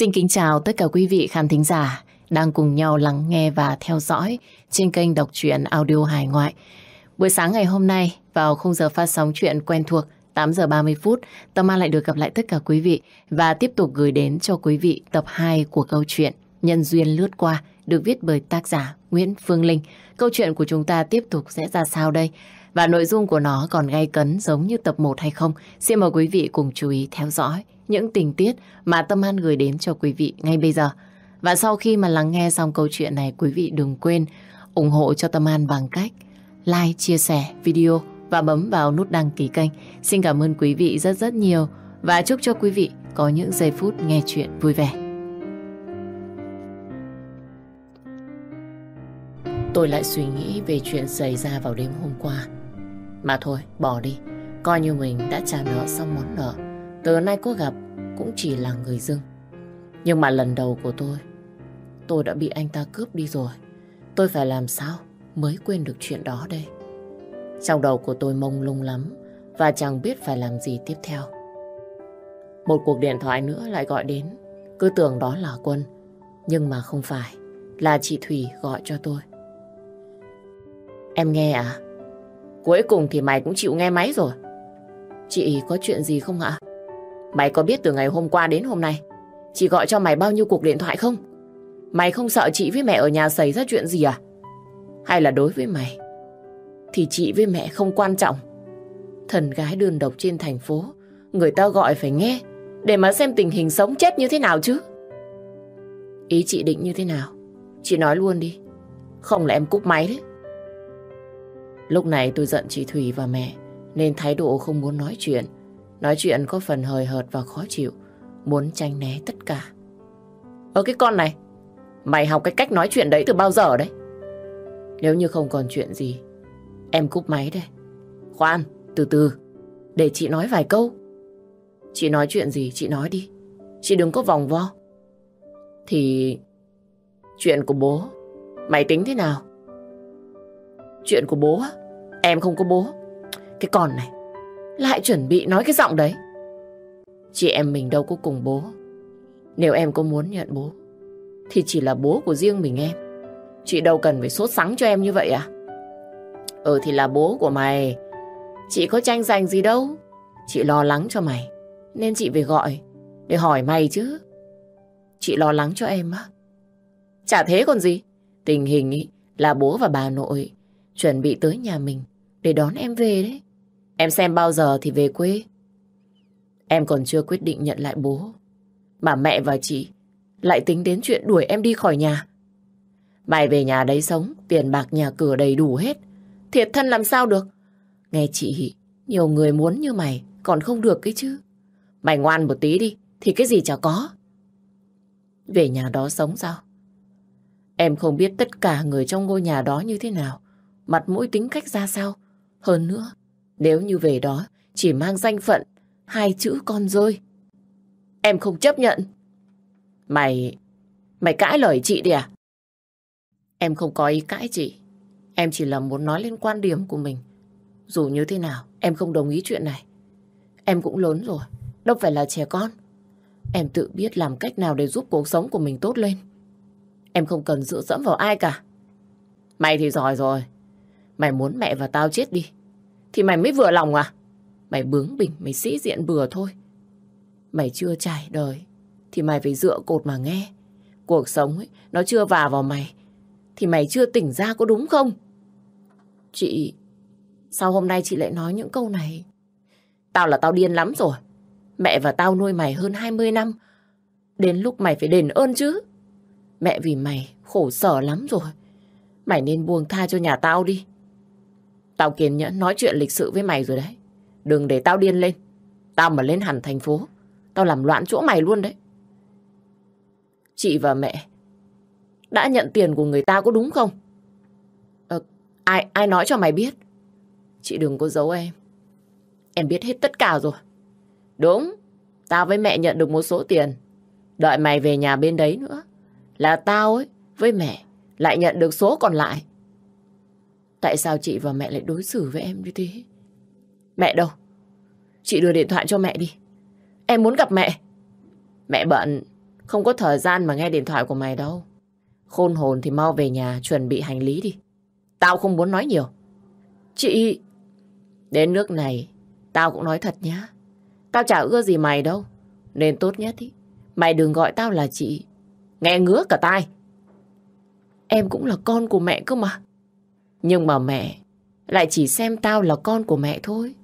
Xin kính chào tất cả quý vị khán thính giả đang cùng nhau lắng nghe và theo dõi trên kênh đọc truyện audio hải ngoại. Buổi sáng ngày hôm nay vào khung giờ phát sóng chuyện quen thuộc 8 giờ 30 phút, Tâm An lại được gặp lại tất cả quý vị và tiếp tục gửi đến cho quý vị tập 2 của câu chuyện Nhân duyên lướt qua được viết bởi tác giả Nguyễn Phương Linh. Câu chuyện của chúng ta tiếp tục sẽ ra sao đây? Và nội dung của nó còn gay cấn giống như tập 1 hay không? Xin mời quý vị cùng chú ý theo dõi những tình tiết mà Tâm An gửi đến cho quý vị ngay bây giờ. Và sau khi mà lắng nghe xong câu chuyện này, quý vị đừng quên ủng hộ cho Tâm An bằng cách like, chia sẻ video và bấm vào nút đăng ký kênh. Xin cảm ơn quý vị rất rất nhiều và chúc cho quý vị có những giây phút nghe chuyện vui vẻ. Tôi lại suy nghĩ về chuyện xảy ra vào đêm hôm qua. Mà thôi, bỏ đi. Coi như mình đã trả nợ xong món nợ. Từ nay có gặp cũng chỉ là người dưng. Nhưng mà lần đầu của tôi, tôi đã bị anh ta cướp đi rồi. Tôi phải làm sao mới quên được chuyện đó đây? Trong đầu của tôi mông lung lắm và chẳng biết phải làm gì tiếp theo. Một cuộc điện thoại nữa lại gọi đến. Cứ tưởng đó là Quân. Nhưng mà không phải. Là chị Thủy gọi cho tôi. Em nghe à? Cuối cùng thì mày cũng chịu nghe máy rồi. Chị có chuyện gì không ạ? Mày có biết từ ngày hôm qua đến hôm nay, Chị gọi cho mày bao nhiêu cuộc điện thoại không? Mày không sợ chị với mẹ ở nhà xảy ra chuyện gì à? Hay là đối với mày, Thì chị với mẹ không quan trọng. Thần gái đơn độc trên thành phố, Người ta gọi phải nghe, Để mà xem tình hình sống chết như thế nào chứ. Ý chị định như thế nào? Chị nói luôn đi. Không là em cúp máy đấy. Lúc này tôi giận chị Thủy và mẹ, Nên thái độ không muốn nói chuyện. Nói chuyện có phần hời hợt và khó chịu, muốn tranh né tất cả. ở cái con này, mày học cái cách nói chuyện đấy từ bao giờ đấy? Nếu như không còn chuyện gì, em cúp máy đây. Khoan, từ từ, để chị nói vài câu. Chị nói chuyện gì, chị nói đi. Chị đừng có vòng vo. Thì... Chuyện của bố, mày tính thế nào? Chuyện của bố á? Em không có bố. Cái con này, lại chuẩn bị nói cái giọng đấy. Chị em mình đâu có cùng bố. Nếu em có muốn nhận bố, thì chỉ là bố của riêng mình em. Chị đâu cần phải sốt sắng cho em như vậy à? Ừ thì là bố của mày. Chị có tranh giành gì đâu. Chị lo lắng cho mày. Nên chị về gọi để hỏi mày chứ. Chị lo lắng cho em á. Chả thế còn gì. Tình hình ý là bố và bà nội chuẩn bị tới nhà mình để đón em về đấy. Em xem bao giờ thì về quê. Em còn chưa quyết định nhận lại bố. Mà mẹ và chị lại tính đến chuyện đuổi em đi khỏi nhà. Mày về nhà đấy sống, tiền bạc nhà cửa đầy đủ hết. Thiệt thân làm sao được. Nghe chị, nhiều người muốn như mày còn không được cái chứ. Mày ngoan một tí đi, thì cái gì chả có. Về nhà đó sống sao? Em không biết tất cả người trong ngôi nhà đó như thế nào, mặt mũi tính cách ra sao. Hơn nữa, nếu như về đó chỉ mang danh phận hai chữ con rơi. Em không chấp nhận. Mày... Mày cãi lời chị đi à? Em không có ý cãi chị. Em chỉ là muốn nói lên quan điểm của mình. Dù như thế nào, em không đồng ý chuyện này. Em cũng lớn rồi, đâu phải là trẻ con. Em tự biết làm cách nào để giúp cuộc sống của mình tốt lên. Em không cần dựa dẫm vào ai cả. Mày thì giỏi rồi. Mày muốn mẹ và tao chết đi. Thì mày mới vừa lòng à? Mày bướng bỉnh, mày sĩ diện bừa thôi. Mày chưa trải đời, thì mày phải dựa cột mà nghe. Cuộc sống ấy, nó chưa vào vào mày, thì mày chưa tỉnh ra có đúng không? Chị, sao hôm nay chị lại nói những câu này? Tao là tao điên lắm rồi. Mẹ và tao nuôi mày hơn 20 năm. Đến lúc mày phải đền ơn chứ. Mẹ vì mày khổ sở lắm rồi. Mày nên buông tha cho nhà tao đi. Tao kiên nhẫn nói chuyện lịch sự với mày rồi đấy. Đừng để tao điên lên. Tao mà lên hẳn thành phố, tao làm loạn chỗ mày luôn đấy. Chị và mẹ đã nhận tiền của người ta có đúng không? Ờ, ai ai nói cho mày biết? Chị đừng có giấu em. Em biết hết tất cả rồi. Đúng, tao với mẹ nhận được một số tiền. Đợi mày về nhà bên đấy nữa. Là tao ấy, với mẹ, lại nhận được số còn lại. Tại sao chị và mẹ lại đối xử với em như thế? Mẹ đâu? Chị đưa điện thoại cho mẹ đi. Em muốn gặp mẹ. Mẹ bận, Không có thời gian mà nghe điện thoại của mày đâu. Khôn hồn thì mau về nhà chuẩn bị hành lý đi. Tao không muốn nói nhiều. Chị... Đến nước này, tao cũng nói thật nhá. Tao chả ưa gì mày đâu. Nên tốt nhất ý, mày đừng gọi tao là chị. Nghe ngứa cả tai. Em cũng là con của mẹ cơ mà. Nhưng mà mẹ lại chỉ xem tao là con của mẹ thôi.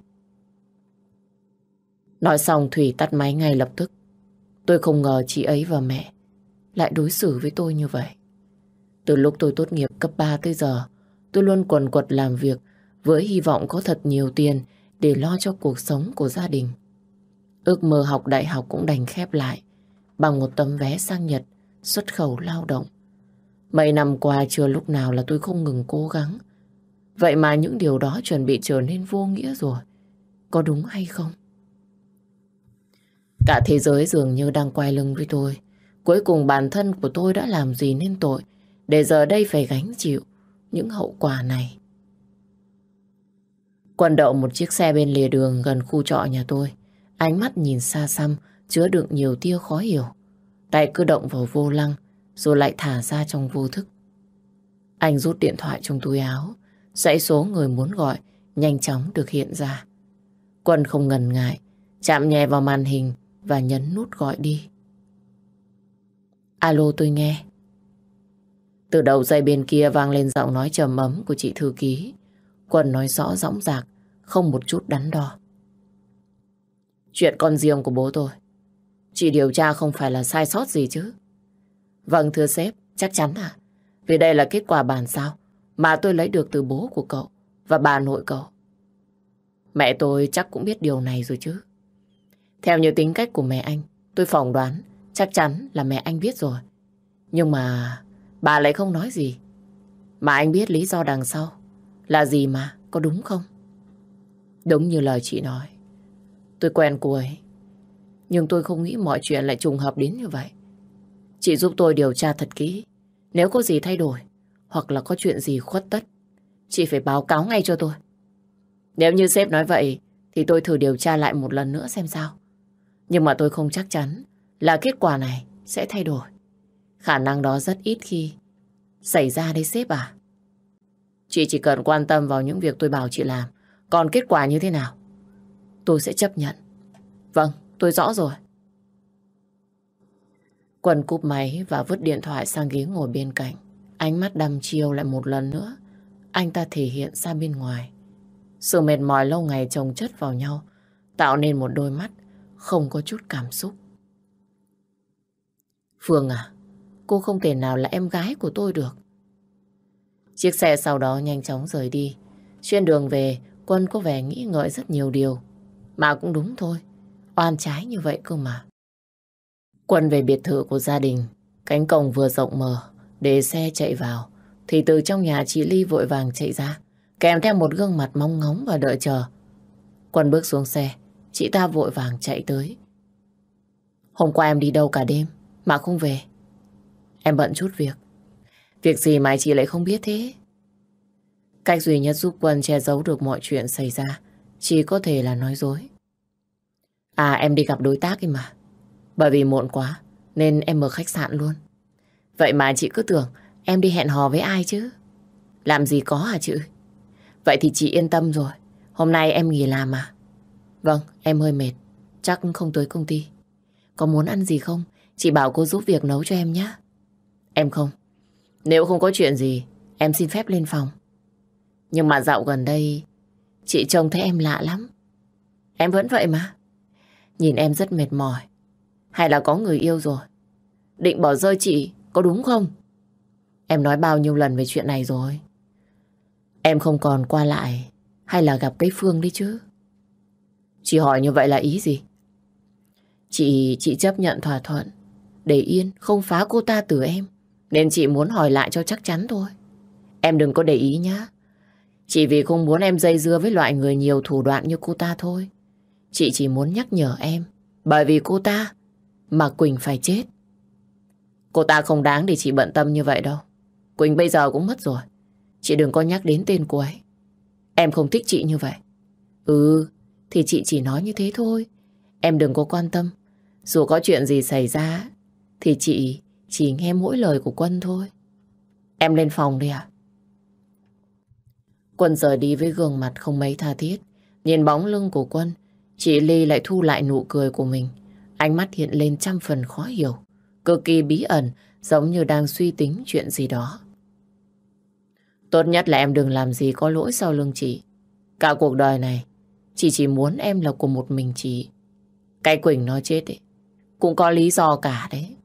Nói xong Thủy tắt máy ngay lập tức. Tôi không ngờ chị ấy và mẹ lại đối xử với tôi như vậy. Từ lúc tôi tốt nghiệp cấp 3 tới giờ, tôi luôn quần quật làm việc với hy vọng có thật nhiều tiền để lo cho cuộc sống của gia đình. Ước mơ học đại học cũng đành khép lại bằng một tấm vé sang Nhật xuất khẩu lao động. Mấy năm qua chưa lúc nào là tôi không ngừng cố gắng. Vậy mà những điều đó chuẩn bị trở nên vô nghĩa rồi. Có đúng hay không? Cả thế giới dường như đang quay lưng với tôi. Cuối cùng bản thân của tôi đã làm gì nên tội để giờ đây phải gánh chịu những hậu quả này. Quần đậu một chiếc xe bên lề đường gần khu trọ nhà tôi. Ánh mắt nhìn xa xăm, chứa đựng nhiều tia khó hiểu. Tay cứ động vào vô lăng, rồi lại thả ra trong vô thức. Anh rút điện thoại trong túi áo, dãy số người muốn gọi nhanh chóng được hiện ra. Quân không ngần ngại, chạm nhẹ vào màn hình và nhấn nút gọi đi. Alo tôi nghe. Từ đầu dây bên kia vang lên giọng nói trầm ấm của chị thư ký. Quân nói rõ rõng rạc, không một chút đắn đo. Chuyện con riêng của bố tôi. Chị điều tra không phải là sai sót gì chứ. Vâng thưa sếp, chắc chắn à. Vì đây là kết quả bàn sao mà tôi lấy được từ bố của cậu và bà nội cậu. Mẹ tôi chắc cũng biết điều này rồi chứ. Theo như tính cách của mẹ anh, tôi phỏng đoán chắc chắn là mẹ anh biết rồi. Nhưng mà bà lại không nói gì. Mà anh biết lý do đằng sau là gì mà, có đúng không? Đúng như lời chị nói. Tôi quen cô ấy. Nhưng tôi không nghĩ mọi chuyện lại trùng hợp đến như vậy. Chị giúp tôi điều tra thật kỹ. Nếu có gì thay đổi hoặc là có chuyện gì khuất tất, chị phải báo cáo ngay cho tôi. Nếu như sếp nói vậy thì tôi thử điều tra lại một lần nữa xem sao. Nhưng mà tôi không chắc chắn là kết quả này sẽ thay đổi. Khả năng đó rất ít khi xảy ra đấy sếp à. Chị chỉ cần quan tâm vào những việc tôi bảo chị làm. Còn kết quả như thế nào? Tôi sẽ chấp nhận. Vâng, tôi rõ rồi. quần cúp máy và vứt điện thoại sang ghế ngồi bên cạnh. Ánh mắt đăm chiêu lại một lần nữa. Anh ta thể hiện ra bên ngoài. Sự mệt mỏi lâu ngày chồng chất vào nhau tạo nên một đôi mắt không có chút cảm xúc. Phương à, cô không thể nào là em gái của tôi được. Chiếc xe sau đó nhanh chóng rời đi. Trên đường về, Quân có vẻ nghĩ ngợi rất nhiều điều. Mà cũng đúng thôi, oan trái như vậy cơ mà. Quân về biệt thự của gia đình, cánh cổng vừa rộng mở, để xe chạy vào, thì từ trong nhà chị Ly vội vàng chạy ra, kèm theo một gương mặt mong ngóng và đợi chờ. Quân bước xuống xe, chị ta vội vàng chạy tới. Hôm qua em đi đâu cả đêm, mà không về. Em bận chút việc. Việc gì mà chị lại không biết thế? Cách duy nhất giúp Quân che giấu được mọi chuyện xảy ra chỉ có thể là nói dối. À em đi gặp đối tác ấy mà. Bởi vì muộn quá nên em mở khách sạn luôn. Vậy mà chị cứ tưởng em đi hẹn hò với ai chứ? Làm gì có hả chị? Vậy thì chị yên tâm rồi. Hôm nay em nghỉ làm à? Vâng, em hơi mệt. Chắc không tới công ty. Có muốn ăn gì không? Chị bảo cô giúp việc nấu cho em nhé. Em không. Nếu không có chuyện gì, em xin phép lên phòng. Nhưng mà dạo gần đây, chị trông thấy em lạ lắm. Em vẫn vậy mà. Nhìn em rất mệt mỏi. Hay là có người yêu rồi? Định bỏ rơi chị, có đúng không? Em nói bao nhiêu lần về chuyện này rồi. Em không còn qua lại hay là gặp cái Phương đi chứ. Chị hỏi như vậy là ý gì? Chị, chị chấp nhận thỏa thuận. Để yên, không phá cô ta từ em. Nên chị muốn hỏi lại cho chắc chắn thôi. Em đừng có để ý nhá. Chỉ vì không muốn em dây dưa với loại người nhiều thủ đoạn như cô ta thôi. Chị chỉ muốn nhắc nhở em. Bởi vì cô ta mà Quỳnh phải chết. Cô ta không đáng để chị bận tâm như vậy đâu. Quỳnh bây giờ cũng mất rồi. Chị đừng có nhắc đến tên cô ấy. Em không thích chị như vậy. Ừ, thì chị chỉ nói như thế thôi. Em đừng có quan tâm. Dù có chuyện gì xảy ra, thì chị chỉ nghe mỗi lời của Quân thôi. Em lên phòng đi ạ. Quân rời đi với gương mặt không mấy tha thiết. Nhìn bóng lưng của Quân, chị Ly lại thu lại nụ cười của mình. Ánh mắt hiện lên trăm phần khó hiểu, cực kỳ bí ẩn, giống như đang suy tính chuyện gì đó. Tốt nhất là em đừng làm gì có lỗi sau lưng chị. Cả cuộc đời này, chị chỉ muốn em là của một mình chị. Cái Quỳnh nó chết ấy, cũng có lý do cả đấy.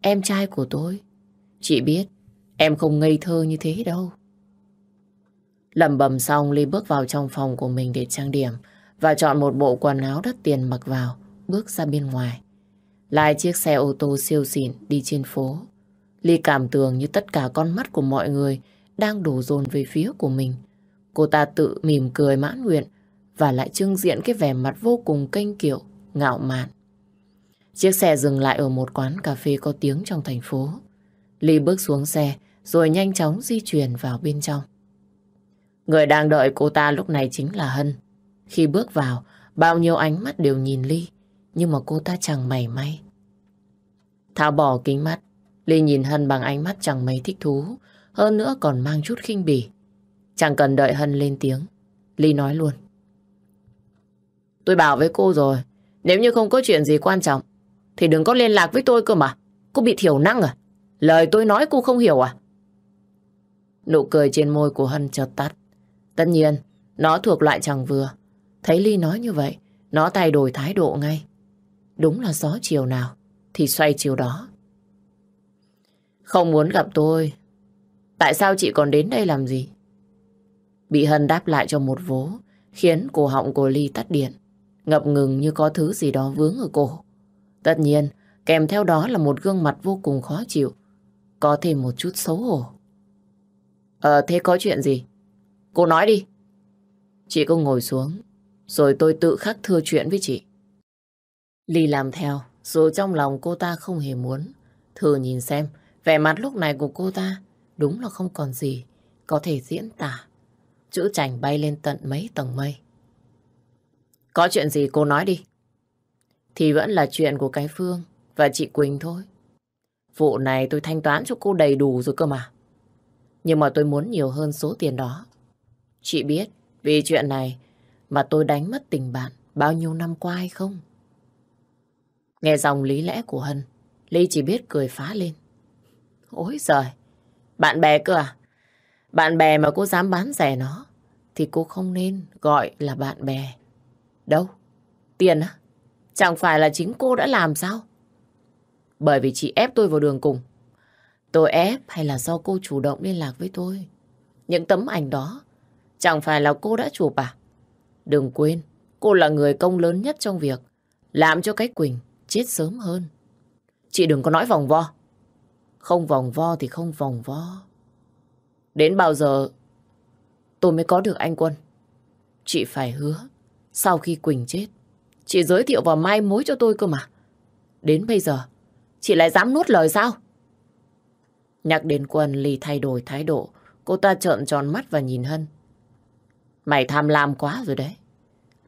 Em trai của tôi. Chị biết, em không ngây thơ như thế đâu. Lầm bầm xong, Ly bước vào trong phòng của mình để trang điểm và chọn một bộ quần áo đắt tiền mặc vào, bước ra bên ngoài. Lai chiếc xe ô tô siêu xịn đi trên phố. Ly cảm tưởng như tất cả con mắt của mọi người đang đổ dồn về phía của mình. Cô ta tự mỉm cười mãn nguyện và lại trưng diện cái vẻ mặt vô cùng kênh kiệu, ngạo mạn. Chiếc xe dừng lại ở một quán cà phê có tiếng trong thành phố. Ly bước xuống xe rồi nhanh chóng di chuyển vào bên trong. Người đang đợi cô ta lúc này chính là Hân. Khi bước vào, bao nhiêu ánh mắt đều nhìn Ly, nhưng mà cô ta chẳng mảy may. Tháo bỏ kính mắt, Ly nhìn Hân bằng ánh mắt chẳng mấy thích thú, hơn nữa còn mang chút khinh bỉ. Chẳng cần đợi Hân lên tiếng, Ly nói luôn. Tôi bảo với cô rồi, nếu như không có chuyện gì quan trọng, thì đừng có liên lạc với tôi cơ mà. Cô bị thiểu năng à? Lời tôi nói cô không hiểu à? Nụ cười trên môi của Hân chợt tắt. Tất nhiên, nó thuộc loại chẳng vừa. Thấy Ly nói như vậy, nó thay đổi thái độ ngay. Đúng là gió chiều nào, thì xoay chiều đó. Không muốn gặp tôi. Tại sao chị còn đến đây làm gì? Bị Hân đáp lại cho một vố, khiến cổ họng của Ly tắt điện. Ngập ngừng như có thứ gì đó vướng ở cổ. Tất nhiên, kèm theo đó là một gương mặt vô cùng khó chịu. Có thêm một chút xấu hổ. Ờ, thế có chuyện gì? Cô nói đi. Chị cô ngồi xuống, rồi tôi tự khắc thưa chuyện với chị. Ly làm theo, dù trong lòng cô ta không hề muốn. Thử nhìn xem, vẻ mặt lúc này của cô ta đúng là không còn gì có thể diễn tả. Chữ chảnh bay lên tận mấy tầng mây. Có chuyện gì cô nói đi. Thì vẫn là chuyện của cái Phương và chị Quỳnh thôi. Vụ này tôi thanh toán cho cô đầy đủ rồi cơ mà. Nhưng mà tôi muốn nhiều hơn số tiền đó. Chị biết vì chuyện này mà tôi đánh mất tình bạn bao nhiêu năm qua hay không? Nghe dòng lý lẽ của Hân, Ly chỉ biết cười phá lên. Ôi giời, bạn bè cơ à? Bạn bè mà cô dám bán rẻ nó, thì cô không nên gọi là bạn bè. Đâu? Tiền á? Chẳng phải là chính cô đã làm sao? Bởi vì chị ép tôi vào đường cùng. Tôi ép hay là do cô chủ động liên lạc với tôi? Những tấm ảnh đó chẳng phải là cô đã chụp à? Đừng quên, cô là người công lớn nhất trong việc làm cho cái Quỳnh chết sớm hơn. Chị đừng có nói vòng vo. Không vòng vo thì không vòng vo. Đến bao giờ tôi mới có được anh Quân? Chị phải hứa, sau khi Quỳnh chết, chị giới thiệu vào mai mối cho tôi cơ mà. Đến bây giờ, chị lại dám nuốt lời sao? Nhắc đến Quân, Ly thay đổi thái độ. Cô ta trợn tròn mắt và nhìn Hân. Mày tham lam quá rồi đấy.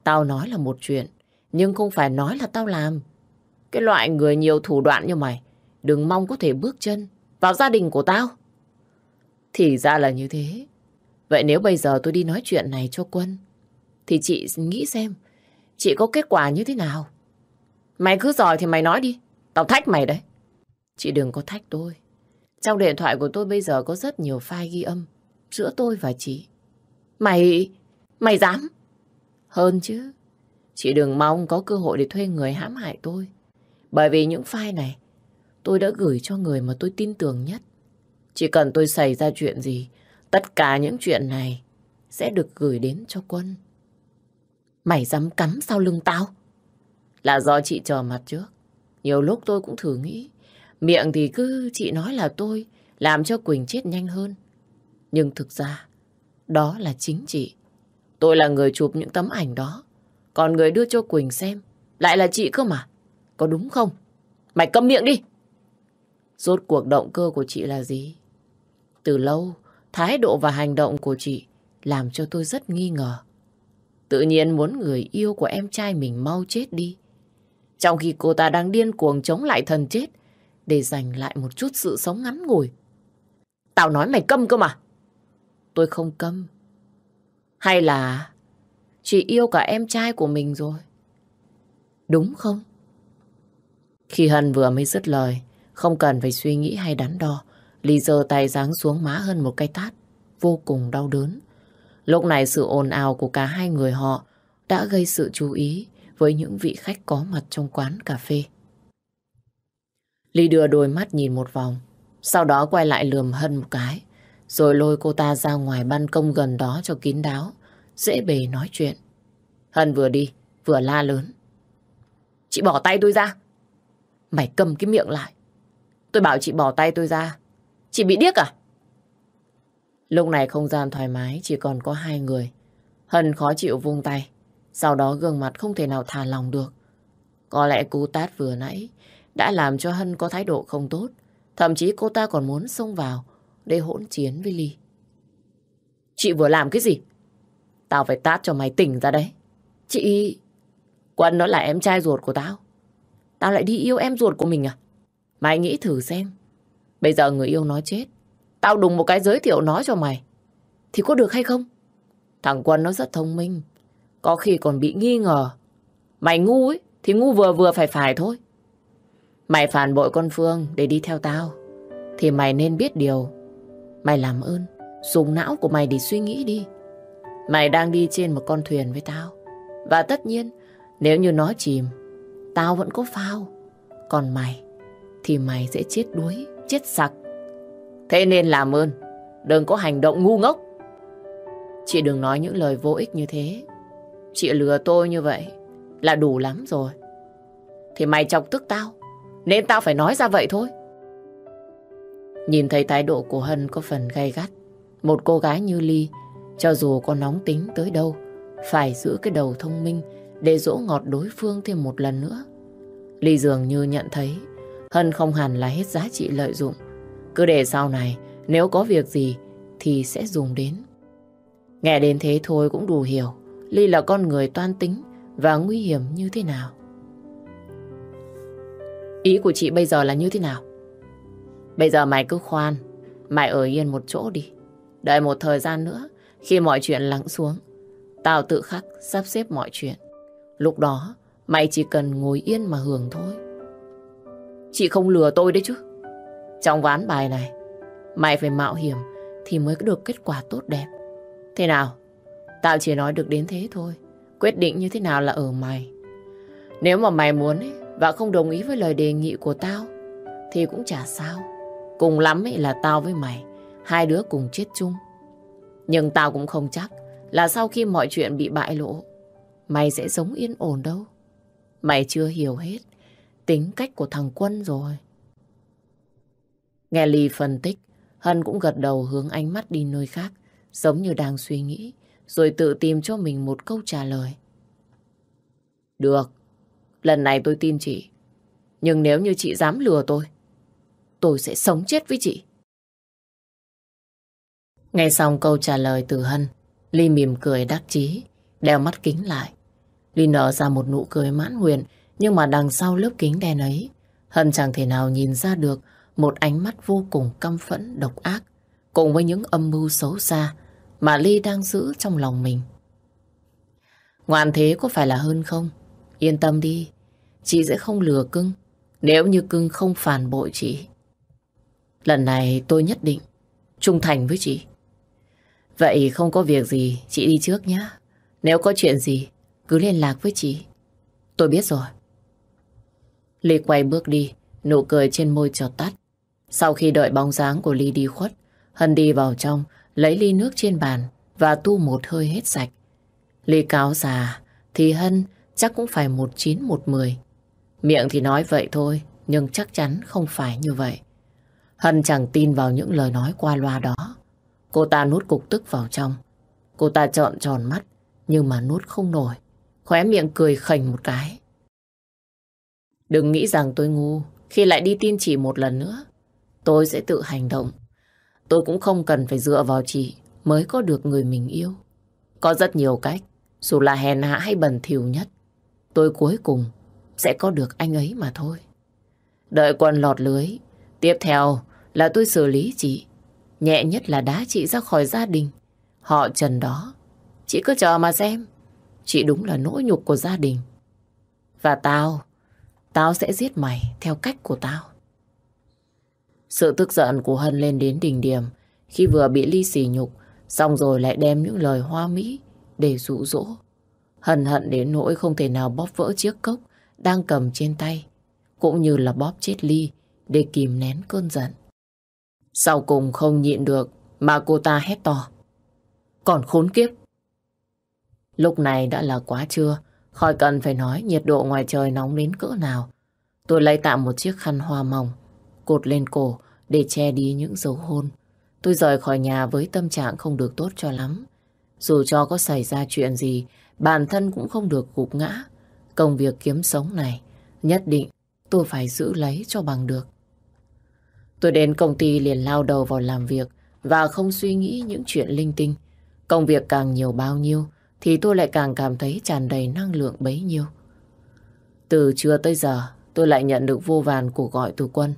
Tao nói là một chuyện, nhưng không phải nói là tao làm. Cái loại người nhiều thủ đoạn như mày, đừng mong có thể bước chân vào gia đình của tao. Thì ra là như thế. Vậy nếu bây giờ tôi đi nói chuyện này cho Quân, thì chị nghĩ xem, chị có kết quả như thế nào? Mày cứ giỏi thì mày nói đi, tao thách mày đấy. Chị đừng có thách tôi. Trong điện thoại của tôi bây giờ có rất nhiều file ghi âm giữa tôi và chị. Mày... mày dám? Hơn chứ. Chị đừng mong có cơ hội để thuê người hãm hại tôi. Bởi vì những file này tôi đã gửi cho người mà tôi tin tưởng nhất. Chỉ cần tôi xảy ra chuyện gì, tất cả những chuyện này sẽ được gửi đến cho quân. Mày dám cắm sau lưng tao? Là do chị chờ mặt trước. Nhiều lúc tôi cũng thử nghĩ. Miệng thì cứ chị nói là tôi làm cho Quỳnh chết nhanh hơn. Nhưng thực ra, đó là chính chị. Tôi là người chụp những tấm ảnh đó. Còn người đưa cho Quỳnh xem lại là chị cơ mà. Có đúng không? Mày câm miệng đi! Rốt cuộc động cơ của chị là gì? Từ lâu, thái độ và hành động của chị làm cho tôi rất nghi ngờ. Tự nhiên muốn người yêu của em trai mình mau chết đi. Trong khi cô ta đang điên cuồng chống lại thần chết, để giành lại một chút sự sống ngắn ngủi. Tao nói mày câm cơ mà. Tôi không câm. Hay là chị yêu cả em trai của mình rồi? Đúng không? Khi Hân vừa mới dứt lời, không cần phải suy nghĩ hay đắn đo, Ly giơ tay giáng xuống má Hân một cái tát, vô cùng đau đớn. Lúc này sự ồn ào của cả hai người họ đã gây sự chú ý với những vị khách có mặt trong quán cà phê. Ly đưa đôi mắt nhìn một vòng, sau đó quay lại lườm Hân một cái, rồi lôi cô ta ra ngoài ban công gần đó cho kín đáo, dễ bề nói chuyện. Hân vừa đi, vừa la lớn. Chị bỏ tay tôi ra. Mày cầm cái miệng lại. Tôi bảo chị bỏ tay tôi ra. Chị bị điếc à? Lúc này không gian thoải mái, chỉ còn có hai người. Hân khó chịu vung tay. Sau đó gương mặt không thể nào thả lòng được. Có lẽ cú tát vừa nãy đã làm cho Hân có thái độ không tốt. Thậm chí cô ta còn muốn xông vào để hỗn chiến với Ly. Chị vừa làm cái gì? Tao phải tát cho mày tỉnh ra đấy. Chị... Quân nó là em trai ruột của tao. Tao lại đi yêu em ruột của mình à? Mày nghĩ thử xem. Bây giờ người yêu nó chết. Tao đùng một cái giới thiệu nó cho mày. Thì có được hay không? Thằng Quân nó rất thông minh. Có khi còn bị nghi ngờ. Mày ngu ấy, thì ngu vừa vừa phải phải thôi. Mày phản bội con Phương để đi theo tao. Thì mày nên biết điều. Mày làm ơn, dùng não của mày để suy nghĩ đi. Mày đang đi trên một con thuyền với tao. Và tất nhiên, nếu như nó chìm, tao vẫn có phao. Còn mày, thì mày sẽ chết đuối, chết sặc. Thế nên làm ơn, đừng có hành động ngu ngốc. Chị đừng nói những lời vô ích như thế. Chị lừa tôi như vậy là đủ lắm rồi. Thì mày chọc tức tao, nên tao phải nói ra vậy thôi. Nhìn thấy thái độ của Hân có phần gay gắt. Một cô gái như Ly, cho dù có nóng tính tới đâu, phải giữ cái đầu thông minh để dỗ ngọt đối phương thêm một lần nữa. Ly dường như nhận thấy Hân không hẳn là hết giá trị lợi dụng. Cứ để sau này, nếu có việc gì thì sẽ dùng đến. Nghe đến thế thôi cũng đủ hiểu Ly là con người toan tính và nguy hiểm như thế nào. Ý của chị bây giờ là như thế nào? Bây giờ mày cứ khoan, mày ở yên một chỗ đi. Đợi một thời gian nữa, khi mọi chuyện lắng xuống, tao tự khắc sắp xếp mọi chuyện. Lúc đó, mày chỉ cần ngồi yên mà hưởng thôi. Chị không lừa tôi đấy chứ. Trong ván bài này, mày phải mạo hiểm thì mới được kết quả tốt đẹp. Thế nào? Tao chỉ nói được đến thế thôi. Quyết định như thế nào là ở mày. Nếu mà mày muốn ấy, và không đồng ý với lời đề nghị của tao, thì cũng chả sao. Cùng lắm ấy là tao với mày, hai đứa cùng chết chung. Nhưng tao cũng không chắc là sau khi mọi chuyện bị bại lộ, mày sẽ sống yên ổn đâu. Mày chưa hiểu hết tính cách của thằng Quân rồi. Nghe Ly phân tích, Hân cũng gật đầu hướng ánh mắt đi nơi khác, giống như đang suy nghĩ, rồi tự tìm cho mình một câu trả lời. Được, lần này tôi tin chị. Nhưng nếu như chị dám lừa tôi, tôi sẽ sống chết với chị. Nghe xong câu trả lời từ Hân, Ly mỉm cười đắc chí, đeo mắt kính lại. Ly nở ra một nụ cười mãn nguyện, nhưng mà đằng sau lớp kính đen ấy, Hân chẳng thể nào nhìn ra được một ánh mắt vô cùng căm phẫn, độc ác, cùng với những âm mưu xấu xa mà Ly đang giữ trong lòng mình. Ngoan thế có phải là hơn không? Yên tâm đi, chị sẽ không lừa cưng nếu như cưng không phản bội chị. Lần này tôi nhất định trung thành với chị. Vậy không có việc gì, chị đi trước nhé. Nếu có chuyện gì, cứ liên lạc với chị. Tôi biết rồi. Ly quay bước đi, nụ cười trên môi chợt tắt. Sau khi đợi bóng dáng của Ly đi khuất, Hân đi vào trong, lấy ly nước trên bàn và tu một hơi hết sạch. Ly cáo già thì Hân chắc cũng phải một chín một mười. Miệng thì nói vậy thôi, nhưng chắc chắn không phải như vậy. Hân chẳng tin vào những lời nói qua loa đó. Cô ta nuốt cục tức vào trong. Cô ta trợn tròn mắt, nhưng mà nuốt không nổi. Khóe miệng cười khành một cái. Đừng nghĩ rằng tôi ngu khi lại đi tin chị một lần nữa. Tôi sẽ tự hành động. Tôi cũng không cần phải dựa vào chị mới có được người mình yêu. Có rất nhiều cách, dù là hèn hạ hay bẩn thỉu nhất. Tôi cuối cùng sẽ có được anh ấy mà thôi. Đợi quần lọt lưới. Tiếp theo là tôi xử lý chị. Nhẹ nhất là đá chị ra khỏi gia đình. Họ trần đó. Chị cứ chờ mà xem. Chị đúng là nỗi nhục của gia đình. Và tao, tao sẽ giết mày theo cách của tao. Sự tức giận của Hân lên đến đỉnh điểm khi vừa bị ly xỉ nhục, xong rồi lại đem những lời hoa mỹ để dụ dỗ. Hân hận đến nỗi không thể nào bóp vỡ chiếc cốc đang cầm trên tay, cũng như là bóp chết ly để kìm nén cơn giận. Sau cùng không nhịn được mà cô ta hét to. Còn khốn kiếp! Lúc này đã là quá trưa, khỏi cần phải nói nhiệt độ ngoài trời nóng đến cỡ nào. Tôi lấy tạm một chiếc khăn hoa mỏng, cột lên cổ để che đi những dấu hôn. Tôi rời khỏi nhà với tâm trạng không được tốt cho lắm. Dù cho có xảy ra chuyện gì, bản thân cũng không được gục ngã. Công việc kiếm sống này, nhất định tôi phải giữ lấy cho bằng được. Tôi đến công ty liền lao đầu vào làm việc và không suy nghĩ những chuyện linh tinh. Công việc càng nhiều bao nhiêu thì tôi lại càng cảm thấy tràn đầy năng lượng bấy nhiêu. Từ trưa tới giờ tôi lại nhận được vô vàn cuộc gọi từ quân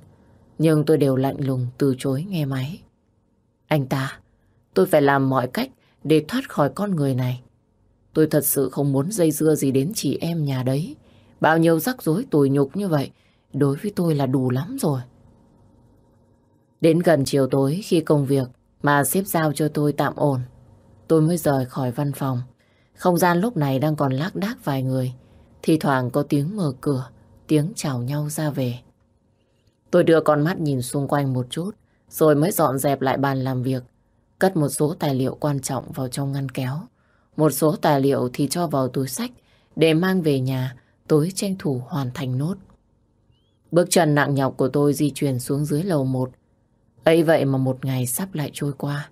nhưng tôi đều lạnh lùng từ chối nghe máy. Anh ta, tôi phải làm mọi cách để thoát khỏi con người này. Tôi thật sự không muốn dây dưa gì đến chị em nhà đấy. Bao nhiêu rắc rối tủi nhục như vậy, đối với tôi là đủ lắm rồi. Đến gần chiều tối khi công việc mà xếp giao cho tôi tạm ổn, tôi mới rời khỏi văn phòng. Không gian lúc này đang còn lác đác vài người. Thì thoảng có tiếng mở cửa, tiếng chào nhau ra về. Tôi đưa con mắt nhìn xung quanh một chút, rồi mới dọn dẹp lại bàn làm việc, cất một số tài liệu quan trọng vào trong ngăn kéo. Một số tài liệu thì cho vào túi sách để mang về nhà tối tranh thủ hoàn thành nốt. Bước chân nặng nhọc của tôi di chuyển xuống dưới lầu một. ấy vậy mà một ngày sắp lại trôi qua.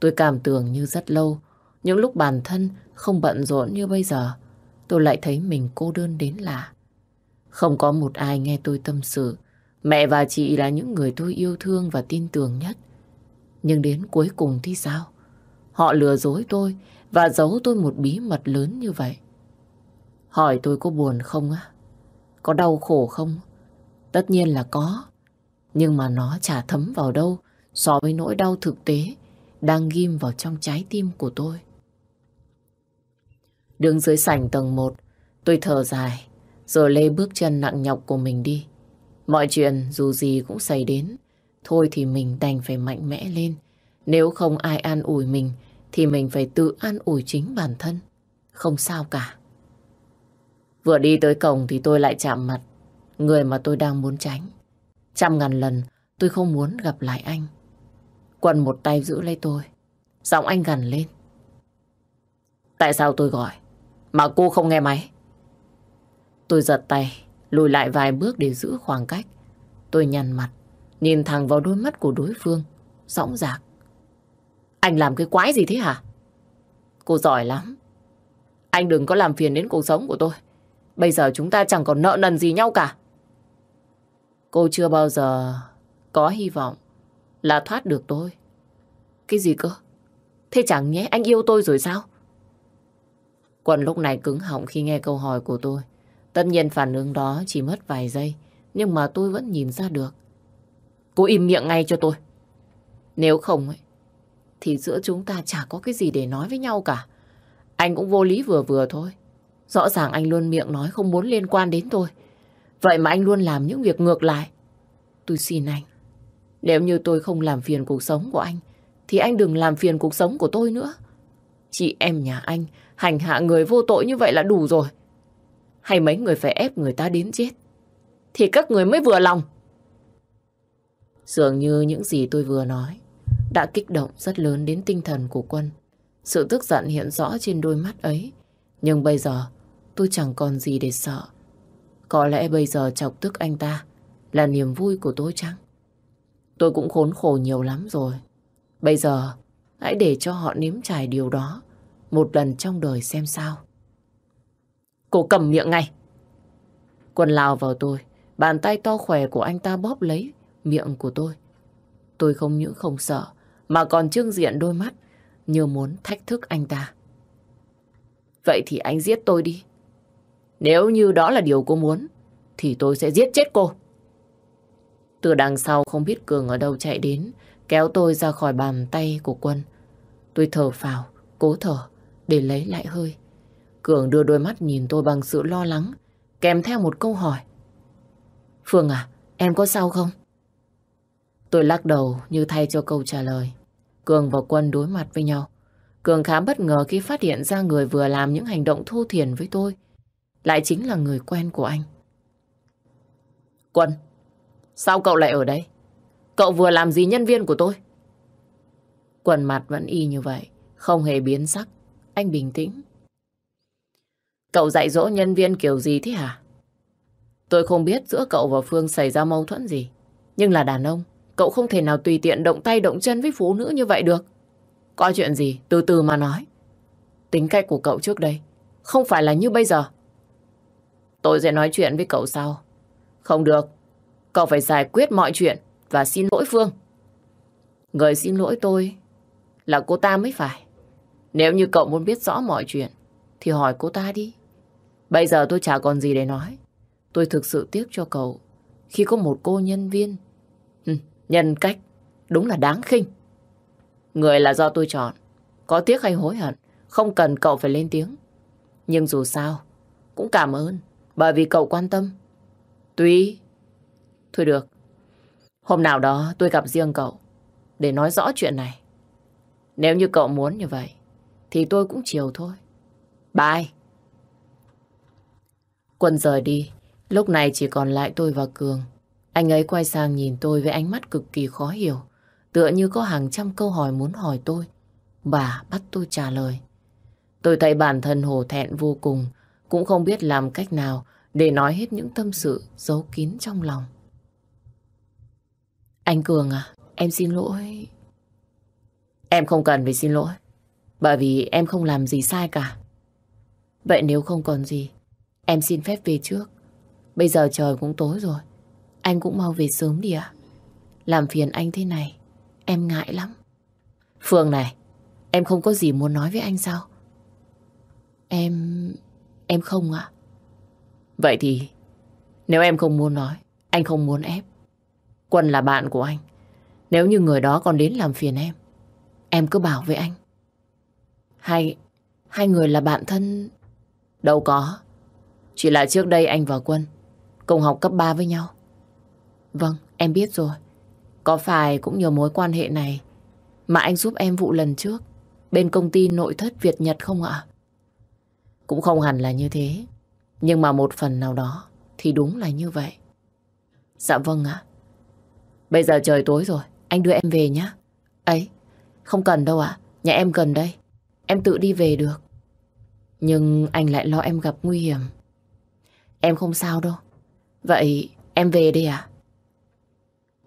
Tôi cảm tưởng như rất lâu, những lúc bản thân không bận rộn như bây giờ, tôi lại thấy mình cô đơn đến lạ. Không có một ai nghe tôi tâm sự, Mẹ và chị là những người tôi yêu thương và tin tưởng nhất. Nhưng đến cuối cùng thì sao? Họ lừa dối tôi và giấu tôi một bí mật lớn như vậy. Hỏi tôi có buồn không á? Có đau khổ không? Tất nhiên là có. Nhưng mà nó chả thấm vào đâu so với nỗi đau thực tế đang ghim vào trong trái tim của tôi. Đứng dưới sảnh tầng 1, tôi thở dài, rồi lê bước chân nặng nhọc của mình đi. Mọi chuyện dù gì cũng xảy đến. Thôi thì mình đành phải mạnh mẽ lên. Nếu không ai an ủi mình thì mình phải tự an ủi chính bản thân. Không sao cả. Vừa đi tới cổng thì tôi lại chạm mặt người mà tôi đang muốn tránh. Trăm ngàn lần tôi không muốn gặp lại anh. Quần một tay giữ lấy tôi. Giọng anh gần lên. Tại sao tôi gọi mà cô không nghe máy? Tôi giật tay lùi lại vài bước để giữ khoảng cách. Tôi nhăn mặt, nhìn thẳng vào đôi mắt của đối phương, rõng dạc. Anh làm cái quái gì thế hả? Cô giỏi lắm. Anh đừng có làm phiền đến cuộc sống của tôi. Bây giờ chúng ta chẳng còn nợ nần gì nhau cả. Cô chưa bao giờ có hy vọng là thoát được tôi. Cái gì cơ? Thế chẳng nhé anh yêu tôi rồi sao? Quận lúc này cứng họng khi nghe câu hỏi của tôi. Tất nhiên phản ứng đó chỉ mất vài giây, nhưng mà tôi vẫn nhìn ra được. Cô im miệng ngay cho tôi. Nếu không ấy, thì giữa chúng ta chả có cái gì để nói với nhau cả. Anh cũng vô lý vừa vừa thôi. Rõ ràng anh luôn miệng nói không muốn liên quan đến tôi. Vậy mà anh luôn làm những việc ngược lại. Tôi xin anh, nếu như tôi không làm phiền cuộc sống của anh, thì anh đừng làm phiền cuộc sống của tôi nữa. Chị em nhà anh hành hạ người vô tội như vậy là đủ rồi hay mấy người phải ép người ta đến chết, thì các người mới vừa lòng. Dường như những gì tôi vừa nói đã kích động rất lớn đến tinh thần của quân. Sự tức giận hiện rõ trên đôi mắt ấy. Nhưng bây giờ tôi chẳng còn gì để sợ. Có lẽ bây giờ chọc tức anh ta là niềm vui của tôi chăng? Tôi cũng khốn khổ nhiều lắm rồi. Bây giờ hãy để cho họ nếm trải điều đó một lần trong đời xem sao. Cô cầm miệng ngay. Quân lao vào tôi, bàn tay to khỏe của anh ta bóp lấy miệng của tôi. Tôi không những không sợ, mà còn trương diện đôi mắt như muốn thách thức anh ta. Vậy thì anh giết tôi đi. Nếu như đó là điều cô muốn, thì tôi sẽ giết chết cô. Từ đằng sau không biết Cường ở đâu chạy đến, kéo tôi ra khỏi bàn tay của Quân. Tôi thở phào, cố thở, để lấy lại hơi. Cường đưa đôi mắt nhìn tôi bằng sự lo lắng, kèm theo một câu hỏi. Phương à, em có sao không? Tôi lắc đầu như thay cho câu trả lời. Cường và Quân đối mặt với nhau. Cường khá bất ngờ khi phát hiện ra người vừa làm những hành động thô thiển với tôi. Lại chính là người quen của anh. Quân, sao cậu lại ở đây? Cậu vừa làm gì nhân viên của tôi? Quần mặt vẫn y như vậy, không hề biến sắc. Anh bình tĩnh. Cậu dạy dỗ nhân viên kiểu gì thế hả? Tôi không biết giữa cậu và Phương xảy ra mâu thuẫn gì. Nhưng là đàn ông, cậu không thể nào tùy tiện động tay động chân với phụ nữ như vậy được. Có chuyện gì, từ từ mà nói. Tính cách của cậu trước đây, không phải là như bây giờ. Tôi sẽ nói chuyện với cậu sau. Không được, cậu phải giải quyết mọi chuyện và xin lỗi Phương. Người xin lỗi tôi là cô ta mới phải. Nếu như cậu muốn biết rõ mọi chuyện, thì hỏi cô ta đi. Bây giờ tôi chả còn gì để nói. Tôi thực sự tiếc cho cậu khi có một cô nhân viên. Ừ, nhân cách, đúng là đáng khinh. Người là do tôi chọn. Có tiếc hay hối hận, không cần cậu phải lên tiếng. Nhưng dù sao, cũng cảm ơn, bởi vì cậu quan tâm. Tuy... Thôi được, hôm nào đó tôi gặp riêng cậu, để nói rõ chuyện này. Nếu như cậu muốn như vậy, thì tôi cũng chiều thôi. Bye. Quân rời đi, lúc này chỉ còn lại tôi và Cường. Anh ấy quay sang nhìn tôi với ánh mắt cực kỳ khó hiểu, tựa như có hàng trăm câu hỏi muốn hỏi tôi. Bà bắt tôi trả lời. Tôi thấy bản thân hổ thẹn vô cùng, cũng không biết làm cách nào để nói hết những tâm sự giấu kín trong lòng. Anh Cường à, em xin lỗi. Em không cần phải xin lỗi, bởi vì em không làm gì sai cả. Vậy nếu không còn gì, em xin phép về trước. Bây giờ trời cũng tối rồi, anh cũng mau về sớm đi ạ. Làm phiền anh thế này, em ngại lắm. Phương này, em không có gì muốn nói với anh sao? Em... em không ạ. Vậy thì, nếu em không muốn nói, anh không muốn ép. Quân là bạn của anh. Nếu như người đó còn đến làm phiền em, em cứ bảo với anh. Hai, hai người là bạn thân... Đâu có. Chỉ là trước đây anh và Quân cùng học cấp 3 với nhau. Vâng, em biết rồi. Có phải cũng nhờ mối quan hệ này mà anh giúp em vụ lần trước bên công ty nội thất Việt Nhật không ạ? Cũng không hẳn là như thế. Nhưng mà một phần nào đó thì đúng là như vậy. Dạ vâng ạ. Bây giờ trời tối rồi, anh đưa em về nhé. Ấy, không cần đâu ạ, nhà em gần đây. Em tự đi về được. Nhưng anh lại lo em gặp nguy hiểm. Em không sao đâu. Vậy em về đi à?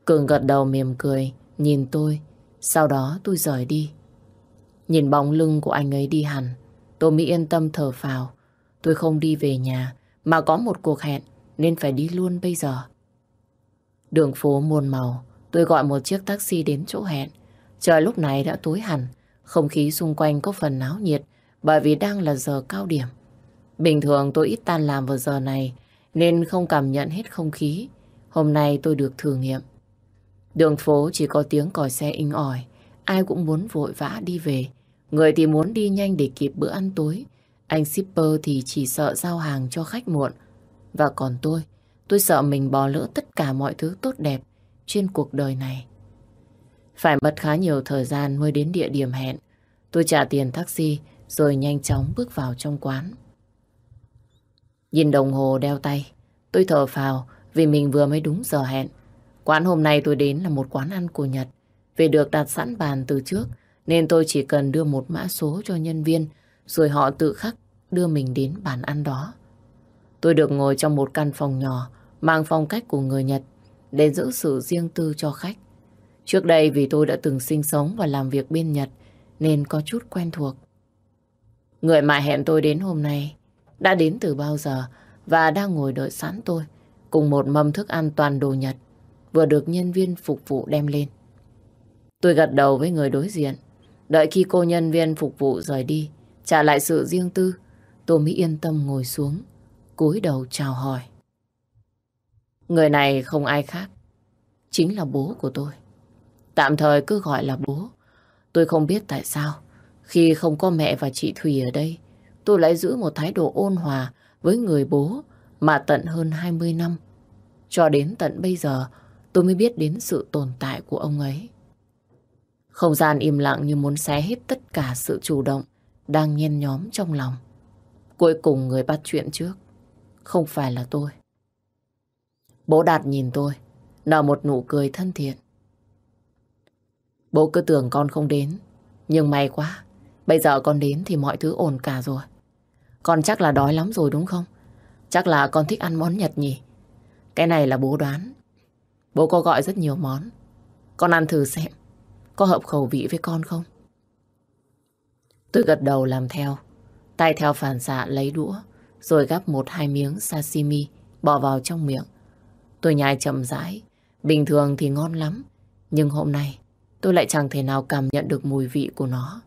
Cường gật đầu mỉm cười, nhìn tôi. Sau đó tôi rời đi. Nhìn bóng lưng của anh ấy đi hẳn, tôi mới yên tâm thở phào. Tôi không đi về nhà, mà có một cuộc hẹn, nên phải đi luôn bây giờ. Đường phố muôn màu, tôi gọi một chiếc taxi đến chỗ hẹn. Trời lúc này đã tối hẳn, không khí xung quanh có phần náo nhiệt bởi vì đang là giờ cao điểm. Bình thường tôi ít tan làm vào giờ này nên không cảm nhận hết không khí. Hôm nay tôi được thử nghiệm. Đường phố chỉ có tiếng còi xe inh ỏi, ai cũng muốn vội vã đi về. Người thì muốn đi nhanh để kịp bữa ăn tối. Anh shipper thì chỉ sợ giao hàng cho khách muộn. Và còn tôi, tôi sợ mình bỏ lỡ tất cả mọi thứ tốt đẹp trên cuộc đời này. Phải mất khá nhiều thời gian mới đến địa điểm hẹn. Tôi trả tiền taxi rồi nhanh chóng bước vào trong quán. Nhìn đồng hồ đeo tay, tôi thở phào vì mình vừa mới đúng giờ hẹn. Quán hôm nay tôi đến là một quán ăn của Nhật. Vì được đặt sẵn bàn từ trước nên tôi chỉ cần đưa một mã số cho nhân viên rồi họ tự khắc đưa mình đến bàn ăn đó. Tôi được ngồi trong một căn phòng nhỏ mang phong cách của người Nhật để giữ sự riêng tư cho khách. Trước đây vì tôi đã từng sinh sống và làm việc bên Nhật, nên có chút quen thuộc. Người mà hẹn tôi đến hôm nay, đã đến từ bao giờ và đang ngồi đợi sẵn tôi, cùng một mâm thức ăn toàn đồ Nhật, vừa được nhân viên phục vụ đem lên. Tôi gật đầu với người đối diện đợi khi cô nhân viên phục vụ rời đi, trả lại sự riêng tư, tôi mới yên tâm ngồi xuống, cúi đầu chào hỏi. Người này không ai khác, chính là bố của tôi. Tạm thời cứ gọi là bố. Tôi không biết tại sao, khi không có mẹ và chị Thùy ở đây, tôi lại giữ một thái độ ôn hòa với người bố mà tận hơn 20 năm. Cho đến tận bây giờ, tôi mới biết đến sự tồn tại của ông ấy. Không gian im lặng như muốn xé hết tất cả sự chủ động đang nhen nhóm trong lòng. Cuối cùng người bắt chuyện trước, không phải là tôi. Bố Đạt nhìn tôi, nở một nụ cười thân thiện. Bố cứ tưởng con không đến, nhưng may quá, bây giờ con đến thì mọi thứ ổn cả rồi. Con chắc là đói lắm rồi đúng không? Chắc là con thích ăn món Nhật nhỉ? Cái này là bố đoán. Bố có gọi rất nhiều món. Con ăn thử xem, có hợp khẩu vị với con không? Tôi gật đầu làm theo, tay theo phản xạ lấy đũa, rồi gắp một hai miếng sashimi bỏ vào trong miệng. Tôi nhai chậm rãi, bình thường thì ngon lắm, nhưng hôm nay tôi lại chẳng thể nào cảm nhận được mùi vị của nó.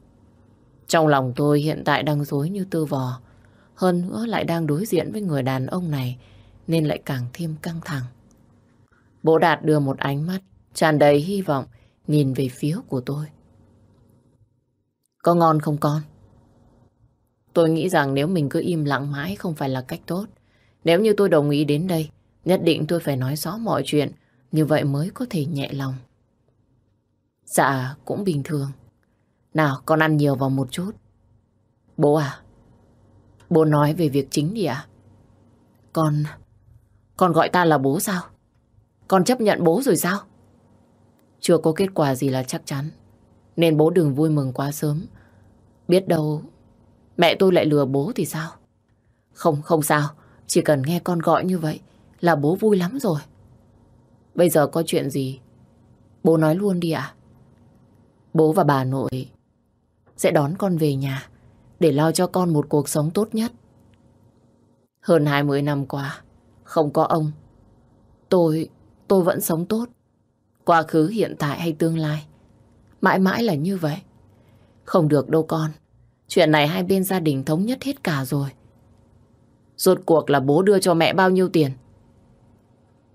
Trong lòng tôi hiện tại đang dối như tơ vò, hơn nữa lại đang đối diện với người đàn ông này nên lại càng thêm căng thẳng. Bố Đạt đưa một ánh mắt tràn đầy hy vọng nhìn về phía của tôi. Có ngon không con? Tôi nghĩ rằng nếu mình cứ im lặng mãi không phải là cách tốt. Nếu như tôi đồng ý đến đây, nhất định tôi phải nói rõ mọi chuyện, như vậy mới có thể nhẹ lòng. Dạ, cũng bình thường. Nào, con ăn nhiều vào một chút. Bố à, bố nói về việc chính đi à? Con, con gọi ta là bố sao? Con chấp nhận bố rồi sao? Chưa có kết quả gì là chắc chắn. Nên bố đừng vui mừng quá sớm. Biết đâu mẹ tôi lại lừa bố thì sao? Không, không sao. Chỉ cần nghe con gọi như vậy là bố vui lắm rồi. Bây giờ có chuyện gì? Bố nói luôn đi ạ. Bố và bà nội sẽ đón con về nhà để lo cho con một cuộc sống tốt nhất. Hơn 20 năm qua, không có ông. Tôi, tôi vẫn sống tốt. Quá khứ, hiện tại hay tương lai. Mãi mãi là như vậy. Không được đâu con. Chuyện này hai bên gia đình thống nhất hết cả rồi. Rốt cuộc là bố đưa cho mẹ bao nhiêu tiền?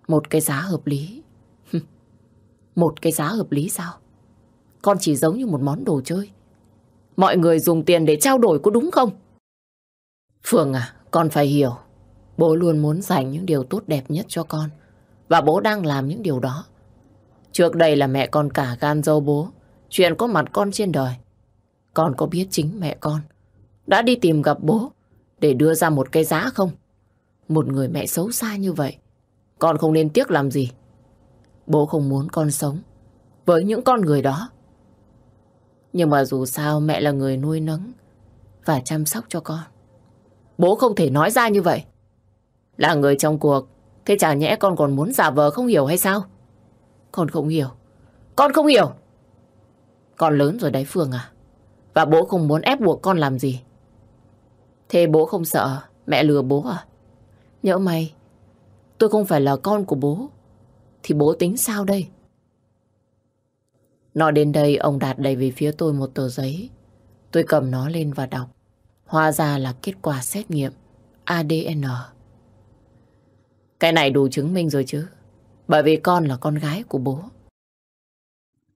Một cái giá hợp lý. một cái giá hợp lý sao? Con chỉ giống như một món đồ chơi. Mọi người dùng tiền để trao đổi có đúng không? Phương à, con phải hiểu. Bố luôn muốn dành những điều tốt đẹp nhất cho con. Và bố đang làm những điều đó. Trước đây là mẹ con cả gan dâu bố. Chuyện có mặt con trên đời. Con có biết chính mẹ con đã đi tìm gặp bố để đưa ra một cái giá không? Một người mẹ xấu xa như vậy. Con không nên tiếc làm gì. Bố không muốn con sống với những con người đó. Nhưng mà dù sao mẹ là người nuôi nấng và chăm sóc cho con. Bố không thể nói ra như vậy. Là người trong cuộc, thế chả nhẽ con còn muốn giả vờ không hiểu hay sao? Con không hiểu. Con không hiểu. Con lớn rồi đấy Phương à. Và bố không muốn ép buộc con làm gì. Thế bố không sợ mẹ lừa bố à? Nhỡ mày, tôi không phải là con của bố. Thì bố tính sao đây? Nói đến đây, ông Đạt đầy về phía tôi một tờ giấy. Tôi cầm nó lên và đọc. Hóa ra là kết quả xét nghiệm ADN. Cái này đủ chứng minh rồi chứ. Bởi vì con là con gái của bố.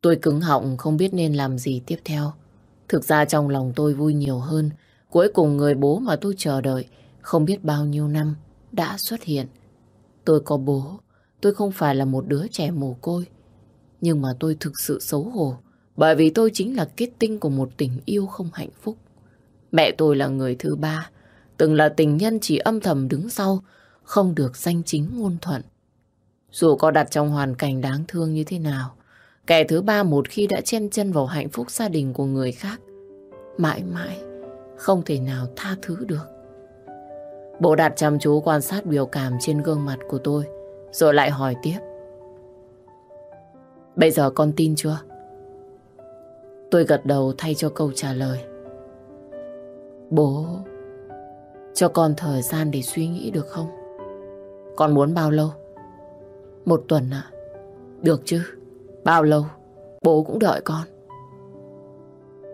Tôi cứng họng không biết nên làm gì tiếp theo. Thực ra trong lòng tôi vui nhiều hơn. Cuối cùng người bố mà tôi chờ đợi không biết bao nhiêu năm đã xuất hiện. Tôi có bố, tôi không phải là một đứa trẻ mồ côi. Nhưng mà tôi thực sự xấu hổ bởi vì tôi chính là kết tinh của một tình yêu không hạnh phúc. Mẹ tôi là người thứ ba, từng là tình nhân chỉ âm thầm đứng sau, không được danh chính ngôn thuận. Dù có đặt trong hoàn cảnh đáng thương như thế nào, kẻ thứ ba một khi đã chen chân vào hạnh phúc gia đình của người khác, mãi mãi không thể nào tha thứ được. Bộ đạt chăm chú quan sát biểu cảm trên gương mặt của tôi, rồi lại hỏi tiếp. Bây giờ con tin chưa? Tôi gật đầu thay cho câu trả lời. Bố, cho con thời gian để suy nghĩ được không? Con muốn bao lâu? Một tuần ạ. Được chứ? Bao lâu? Bố cũng đợi con.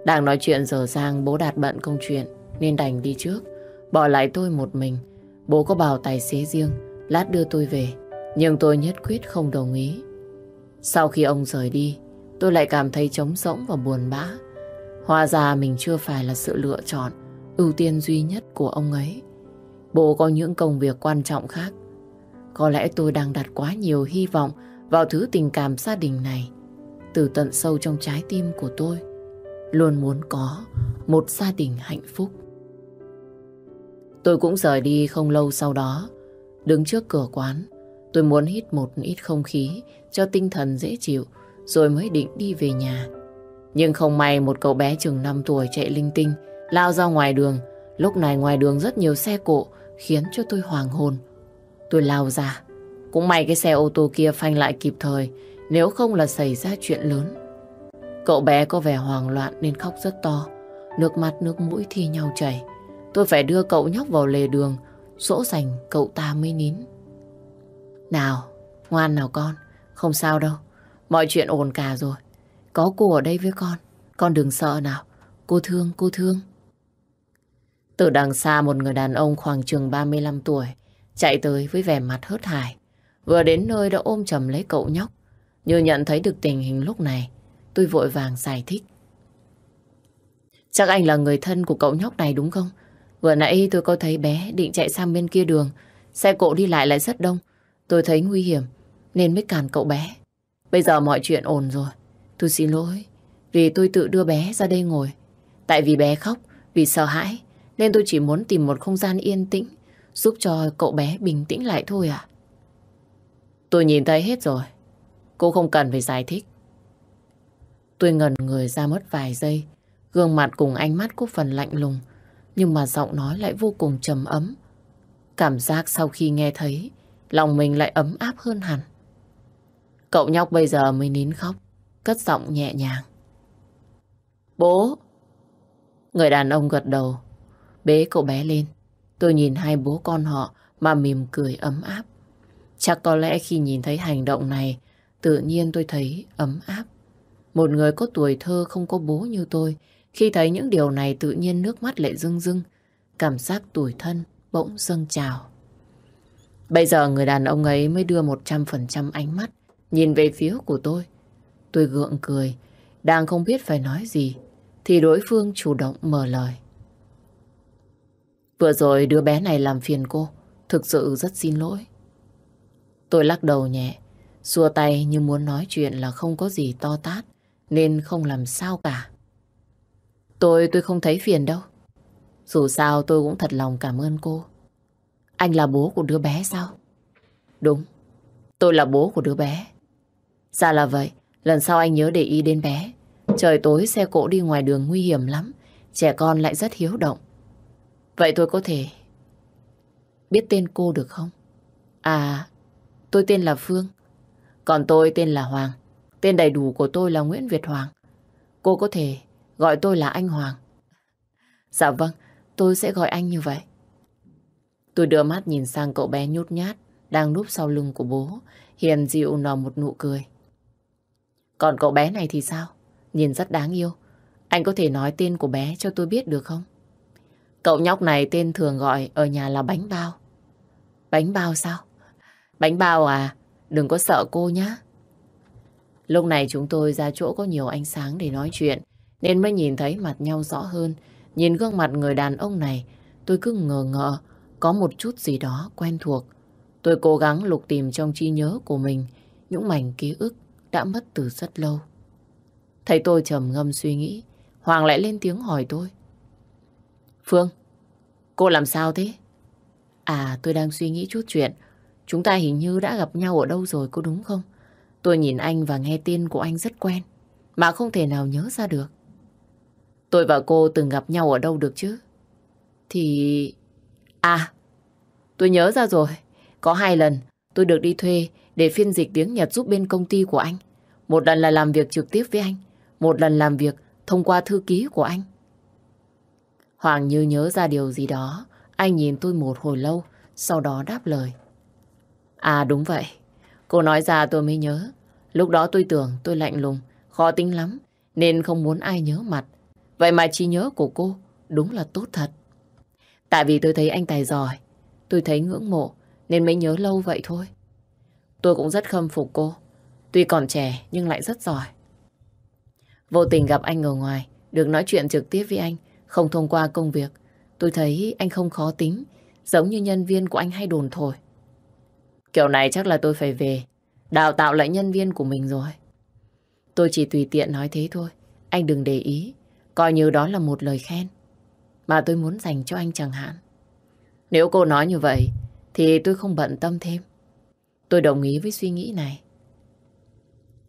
Đang nói chuyện giờ Giang bố đạt bận công chuyện nên đành đi trước. Bỏ lại tôi một mình. Bố có bảo tài xế riêng, lát đưa tôi về. Nhưng tôi nhất quyết không đồng ý. Sau khi ông rời đi, tôi lại cảm thấy trống rỗng và buồn bã. Hóa ra mình chưa phải là sự lựa chọn ưu tiên duy nhất của ông ấy. Bố có những công việc quan trọng khác. Có lẽ tôi đang đặt quá nhiều hy vọng vào thứ tình cảm gia đình này. Từ tận sâu trong trái tim của tôi, luôn muốn có một gia đình hạnh phúc. Tôi cũng rời đi không lâu sau đó. Đứng trước cửa quán, tôi muốn hít một ít không khí cho tinh thần dễ chịu, rồi mới định đi về nhà. Nhưng không may một cậu bé chừng 5 tuổi chạy linh tinh, lao ra ngoài đường. Lúc này ngoài đường rất nhiều xe cộ, khiến cho tôi hoàng hồn. Tôi lao ra. Cũng may cái xe ô tô kia phanh lại kịp thời, nếu không là xảy ra chuyện lớn. Cậu bé có vẻ hoảng loạn nên khóc rất to. Nước mắt nước mũi thi nhau chảy. Tôi phải đưa cậu nhóc vào lề đường, dỗ dành cậu ta mới nín. Nào, ngoan nào con, không sao đâu. Mọi chuyện ổn cả rồi. Có cô ở đây với con, con đừng sợ nào. Cô thương, cô thương. Từ đằng xa một người đàn ông khoảng chừng 35 tuổi chạy tới với vẻ mặt hớt hải. Vừa đến nơi đã ôm chầm lấy cậu nhóc. Như nhận thấy được tình hình lúc này, tôi vội vàng giải thích. Chắc anh là người thân của cậu nhóc này đúng không? Vừa nãy tôi có thấy bé định chạy sang bên kia đường. Xe cộ đi lại lại rất đông. Tôi thấy nguy hiểm nên mới cản cậu bé. Bây giờ mọi chuyện ổn rồi. Tôi xin lỗi vì tôi tự đưa bé ra đây ngồi. Tại vì bé khóc vì sợ hãi nên tôi chỉ muốn tìm một không gian yên tĩnh giúp cho cậu bé bình tĩnh lại thôi à. Tôi nhìn thấy hết rồi. Cô không cần phải giải thích. Tôi ngẩn người ra mất vài giây. Gương mặt cùng ánh mắt có phần lạnh lùng. Nhưng mà giọng nói lại vô cùng trầm ấm. Cảm giác sau khi nghe thấy, lòng mình lại ấm áp hơn hẳn. Cậu nhóc bây giờ mới nín khóc, cất giọng nhẹ nhàng. Bố! Người đàn ông gật đầu, bế cậu bé lên. Tôi nhìn hai bố con họ mà mỉm cười ấm áp. Chắc có lẽ khi nhìn thấy hành động này, tự nhiên tôi thấy ấm áp. Một người có tuổi thơ không có bố như tôi, khi thấy những điều này tự nhiên nước mắt lại rưng rưng, cảm giác tuổi thân bỗng dâng trào. Bây giờ người đàn ông ấy mới đưa 100% ánh mắt, nhìn về phía của tôi. Tôi gượng cười, đang không biết phải nói gì, thì đối phương chủ động mở lời. Vừa rồi đứa bé này làm phiền cô, thực sự rất xin lỗi. Tôi lắc đầu nhẹ, xua tay như muốn nói chuyện là không có gì to tát, nên không làm sao cả. Tôi, tôi không thấy phiền đâu. Dù sao tôi cũng thật lòng cảm ơn cô. Anh là bố của đứa bé sao? Đúng, tôi là bố của đứa bé. Ra là vậy, lần sau anh nhớ để ý đến bé. Trời tối xe cộ đi ngoài đường nguy hiểm lắm, trẻ con lại rất hiếu động. Vậy tôi có thể biết tên cô được không? À, tôi tên là Phương. Còn tôi tên là Hoàng. Tên đầy đủ của tôi là Nguyễn Việt Hoàng. Cô có thể gọi tôi là anh Hoàng. Dạ vâng, tôi sẽ gọi anh như vậy. Tôi đưa mắt nhìn sang cậu bé nhút nhát đang núp sau lưng của bố, hiền dịu nở một nụ cười. Còn cậu bé này thì sao? Nhìn rất đáng yêu. Anh có thể nói tên của bé cho tôi biết được không? Cậu nhóc này tên thường gọi ở nhà là bánh bao. Bánh bao sao? Bánh bao à? Đừng có sợ cô nhá. Lúc này chúng tôi ra chỗ có nhiều ánh sáng để nói chuyện, nên mới nhìn thấy mặt nhau rõ hơn. Nhìn gương mặt người đàn ông này, tôi cứ ngờ ngợ, có một chút gì đó quen thuộc. Tôi cố gắng lục tìm trong trí nhớ của mình những mảnh ký ức đã mất từ rất lâu. Thấy tôi trầm ngâm suy nghĩ, Hoàng lại lên tiếng hỏi tôi. Phương, cô làm sao thế? À, tôi đang suy nghĩ chút chuyện. Chúng ta hình như đã gặp nhau ở đâu rồi, cô đúng không? Tôi nhìn anh và nghe tên của anh rất quen, mà không thể nào nhớ ra được. Tôi và cô từng gặp nhau ở đâu được chứ? Thì... À, tôi nhớ ra rồi. Có hai lần tôi được đi thuê để phiên dịch tiếng Nhật giúp bên công ty của anh. Một lần là làm việc trực tiếp với anh, một lần làm việc thông qua thư ký của anh. Hoàng như nhớ ra điều gì đó, anh nhìn tôi một hồi lâu, sau đó đáp lời. À đúng vậy, cô nói ra tôi mới nhớ. Lúc đó tôi tưởng tôi lạnh lùng, khó tính lắm, nên không muốn ai nhớ mặt. Vậy mà trí nhớ của cô đúng là tốt thật. Tại vì tôi thấy anh tài giỏi, tôi thấy ngưỡng mộ, nên mới nhớ lâu vậy thôi. Tôi cũng rất khâm phục cô. Tuy còn trẻ nhưng lại rất giỏi. Vô tình gặp anh ở ngoài, được nói chuyện trực tiếp với anh, không thông qua công việc. Tôi thấy anh không khó tính, giống như nhân viên của anh hay đồn thổi. Kiểu này chắc là tôi phải về, đào tạo lại nhân viên của mình rồi. Tôi chỉ tùy tiện nói thế thôi, anh đừng để ý, coi như đó là một lời khen mà tôi muốn dành cho anh chẳng hạn. Nếu cô nói như vậy, thì tôi không bận tâm thêm. Tôi đồng ý với suy nghĩ này.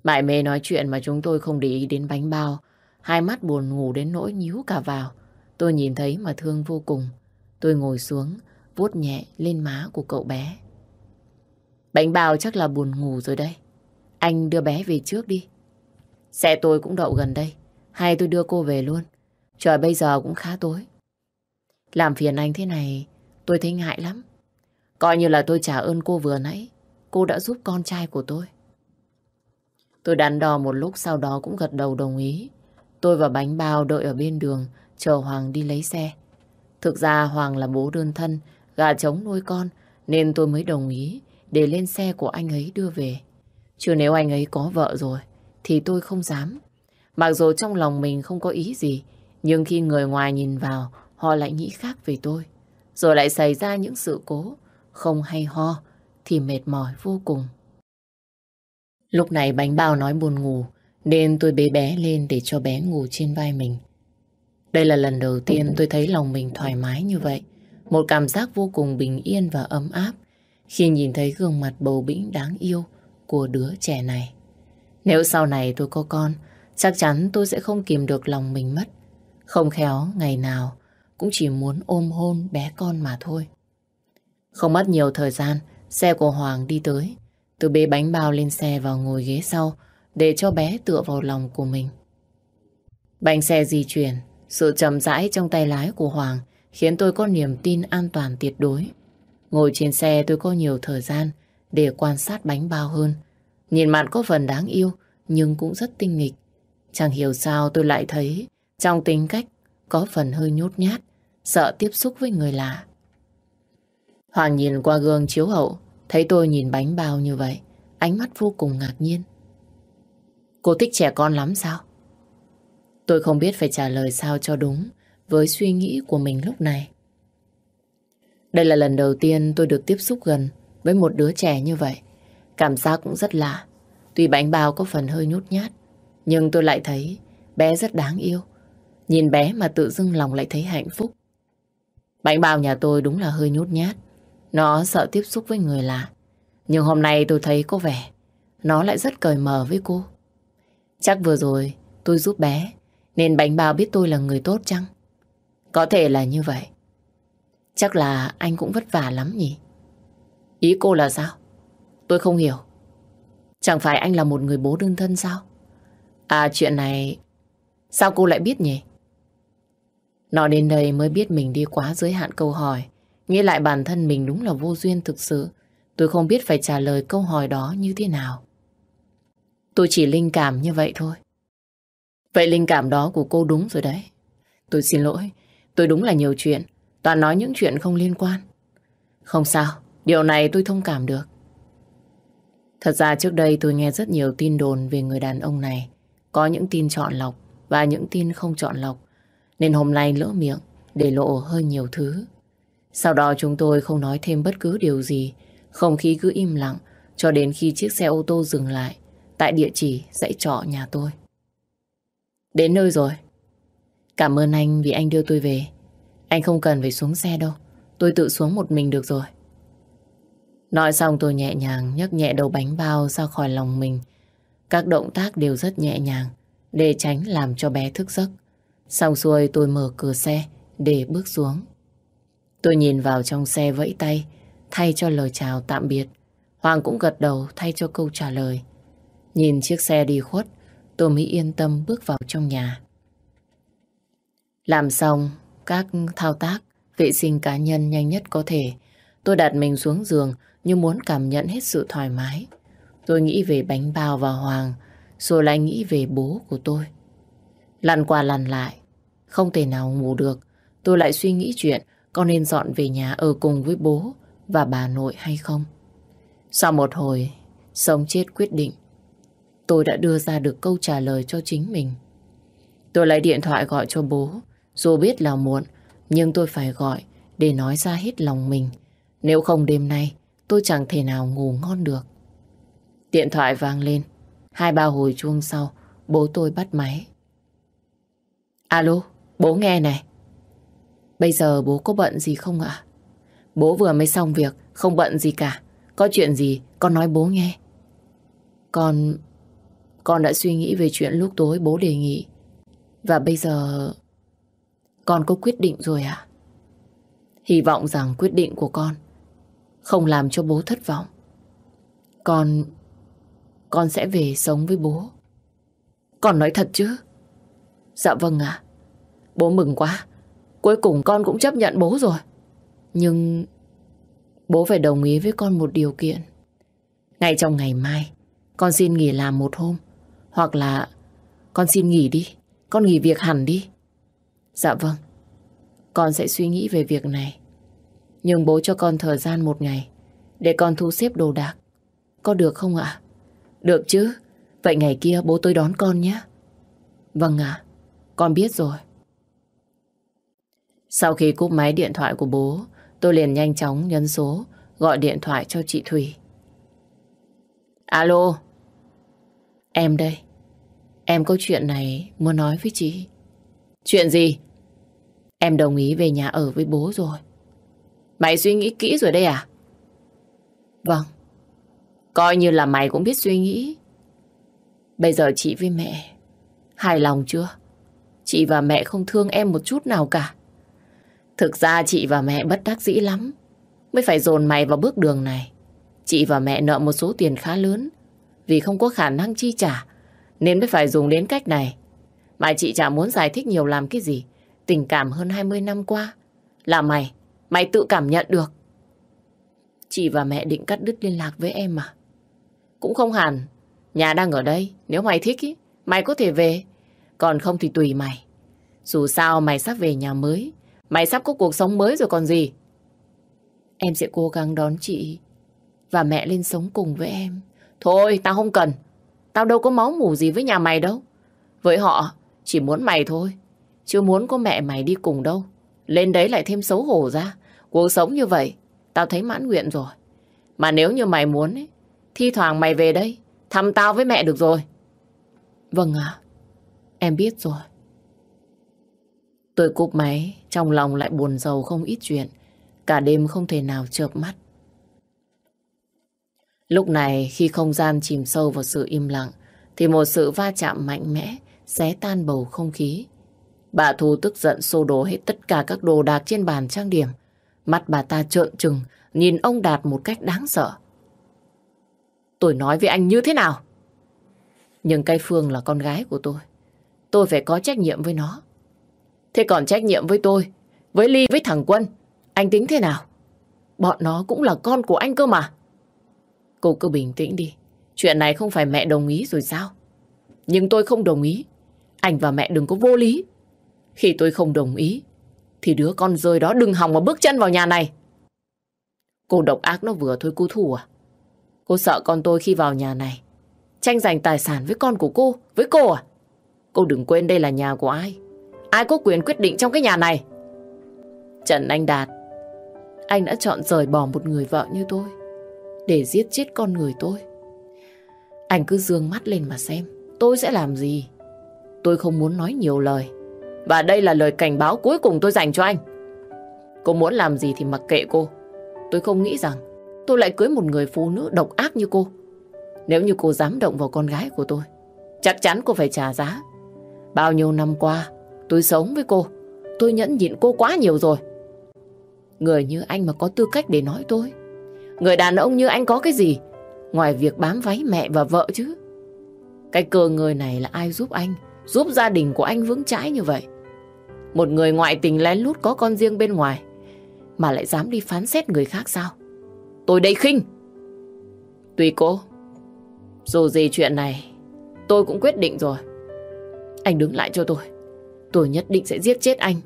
Mãi mê nói chuyện mà chúng tôi không để ý đến bánh bao. Hai mắt buồn ngủ đến nỗi nhíu cả vào. Tôi nhìn thấy mà thương vô cùng. Tôi ngồi xuống, vuốt nhẹ lên má của cậu bé. Bánh bao chắc là buồn ngủ rồi đây. Anh đưa bé về trước đi. Xe tôi cũng đậu gần đây. Hay tôi đưa cô về luôn. Trời bây giờ cũng khá tối. Làm phiền anh thế này, tôi thấy ngại lắm. Coi như là tôi trả ơn cô vừa nãy. Cô đã giúp con trai của tôi. Tôi đắn đo một lúc sau đó cũng gật đầu đồng ý. Tôi và bánh bao đợi ở bên đường, chờ Hoàng đi lấy xe. Thực ra Hoàng là bố đơn thân, gà trống nuôi con, nên tôi mới đồng ý để lên xe của anh ấy đưa về. Chứ nếu anh ấy có vợ rồi, thì tôi không dám. Mặc dù trong lòng mình không có ý gì, nhưng khi người ngoài nhìn vào, họ lại nghĩ khác về tôi. Rồi lại xảy ra những sự cố, không hay ho, thì mệt mỏi vô cùng. Lúc này bánh bao nói buồn ngủ, nên tôi bế bé lên để cho bé ngủ trên vai mình. Đây là lần đầu tiên tôi thấy lòng mình thoải mái như vậy. Một cảm giác vô cùng bình yên và ấm áp khi nhìn thấy gương mặt bầu bĩnh đáng yêu của đứa trẻ này. Nếu sau này tôi có con, chắc chắn tôi sẽ không kìm được lòng mình mất. Không khéo, ngày nào cũng chỉ muốn ôm hôn bé con mà thôi. Không mất nhiều thời gian, xe của Hoàng đi tới. Tôi bế bánh bao lên xe và ngồi ghế sau để cho bé tựa vào lòng của mình. Bánh xe di chuyển, sự chậm rãi trong tay lái của Hoàng khiến tôi có niềm tin an toàn tuyệt đối. Ngồi trên xe tôi có nhiều thời gian để quan sát bánh bao hơn. Nhìn mặt có phần đáng yêu nhưng cũng rất tinh nghịch. Chẳng hiểu sao tôi lại thấy trong tính cách có phần hơi nhút nhát, sợ tiếp xúc với người lạ. Hoàng nhìn qua gương chiếu hậu, thấy tôi nhìn bánh bao như vậy, ánh mắt vô cùng ngạc nhiên. Cô thích trẻ con lắm sao? Tôi không biết phải trả lời sao cho đúng với suy nghĩ của mình lúc này. Đây là lần đầu tiên tôi được tiếp xúc gần với một đứa trẻ như vậy. Cảm giác cũng rất lạ. Tuy bánh bao có phần hơi nhút nhát, nhưng tôi lại thấy bé rất đáng yêu. Nhìn bé mà tự dưng lòng lại thấy hạnh phúc. Bánh bao nhà tôi đúng là hơi nhút nhát. Nó sợ tiếp xúc với người lạ. Nhưng hôm nay tôi thấy có vẻ nó lại rất cởi mở với cô. Chắc vừa rồi tôi giúp bé, nên bánh bao biết tôi là người tốt chăng? Có thể là như vậy. Chắc là anh cũng vất vả lắm nhỉ? Ý cô là sao? Tôi không hiểu. Chẳng phải anh là một người bố đơn thân sao? À chuyện này... Sao cô lại biết nhỉ? Nó đến đây mới biết mình đi quá giới hạn câu hỏi. Nghĩ lại bản thân mình đúng là vô duyên thực sự. Tôi không biết phải trả lời câu hỏi đó như thế nào. Tôi chỉ linh cảm như vậy thôi. Vậy linh cảm đó của cô đúng rồi đấy. Tôi xin lỗi. Tôi đúng là nhiều chuyện. Toàn nói những chuyện không liên quan. Không sao. Điều này tôi thông cảm được. Thật ra trước đây tôi nghe rất nhiều tin đồn về người đàn ông này. Có những tin chọn lọc và những tin không chọn lọc. Nên hôm nay lỡ miệng để lộ hơi nhiều thứ. Sau đó chúng tôi không nói thêm bất cứ điều gì. Không khí cứ im lặng cho đến khi chiếc xe ô tô dừng lại tại địa chỉ dãy trọ nhà tôi. Đến nơi rồi. Cảm ơn anh vì anh đưa tôi về. Anh không cần phải xuống xe đâu. Tôi tự xuống một mình được rồi. Nói xong tôi nhẹ nhàng nhấc nhẹ đầu bánh bao ra khỏi lòng mình. Các động tác đều rất nhẹ nhàng để tránh làm cho bé thức giấc. Xong xuôi tôi mở cửa xe để bước xuống. Tôi nhìn vào trong xe vẫy tay thay cho lời chào tạm biệt. Hoàng cũng gật đầu thay cho câu trả lời. Nhìn chiếc xe đi khuất, tôi mới yên tâm bước vào trong nhà. Làm xong các thao tác vệ sinh cá nhân nhanh nhất có thể, tôi đặt mình xuống giường như muốn cảm nhận hết sự thoải mái. Tôi nghĩ về bánh bao và Hoàng, rồi lại nghĩ về bố của tôi. Lăn qua lăn lại, không thể nào ngủ được. Tôi lại suy nghĩ chuyện có nên dọn về nhà ở cùng với bố và bà nội hay không. Sau một hồi, sống chết quyết định, tôi đã đưa ra được câu trả lời cho chính mình. Tôi lấy điện thoại gọi cho bố, dù biết là muộn, nhưng tôi phải gọi để nói ra hết lòng mình. Nếu không đêm nay, tôi chẳng thể nào ngủ ngon được. Điện thoại vang lên, hai ba hồi chuông sau, bố tôi bắt máy. Alo, bố nghe này. Bây giờ bố có bận gì không ạ? Bố vừa mới xong việc, không bận gì cả. Có chuyện gì, con nói bố nghe. Con... Con đã suy nghĩ về chuyện lúc tối bố đề nghị. Và bây giờ... Con có quyết định rồi à? Hy vọng rằng quyết định của con không làm cho bố thất vọng. Con... Con sẽ về sống với bố. Con nói thật chứ? Dạ vâng ạ. Bố mừng quá. Cuối cùng con cũng chấp nhận bố rồi. Nhưng bố phải đồng ý với con một điều kiện. Ngay trong ngày mai, con xin nghỉ làm một hôm. Hoặc là con xin nghỉ đi. Con nghỉ việc hẳn đi. Dạ vâng. Con sẽ suy nghĩ về việc này. Nhưng bố cho con thời gian một ngày để con thu xếp đồ đạc. Có được không ạ? Được chứ. Vậy ngày kia bố tôi đón con nhé. Vâng ạ con biết rồi. Sau khi cúp máy điện thoại của bố, tôi liền nhanh chóng nhấn số, gọi điện thoại cho chị Thủy. Alo. Em đây. Em có chuyện này muốn nói với chị. Chuyện gì? Em đồng ý về nhà ở với bố rồi. Mày suy nghĩ kỹ rồi đây à? Vâng. Coi như là mày cũng biết suy nghĩ. Bây giờ chị với mẹ hài lòng chưa? Chị và mẹ không thương em một chút nào cả. Thực ra chị và mẹ bất đắc dĩ lắm. Mới phải dồn mày vào bước đường này. Chị và mẹ nợ một số tiền khá lớn. Vì không có khả năng chi trả. Nên mới phải dùng đến cách này. Mà chị chả muốn giải thích nhiều làm cái gì. Tình cảm hơn 20 năm qua. Là mày. Mày tự cảm nhận được. Chị và mẹ định cắt đứt liên lạc với em mà. Cũng không hẳn. Nhà đang ở đây. Nếu mày thích ý, mày có thể về. Còn không thì tùy mày. Dù sao mày sắp về nhà mới. Mày sắp có cuộc sống mới rồi còn gì. Em sẽ cố gắng đón chị và mẹ lên sống cùng với em. Thôi, tao không cần. Tao đâu có máu mủ gì với nhà mày đâu. Với họ, chỉ muốn mày thôi. Chưa muốn có mẹ mày đi cùng đâu. Lên đấy lại thêm xấu hổ ra. Cuộc sống như vậy, tao thấy mãn nguyện rồi. Mà nếu như mày muốn, ấy, thi thoảng mày về đây, thăm tao với mẹ được rồi. Vâng ạ, em biết rồi. Tôi cúp máy, trong lòng lại buồn rầu không ít chuyện. Cả đêm không thể nào chợp mắt. Lúc này khi không gian chìm sâu vào sự im lặng thì một sự va chạm mạnh mẽ xé tan bầu không khí. Bà Thu tức giận xô đổ hết tất cả các đồ đạc trên bàn trang điểm. Mắt bà ta trợn trừng nhìn ông Đạt một cách đáng sợ. Tôi nói với anh như thế nào? Nhưng cây Phương là con gái của tôi. Tôi phải có trách nhiệm với nó. Thế còn trách nhiệm với tôi, với Ly, với thằng Quân, anh tính thế nào? Bọn nó cũng là con của anh cơ mà. Cô cứ bình tĩnh đi. Chuyện này không phải mẹ đồng ý rồi sao? Nhưng tôi không đồng ý. Anh và mẹ đừng có vô lý. Khi tôi không đồng ý, thì đứa con rơi đó đừng hòng mà bước chân vào nhà này. Cô độc ác nó vừa thôi cô thủ à? Cô sợ con tôi khi vào nhà này tranh giành tài sản với con của cô, với cô à? Cô đừng quên đây là nhà của ai. Ai có quyền quyết định trong cái nhà này? Trần Anh Đạt, anh đã chọn rời bỏ một người vợ như tôi để giết chết con người tôi. Anh cứ dương mắt lên mà xem, tôi sẽ làm gì? Tôi không muốn nói nhiều lời. Và đây là lời cảnh báo cuối cùng tôi dành cho anh. Cô muốn làm gì thì mặc kệ cô. Tôi không nghĩ rằng tôi lại cưới một người phụ nữ độc ác như cô. Nếu như cô dám động vào con gái của tôi, chắc chắn cô phải trả giá. Bao nhiêu năm qua, tôi sống với cô. Tôi nhẫn nhịn cô quá nhiều rồi. Người như anh mà có tư cách để nói tôi. Người đàn ông như anh có cái gì? Ngoài việc bám váy mẹ và vợ chứ. Cái cơ người này là ai giúp anh? Giúp gia đình của anh vững chãi như vậy. Một người ngoại tình lén lút có con riêng bên ngoài. Mà lại dám đi phán xét người khác sao? Tôi đây khinh. Tùy cô. Dù gì chuyện này, tôi cũng quyết định rồi. Anh đứng lại cho tôi. Tôi nhất định sẽ giết chết anh.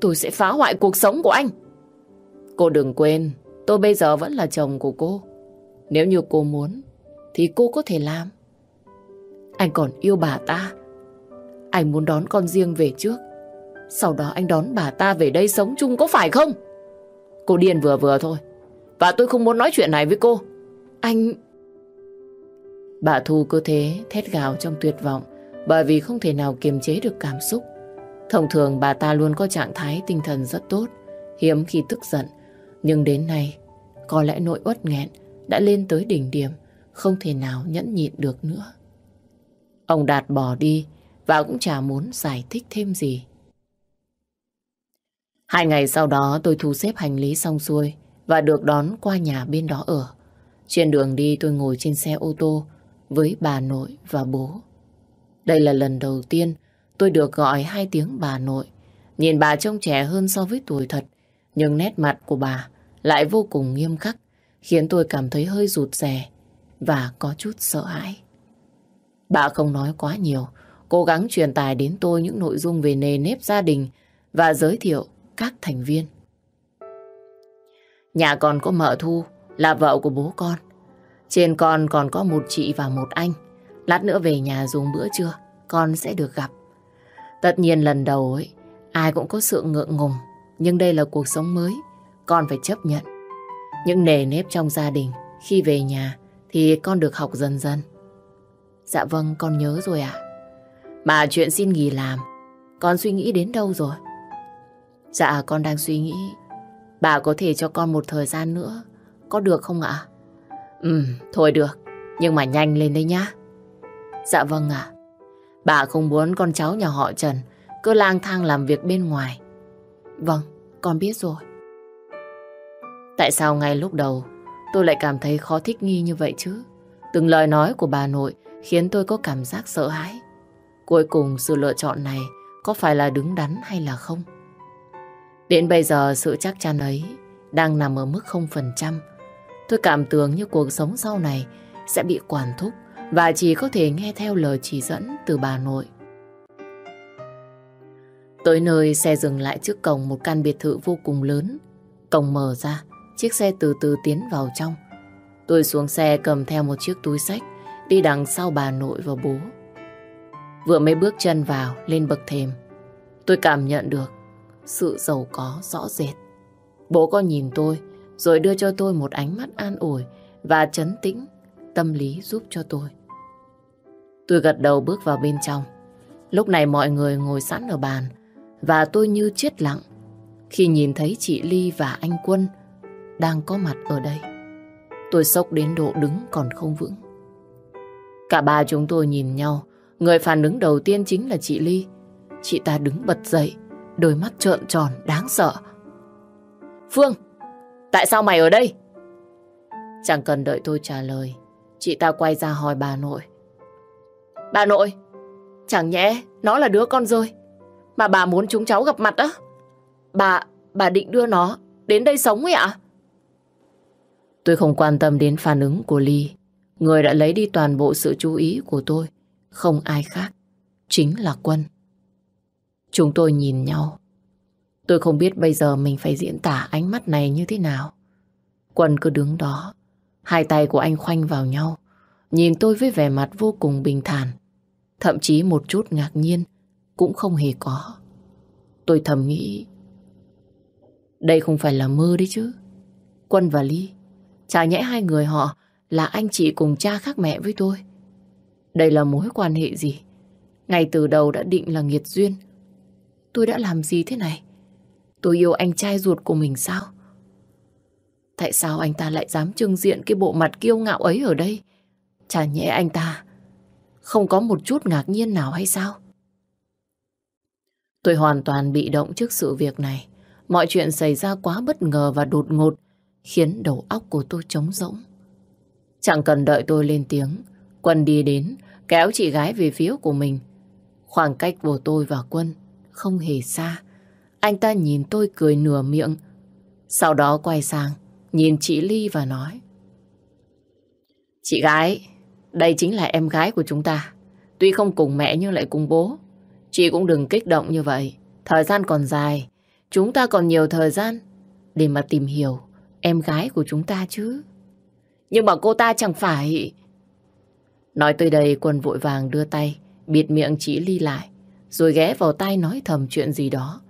Tôi sẽ phá hoại cuộc sống của anh. Cô đừng quên, tôi bây giờ vẫn là chồng của cô. Nếu như cô muốn, thì cô có thể làm. Anh còn yêu bà ta. Anh muốn đón con riêng về trước. Sau đó anh đón bà ta về đây sống chung có phải không? Cô điên vừa vừa thôi. Và tôi không muốn nói chuyện này với cô. Anh... Bà Thu cứ thế thét gào trong tuyệt vọng bởi vì không thể nào kiềm chế được cảm xúc. Thông thường bà ta luôn có trạng thái tinh thần rất tốt, hiếm khi tức giận. Nhưng đến nay, có lẽ nỗi uất nghẹn đã lên tới đỉnh điểm, không thể nào nhẫn nhịn được nữa. Ông Đạt bỏ đi và cũng chả muốn giải thích thêm gì. Hai ngày sau đó tôi thu xếp hành lý xong xuôi và được đón qua nhà bên đó ở. Trên đường đi tôi ngồi trên xe ô tô với bà nội và bố. Đây là lần đầu tiên tôi được gọi hai tiếng bà nội. Nhìn bà trông trẻ hơn so với tuổi thật, nhưng nét mặt của bà lại vô cùng nghiêm khắc, khiến tôi cảm thấy hơi rụt rè và có chút sợ hãi. Bà không nói quá nhiều, cố gắng truyền tải đến tôi những nội dung về nề nếp gia đình và giới thiệu các thành viên. Nhà còn có mợ Thu, là vợ của bố con. Trên con còn có một chị và một anh. Lát nữa về nhà dùng bữa trưa, con sẽ được gặp. Tất nhiên lần đầu ấy, ai cũng có sự ngượng ngùng. Nhưng đây là cuộc sống mới, con phải chấp nhận. Những nề nếp trong gia đình, khi về nhà thì con được học dần dần. Dạ vâng, con nhớ rồi ạ. Mà chuyện xin nghỉ làm, con suy nghĩ đến đâu rồi? Dạ, con đang suy nghĩ. Bà có thể cho con một thời gian nữa, có được không ạ? Ừ, thôi được, nhưng mà nhanh lên đấy nhá. Dạ vâng ạ. Bà không muốn con cháu nhà họ Trần cứ lang thang làm việc bên ngoài. Vâng, con biết rồi. Tại sao ngay lúc đầu tôi lại cảm thấy khó thích nghi như vậy chứ? Từng lời nói của bà nội khiến tôi có cảm giác sợ hãi. Cuối cùng sự lựa chọn này có phải là đứng đắn hay là không? Đến bây giờ sự chắc chắn ấy đang nằm ở mức 0%. Tôi cảm tưởng như cuộc sống sau này sẽ bị quản thúc và chỉ có thể nghe theo lời chỉ dẫn từ bà nội. Tới nơi xe dừng lại trước cổng một căn biệt thự vô cùng lớn. Cổng mở ra, chiếc xe từ từ tiến vào trong. Tôi xuống xe cầm theo một chiếc túi sách, đi đằng sau bà nội và bố. Vừa mới bước chân vào, lên bậc thềm, tôi cảm nhận được sự giàu có rõ rệt. Bố có nhìn tôi, rồi đưa cho tôi một ánh mắt an ủi và chấn tĩnh, tâm lý giúp cho tôi. Tôi gật đầu bước vào bên trong. Lúc này mọi người ngồi sẵn ở bàn và tôi như chết lặng khi nhìn thấy chị Ly và anh Quân đang có mặt ở đây. Tôi sốc đến độ đứng còn không vững. Cả ba chúng tôi nhìn nhau, người phản ứng đầu tiên chính là chị Ly. Chị ta đứng bật dậy, đôi mắt trợn tròn đáng sợ. Phương, tại sao mày ở đây? Chẳng cần đợi tôi trả lời, chị ta quay ra hỏi bà nội. Bà nội, chẳng nhẽ nó là đứa con rơi mà bà muốn chúng cháu gặp mặt á? Bà, bà định đưa nó đến đây sống ấy ạ? Tôi không quan tâm đến phản ứng của Ly. Người đã lấy đi toàn bộ sự chú ý của tôi. Không ai khác. Chính là Quân. Chúng tôi nhìn nhau. Tôi không biết bây giờ mình phải diễn tả ánh mắt này như thế nào. Quân cứ đứng đó. Hai tay của anh khoanh vào nhau. Nhìn tôi với vẻ mặt vô cùng bình thản. Thậm chí một chút ngạc nhiên, cũng không hề có. Tôi thầm nghĩ, đây không phải là mơ đấy chứ. Quân và Ly, Chả nhẽ hai người họ là anh chị cùng cha khác mẹ với tôi. Đây là mối quan hệ gì? Ngay từ đầu đã định là nghiệt duyên. Tôi đã làm gì thế này? Tôi yêu anh trai ruột của mình sao? Tại sao anh ta lại dám trưng diện cái bộ mặt kiêu ngạo ấy ở đây? Chả nhẽ anh ta không có một chút ngạc nhiên nào hay sao? Tôi hoàn toàn bị động trước sự việc này. Mọi chuyện xảy ra quá bất ngờ và đột ngột khiến đầu óc của tôi trống rỗng. Chẳng cần đợi tôi lên tiếng, Quân đi đến, kéo chị gái về phía của mình. Khoảng cách của tôi và Quân không hề xa. Anh ta nhìn tôi cười nửa miệng, sau đó quay sang, nhìn chị Ly và nói. Chị gái, đây chính là em gái của chúng ta. Tuy không cùng mẹ nhưng lại cùng bố. Chị cũng đừng kích động như vậy. Thời gian còn dài, chúng ta còn nhiều thời gian để mà tìm hiểu em gái của chúng ta chứ. Nhưng mà cô ta chẳng phải... Nói tới đây quân vội vàng đưa tay, bịt miệng chị Ly lại, rồi ghé vào tai nói thầm chuyện gì đó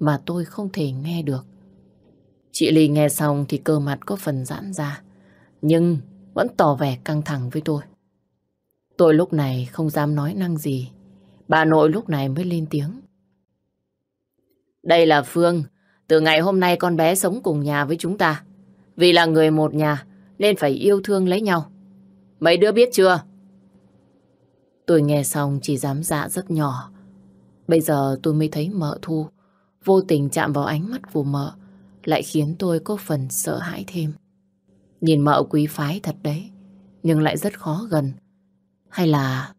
mà tôi không thể nghe được. Chị Ly nghe xong thì cơ mặt có phần giãn ra, nhưng vẫn tỏ vẻ căng thẳng với tôi. Tôi lúc này không dám nói năng gì. Bà nội lúc này mới lên tiếng. Đây là Phương. Từ ngày hôm nay con bé sống cùng nhà với chúng ta. Vì là người một nhà nên phải yêu thương lấy nhau. Mấy đứa biết chưa? Tôi nghe xong chỉ dám dạ rất nhỏ. Bây giờ tôi mới thấy mợ thu. Vô tình chạm vào ánh mắt của mợ lại khiến tôi có phần sợ hãi thêm. Nhìn mợ quý phái thật đấy, nhưng lại rất khó gần. Hay là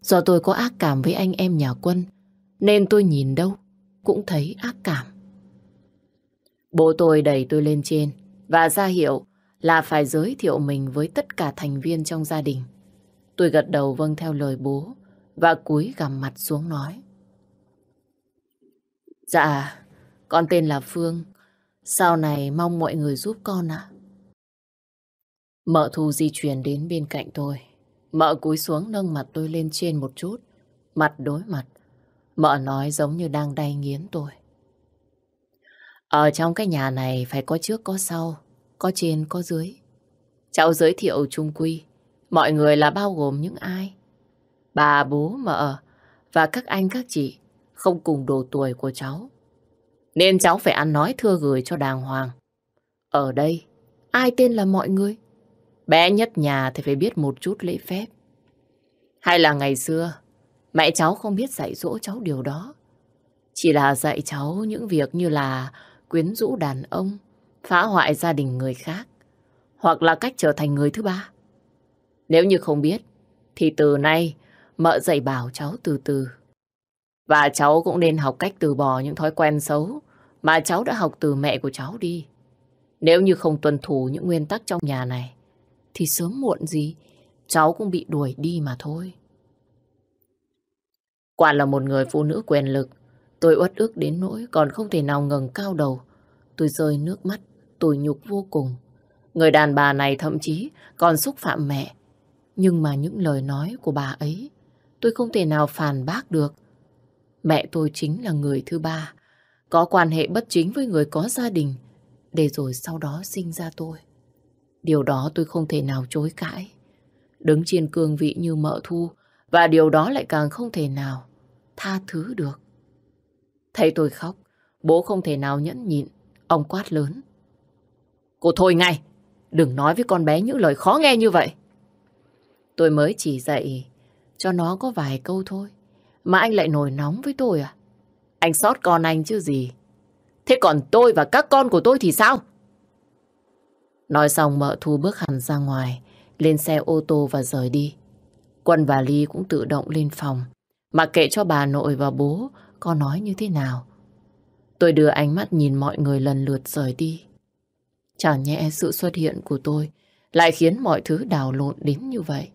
do tôi có ác cảm với anh em nhà quân, nên tôi nhìn đâu cũng thấy ác cảm. Bố tôi đẩy tôi lên trên và ra hiệu là phải giới thiệu mình với tất cả thành viên trong gia đình. Tôi gật đầu vâng theo lời bố và cúi gằm mặt xuống nói. Dạ, con tên là Phương. Sau này mong mọi người giúp con ạ. Mợ Thu di chuyển đến bên cạnh tôi. Mợ cúi xuống nâng mặt tôi lên trên một chút. Mặt đối mặt. Mợ nói giống như đang đay nghiến tôi. Ở trong cái nhà này phải có trước có sau, có trên có dưới. Cháu giới thiệu chung quy. Mọi người là bao gồm những ai? Bà, bố, mợ và các anh các chị không cùng độ tuổi của cháu. Nên cháu phải ăn nói thưa gửi cho đàng hoàng. Ở đây, ai tên là mọi người? Bé nhất nhà thì phải biết một chút lễ phép. Hay là ngày xưa, mẹ cháu không biết dạy dỗ cháu điều đó. Chỉ là dạy cháu những việc như là quyến rũ đàn ông, phá hoại gia đình người khác, hoặc là cách trở thành người thứ ba. Nếu như không biết, thì từ nay mợ dạy bảo cháu từ từ. Và cháu cũng nên học cách từ bỏ những thói quen xấu mà cháu đã học từ mẹ của cháu đi. Nếu như không tuân thủ những nguyên tắc trong nhà này, thì sớm muộn gì cháu cũng bị đuổi đi mà thôi. Quả là một người phụ nữ quyền lực, tôi uất ức đến nỗi còn không thể nào ngừng cao đầu. Tôi rơi nước mắt, tôi nhục vô cùng. Người đàn bà này thậm chí còn xúc phạm mẹ. Nhưng mà những lời nói của bà ấy, tôi không thể nào phản bác được. Mẹ tôi chính là người thứ ba, có quan hệ bất chính với người có gia đình, để rồi sau đó sinh ra tôi. Điều đó tôi không thể nào chối cãi. Đứng trên cương vị như mợ thu, và điều đó lại càng không thể nào tha thứ được. Thấy tôi khóc, bố không thể nào nhẫn nhịn, ông quát lớn. Cô thôi ngay, đừng nói với con bé những lời khó nghe như vậy. Tôi mới chỉ dạy cho nó có vài câu thôi, mà anh lại nổi nóng với tôi à? Anh sót con anh chứ gì. Thế còn tôi và các con của tôi thì sao? Nói xong mợ thu bước hẳn ra ngoài, lên xe ô tô và rời đi. Quân và Ly cũng tự động lên phòng, mặc kệ cho bà nội và bố có nói như thế nào. Tôi đưa ánh mắt nhìn mọi người lần lượt rời đi. Chả nhẽ sự xuất hiện của tôi lại khiến mọi thứ đảo lộn đến như vậy.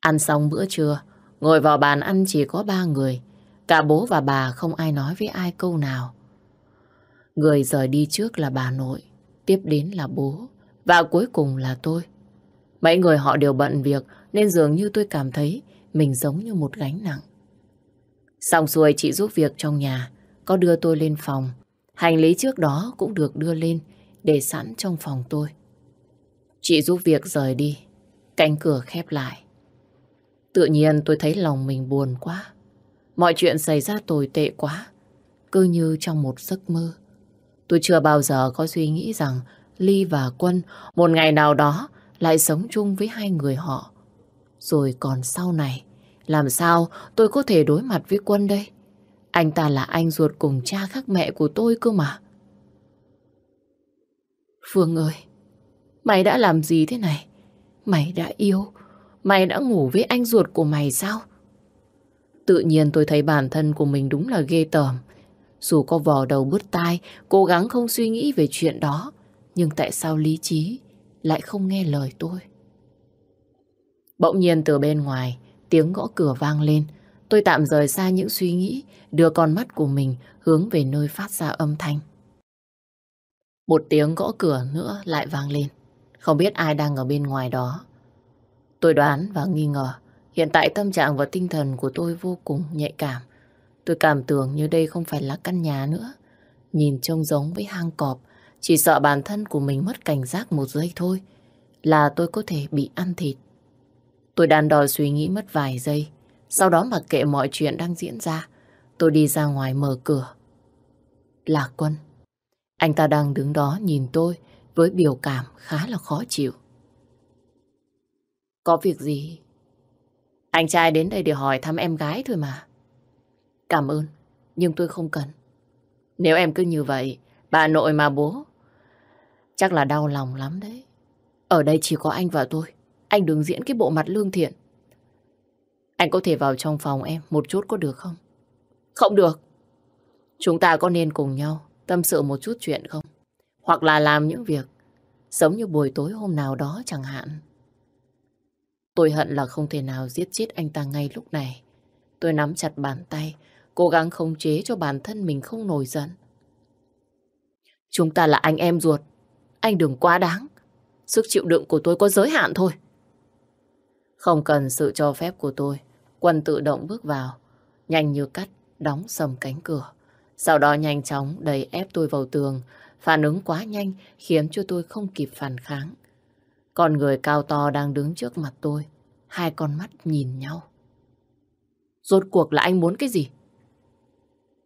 Ăn xong bữa trưa, ngồi vào bàn ăn chỉ có ba người. Cả bố và bà không ai nói với ai câu nào. Người rời đi trước là bà nội, tiếp đến là bố, và cuối cùng là tôi. Mấy người họ đều bận việc nên dường như tôi cảm thấy mình giống như một gánh nặng. Xong xuôi chị giúp việc trong nhà, có đưa tôi lên phòng. Hành lý trước đó cũng được đưa lên, để sẵn trong phòng tôi. Chị giúp việc rời đi, cánh cửa khép lại. Tự nhiên tôi thấy lòng mình buồn quá. Mọi chuyện xảy ra tồi tệ quá, cứ như trong một giấc mơ. Tôi chưa bao giờ có suy nghĩ rằng Ly và Quân một ngày nào đó lại sống chung với hai người họ. Rồi còn sau này, làm sao tôi có thể đối mặt với Quân đây? Anh ta là anh ruột cùng cha khác mẹ của tôi cơ mà. Phương ơi, mày đã làm gì thế này? Mày đã yêu, mày đã ngủ với anh ruột của mày sao? Tự nhiên tôi thấy bản thân của mình đúng là ghê tởm. Dù có vò đầu bứt tai, cố gắng không suy nghĩ về chuyện đó, nhưng tại sao lý trí lại không nghe lời tôi? Bỗng nhiên từ bên ngoài, tiếng gõ cửa vang lên. Tôi tạm rời xa những suy nghĩ, đưa con mắt của mình hướng về nơi phát ra âm thanh. Một tiếng gõ cửa nữa lại vang lên. Không biết ai đang ở bên ngoài đó. Tôi đoán và nghi ngờ. Hiện tại tâm trạng và tinh thần của tôi vô cùng nhạy cảm. Tôi cảm tưởng như đây không phải là căn nhà nữa. Nhìn trông giống với hang cọp. Chỉ sợ bản thân của mình mất cảnh giác một giây thôi. Là tôi có thể bị ăn thịt. Tôi đàn đòi suy nghĩ mất vài giây. Sau đó mặc kệ mọi chuyện đang diễn ra. Tôi đi ra ngoài mở cửa. Lạc Quân. Anh ta đang đứng đó nhìn tôi với biểu cảm khá là khó chịu. Có việc gì? Anh trai đến đây để hỏi thăm em gái thôi mà. Cảm ơn, nhưng tôi không cần. Nếu em cứ như vậy, bà nội mà bố, chắc là đau lòng lắm đấy. Ở đây chỉ có anh và tôi. Anh đừng diễn cái bộ mặt lương thiện. Anh có thể vào trong phòng em một chút có được không? Không được. Chúng ta có nên cùng nhau tâm sự một chút chuyện không? Hoặc là làm những việc giống như buổi tối hôm nào đó chẳng hạn. Tôi hận là không thể nào giết chết anh ta ngay lúc này. Tôi nắm chặt bàn tay, cố gắng khống chế cho bản thân mình không nổi giận. Chúng ta là anh em ruột. Anh đừng quá đáng. Sức chịu đựng của tôi có giới hạn thôi. Không cần sự cho phép của tôi. Quân tự động bước vào. Nhanh như cắt, đóng sầm cánh cửa. Sau đó nhanh chóng đẩy ép tôi vào tường. Phản ứng quá nhanh khiến cho tôi không kịp phản kháng. Con người cao to đang đứng trước mặt tôi. Hai con mắt nhìn nhau. Rốt cuộc là anh muốn cái gì?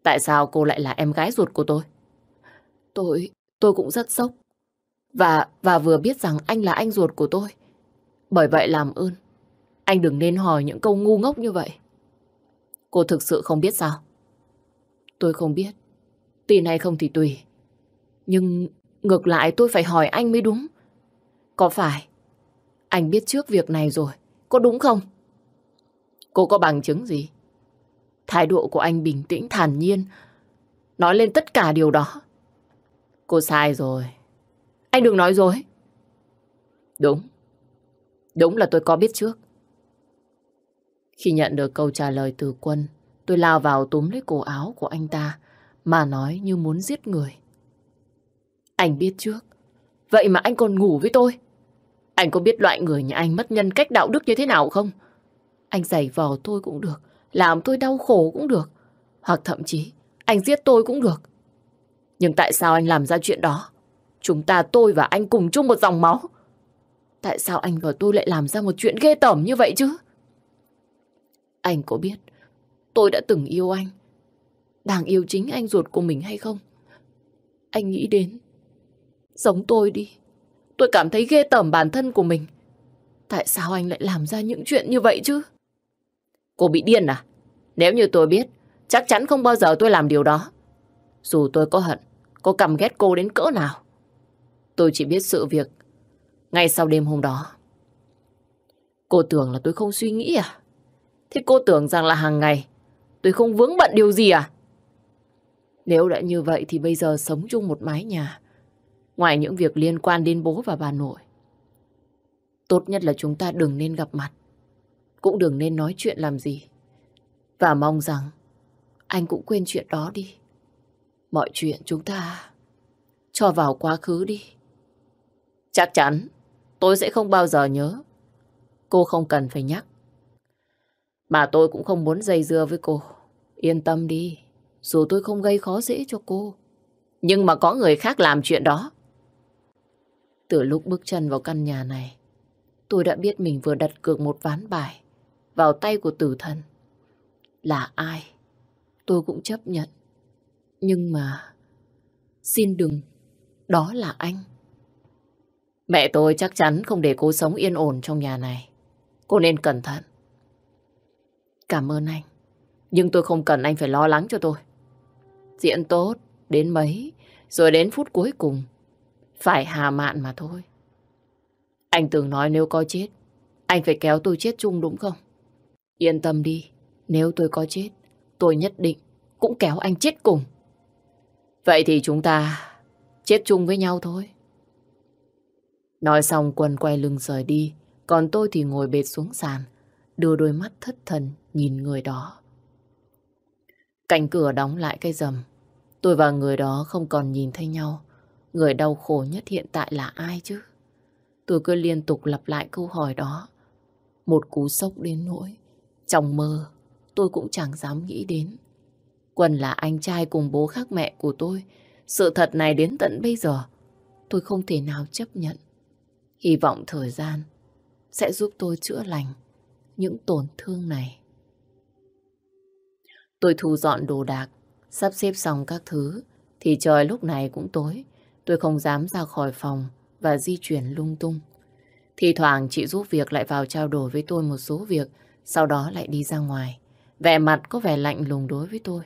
Tại sao cô lại là em gái ruột của tôi? Tôi, tôi cũng rất sốc. Và, và vừa biết rằng anh là anh ruột của tôi. Bởi vậy làm ơn, anh đừng nên hỏi những câu ngu ngốc như vậy. Cô thực sự không biết sao? Tôi không biết. Tin hay không thì tùy. Nhưng ngược lại tôi phải hỏi anh mới đúng. Có phải anh biết trước việc này rồi, có đúng không? Cô có bằng chứng gì? Thái độ của anh bình tĩnh, thản nhiên, nói lên tất cả điều đó. Cô sai rồi. Anh đừng nói dối. Đúng. Đúng là tôi có biết trước. Khi nhận được câu trả lời từ quân, tôi lao vào túm lấy cổ áo của anh ta, mà nói như muốn giết người. Anh biết trước. Vậy mà anh còn ngủ với tôi. Anh có biết loại người như anh mất nhân cách đạo đức như thế nào không? Anh giày vò tôi cũng được, làm tôi đau khổ cũng được. Hoặc thậm chí, anh giết tôi cũng được. Nhưng tại sao anh làm ra chuyện đó? Chúng ta, tôi và anh cùng chung một dòng máu. Tại sao anh và tôi lại làm ra một chuyện ghê tởm như vậy chứ? Anh có biết tôi đã từng yêu anh, đang yêu chính anh ruột của mình hay không? Anh nghĩ đến, giống tôi đi. Tôi cảm thấy ghê tởm bản thân của mình. Tại sao anh lại làm ra những chuyện như vậy chứ? Cô bị điên à? Nếu như tôi biết, chắc chắn không bao giờ tôi làm điều đó. Dù tôi có hận, có căm ghét cô đến cỡ nào. Tôi chỉ biết sự việc ngay sau đêm hôm đó. Cô tưởng là tôi không suy nghĩ à? Thế cô tưởng rằng là hàng ngày tôi không vướng bận điều gì à? Nếu đã như vậy thì bây giờ sống chung một mái nhà. Ngoài những việc liên quan đến bố và bà nội. Tốt nhất là chúng ta đừng nên gặp mặt. Cũng đừng nên nói chuyện làm gì. Và mong rằng anh cũng quên chuyện đó đi. Mọi chuyện chúng ta cho vào quá khứ đi. Chắc chắn tôi sẽ không bao giờ nhớ. Cô không cần phải nhắc. Mà tôi cũng không muốn dây dưa với cô. Yên tâm đi. Dù tôi không gây khó dễ cho cô. Nhưng mà có người khác làm chuyện đó. Từ lúc bước chân vào căn nhà này, tôi đã biết mình vừa đặt cược một ván bài vào tay của tử thần. Là ai? Tôi cũng chấp nhận. Nhưng mà... Xin đừng. Đó là anh. Mẹ tôi chắc chắn không để cô sống yên ổn trong nhà này. Cô nên cẩn thận. Cảm ơn anh. Nhưng tôi không cần anh phải lo lắng cho tôi. Diễn tốt, đến mấy, rồi đến phút cuối cùng. Phải hà mạn mà thôi. Anh từng nói nếu có chết, anh phải kéo tôi chết chung đúng không? Yên tâm đi, nếu tôi có chết, tôi nhất định cũng kéo anh chết cùng. Vậy thì chúng ta chết chung với nhau thôi. Nói xong Quân quay lưng rời đi, còn tôi thì ngồi bệt xuống sàn, đưa đôi mắt thất thần nhìn người đó. Cánh cửa đóng lại cái rầm. Tôi và người đó không còn nhìn thấy nhau. Người đau khổ nhất hiện tại là ai chứ? Tôi cứ liên tục lặp lại câu hỏi đó. Một cú sốc đến nỗi. Trong mơ, tôi cũng chẳng dám nghĩ đến. Quân là anh trai cùng bố khác mẹ của tôi. Sự thật này đến tận bây giờ, tôi không thể nào chấp nhận. Hy vọng thời gian sẽ giúp tôi chữa lành những tổn thương này. Tôi thu dọn đồ đạc, sắp xếp xong các thứ, thì trời lúc này cũng tối. Tôi không dám ra khỏi phòng và di chuyển lung tung. Thì thoảng chị giúp việc lại vào trao đổi với tôi một số việc, sau đó lại đi ra ngoài. Vẻ mặt có vẻ lạnh lùng đối với tôi.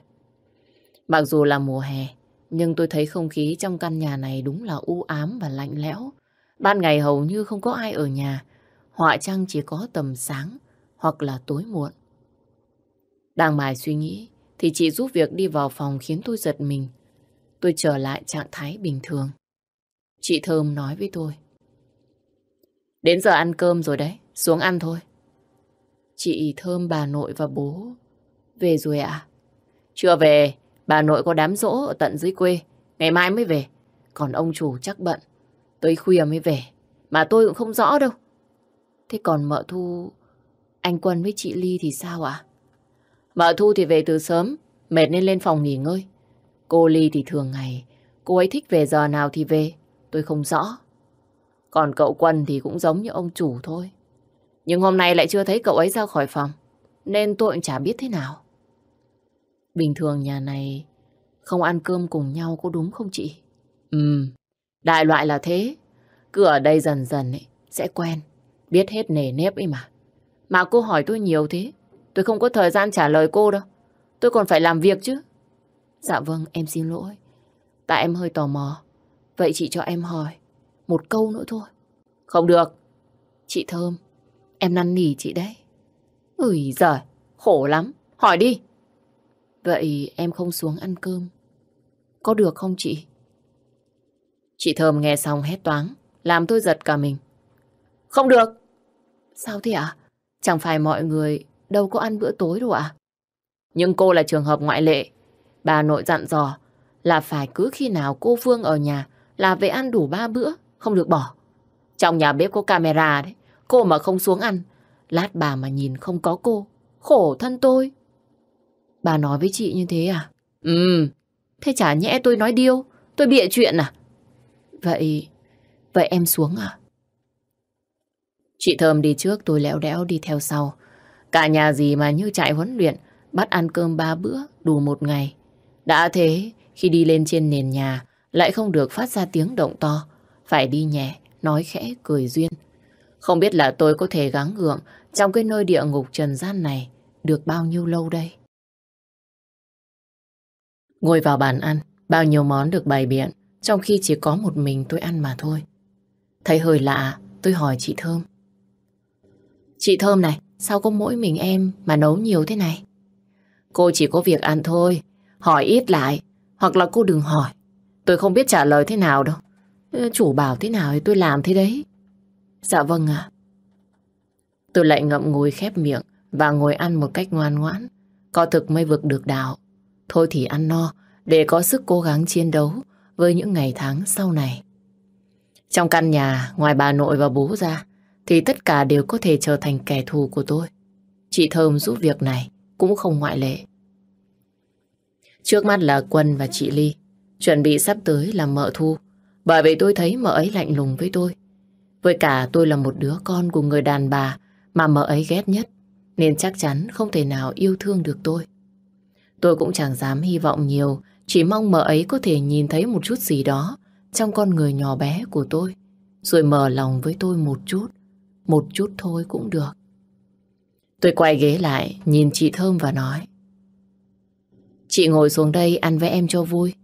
Mặc dù là mùa hè, nhưng tôi thấy không khí trong căn nhà này đúng là u ám và lạnh lẽo. Ban ngày hầu như không có ai ở nhà, họa trăng chỉ có tầm sáng hoặc là tối muộn. Đang mải suy nghĩ, thì chị giúp việc đi vào phòng khiến tôi giật mình. Tôi trở lại trạng thái bình thường. Chị Thơm nói với tôi. Đến giờ ăn cơm rồi đấy, xuống ăn thôi. Chị Thơm, bà nội và bố về rồi ạ? À? Chưa về, bà nội có đám rỗ ở tận dưới quê, ngày mai mới về. Còn ông chủ chắc bận, tới khuya mới về, mà tôi cũng không rõ đâu. Thế còn mợ Thu, anh Quân với chị Ly thì sao ạ? Mợ Thu thì về từ sớm, mệt nên lên phòng nghỉ ngơi. Cô Ly thì thường ngày, cô ấy thích về giờ nào thì về, tôi không rõ. Còn cậu Quân thì cũng giống như ông chủ thôi. Nhưng hôm nay lại chưa thấy cậu ấy ra khỏi phòng, nên tôi cũng chả biết thế nào. Bình thường nhà này không ăn cơm cùng nhau có đúng không chị? Ừ, đại loại là thế. Cứ ở đây dần dần ấy, sẽ quen, biết hết nề nếp ấy mà. Mà cô hỏi tôi nhiều thế, tôi không có thời gian trả lời cô đâu. Tôi còn phải làm việc chứ. Dạ vâng, em xin lỗi. Tại em hơi tò mò. Vậy chị cho em hỏi một câu nữa thôi. Không được. Chị Thơm, em năn nỉ chị đấy. Ui giời, khổ lắm. Hỏi đi. Vậy em không xuống ăn cơm. Có được không chị? Chị Thơm nghe xong hét toáng, làm tôi giật cả mình. Không được. Sao thế ạ? Chẳng phải mọi người đâu có ăn bữa tối đâu ạ? Nhưng cô là trường hợp ngoại lệ. Bà nội dặn dò là phải cứ khi nào cô Phương ở nhà là về ăn đủ ba bữa, không được bỏ. Trong nhà bếp có camera đấy, cô mà không xuống ăn, lát bà mà nhìn không có cô, khổ thân tôi. Bà nói với chị như thế à? Ừ, thế chả nhẽ tôi nói điêu, tôi bịa chuyện à? Vậy, vậy em xuống à? Chị Thơm đi trước tôi lẽo đẽo đi theo sau. Cả nhà gì mà như chạy huấn luyện, bắt ăn cơm ba bữa, đủ một ngày. Đã thế, khi đi lên trên nền nhà, lại không được phát ra tiếng động to, phải đi nhẹ, nói khẽ, cười duyên. Không biết là tôi có thể gắng gượng trong cái nơi địa ngục trần gian này được bao nhiêu lâu đây? Ngồi vào bàn ăn, bao nhiêu món được bày biện, trong khi chỉ có một mình tôi ăn mà thôi. Thấy hơi lạ, tôi hỏi chị Thơm. Chị Thơm này, sao có mỗi mình em mà nấu nhiều thế này? Cô chỉ có việc ăn thôi, hỏi ít lại, hoặc là cô đừng hỏi. Tôi không biết trả lời thế nào đâu. Chủ bảo thế nào thì tôi làm thế đấy. Dạ vâng ạ. Tôi lại ngậm ngùi khép miệng và ngồi ăn một cách ngoan ngoãn. Có thực mới vực được đạo. Thôi thì ăn no để có sức cố gắng chiến đấu với những ngày tháng sau này. Trong căn nhà, ngoài bà nội và bố ra, thì tất cả đều có thể trở thành kẻ thù của tôi. Chị Thơm giúp việc này cũng không ngoại lệ. Trước mắt là Quân và chị Ly, chuẩn bị sắp tới là mợ thu. Bởi vì tôi thấy mợ ấy lạnh lùng với tôi. Với cả tôi là một đứa con của người đàn bà mà mợ ấy ghét nhất, nên chắc chắn không thể nào yêu thương được tôi. Tôi cũng chẳng dám hy vọng nhiều, chỉ mong mợ ấy có thể nhìn thấy một chút gì đó trong con người nhỏ bé của tôi, rồi mở lòng với tôi một chút, một chút thôi cũng được. Tôi quay ghế lại, nhìn chị Thơm và nói. Chị ngồi xuống đây ăn với em cho vui.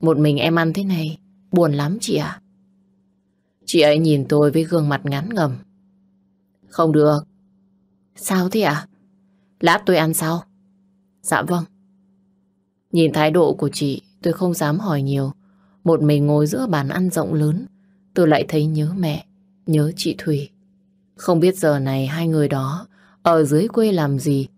Một mình em ăn thế này, buồn lắm chị ạ. Chị ấy nhìn tôi với gương mặt ngắn ngầm. Không được. Sao thế ạ? Lát tôi ăn sau. Dạ vâng. Nhìn thái độ của chị, tôi không dám hỏi nhiều. Một mình ngồi giữa bàn ăn rộng lớn, tôi lại thấy nhớ mẹ, nhớ chị thủy Không biết giờ này hai người đó ở dưới quê làm gì.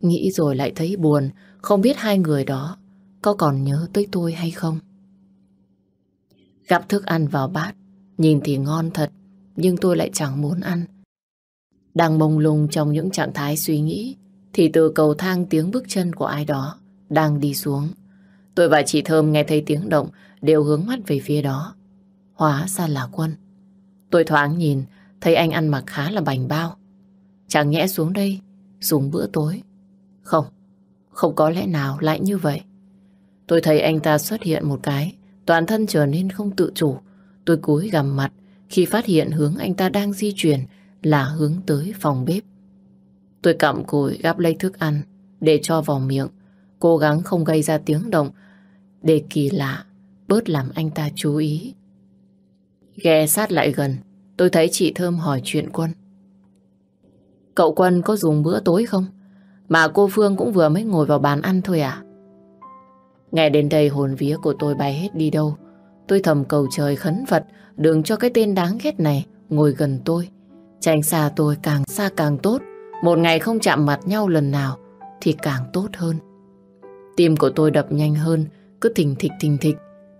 Nghĩ rồi lại thấy buồn, không biết hai người đó có còn nhớ tới tôi hay không. Gắp thức ăn vào bát, nhìn thì ngon thật, nhưng tôi lại chẳng muốn ăn. Đang mông lung trong những trạng thái suy nghĩ, thì từ cầu thang tiếng bước chân của ai đó đang đi xuống. Tôi và chị Thơm nghe thấy tiếng động đều hướng mắt về phía đó. Hóa ra là quân. Tôi thoáng nhìn, thấy anh ăn mặc khá là bành bao. Chẳng nhẽ xuống đây dùng bữa tối. Không, không có lẽ nào lại như vậy. Tôi thấy anh ta xuất hiện một cái, toàn thân trở nên không tự chủ. Tôi cúi gằm mặt khi phát hiện hướng anh ta đang di chuyển là hướng tới phòng bếp. Tôi cặm cụi gắp lấy thức ăn để cho vào miệng, cố gắng không gây ra tiếng động để kỳ lạ bớt làm anh ta chú ý. Ghé sát lại gần, tôi thấy chị Thơm hỏi chuyện Quân. Cậu Quân có dùng bữa tối không? Mà cô Phương cũng vừa mới ngồi vào bàn ăn thôi à? Nghe đến đây hồn vía của tôi bay hết đi đâu. Tôi thầm cầu trời khấn Phật đừng cho cái tên đáng ghét này ngồi gần tôi. Tránh xa tôi càng xa càng tốt. Một ngày không chạm mặt nhau lần nào thì càng tốt hơn. Tim của tôi đập nhanh hơn, cứ thình thịch thình thịch.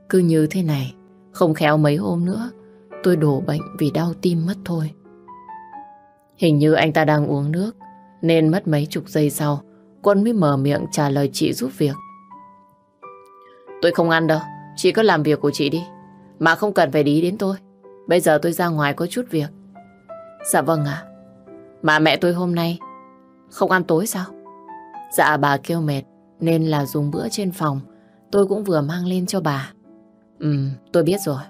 Cứ như thế này, không khéo mấy hôm nữa, tôi đổ bệnh vì đau tim mất thôi. Hình như anh ta đang uống nước, nên mất mấy chục giây sau, Quân mới mở miệng trả lời chị giúp việc. Tôi không ăn đâu, chị cứ làm việc của chị đi, mà không cần phải đi đến tôi. Bây giờ tôi ra ngoài có chút việc. Dạ vâng ạ. Mà mẹ tôi hôm nay không ăn tối sao? Dạ bà kêu mệt nên là dùng bữa trên phòng. Tôi cũng vừa mang lên cho bà. Ừ, tôi biết rồi.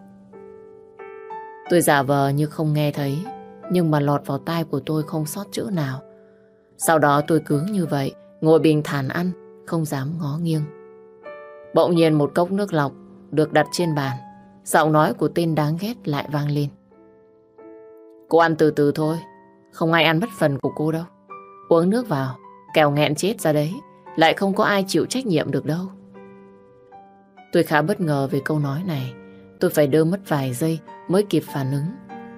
Tôi giả vờ như không nghe thấy, nhưng mà lọt vào tai của tôi không sót chữ nào. Sau đó tôi cứ như vậy, ngồi bình thản ăn, không dám ngó nghiêng. Bỗng nhiên một cốc nước lọc được đặt trên bàn. Giọng nói của tên đáng ghét lại vang lên. Cô ăn từ từ thôi, không ai ăn mất phần của cô đâu. Uống nước vào, kèo nghẹn chết ra đấy, lại không có ai chịu trách nhiệm được đâu. Tôi khá bất ngờ về câu nói này. Tôi phải đơ mất vài giây mới kịp phản ứng.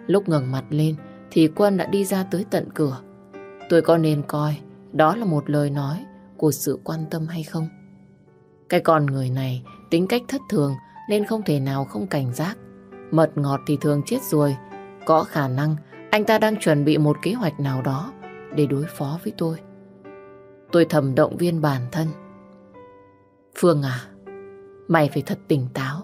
Lúc ngẩng mặt lên thì Quân đã đi ra tới tận cửa. Tôi có nên coi đó là một lời nói của sự quan tâm hay không? Cái con người này tính cách thất thường nên không thể nào không cảnh giác. Mật ngọt thì thường chết rồi. Có khả năng anh ta đang chuẩn bị một kế hoạch nào đó để đối phó với tôi. Tôi thầm động viên bản thân. Phương à, mày phải thật tỉnh táo.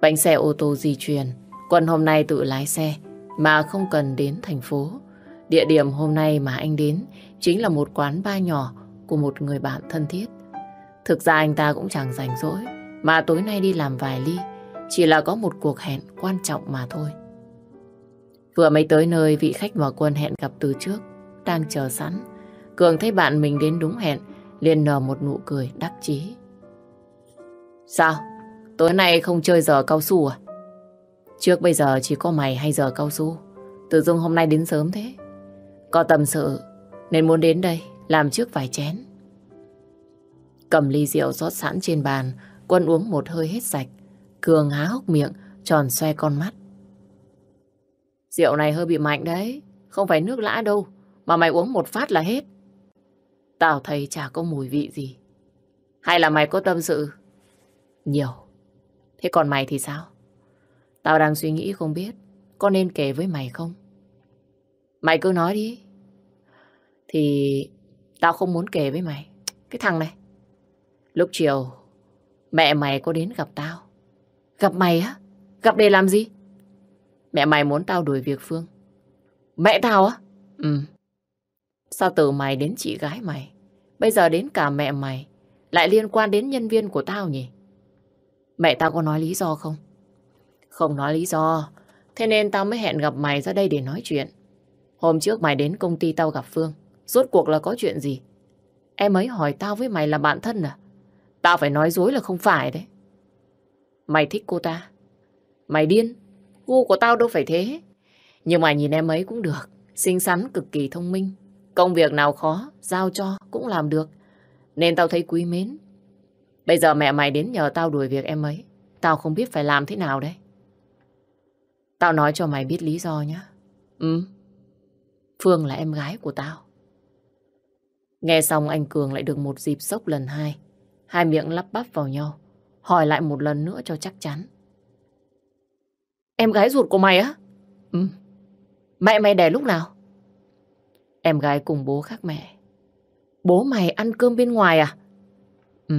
Bánh xe ô tô di chuyển, Quân hôm nay tự lái xe mà không cần đến thành phố. Địa điểm hôm nay mà anh đến chính là một quán ba nhỏ của một người bạn thân thiết. Thực ra anh ta cũng chẳng rảnh rỗi, mà tối nay đi làm vài ly, chỉ là có một cuộc hẹn quan trọng mà thôi. Vừa mới tới nơi vị khách mà Quân hẹn gặp từ trước, đang chờ sẵn. Cường thấy bạn mình đến đúng hẹn, liền nở một nụ cười đắc chí. Sao? Tối nay không chơi giờ cao su à? Trước bây giờ chỉ có mày hay giờ cao su. Tự dưng hôm nay đến sớm thế. Có tâm sự nên muốn đến đây làm trước vài chén. Cầm ly rượu rót sẵn trên bàn, Quân uống một hơi hết sạch. Cường há hốc miệng, tròn xoe con mắt. Rượu này hơi bị mạnh đấy, không phải nước lã đâu, mà mày uống một phát là hết. Tao thấy chả có mùi vị gì. Hay là mày có tâm sự? Nhiều. Thế còn mày thì sao? Tao đang suy nghĩ không biết có nên kể với mày không? Mày cứ nói đi. Thì tao không muốn kể với mày. Cái thằng này. Lúc chiều mẹ mày có đến gặp tao. Gặp mày á? Gặp để làm gì? Mẹ mày muốn tao đuổi việc Phương. Mẹ tao á? Ừ. Sao từ mày đến chị gái mày, bây giờ đến cả mẹ mày, lại liên quan đến nhân viên của tao nhỉ? Mẹ tao có nói lý do không? Không nói lý do, thế nên tao mới hẹn gặp mày ra đây để nói chuyện. Hôm trước mày đến công ty tao gặp Phương, rốt cuộc là có chuyện gì? Em ấy hỏi tao với mày là bạn thân à? Tao phải nói dối là không phải đấy. Mày thích cô ta. Mày điên. Gu của tao đâu phải thế. Nhưng mà nhìn em ấy cũng được. Xinh xắn, cực kỳ thông minh. Công việc nào khó, giao cho cũng làm được. Nên tao thấy quý mến. Bây giờ mẹ mày đến nhờ tao đuổi việc em ấy. Tao không biết phải làm thế nào đấy. Tao nói cho mày biết lý do nhé. Ừ. Phương là em gái của tao. Nghe xong anh Cường lại được một dịp sốc lần hai. Hai miệng lắp bắp vào nhau. Hỏi lại một lần nữa cho chắc chắn. Em gái ruột của mày á? Ừ. Mẹ mày đẻ lúc nào? Em gái cùng bố khác mẹ. Bố mày ăn cơm bên ngoài à? Ừ,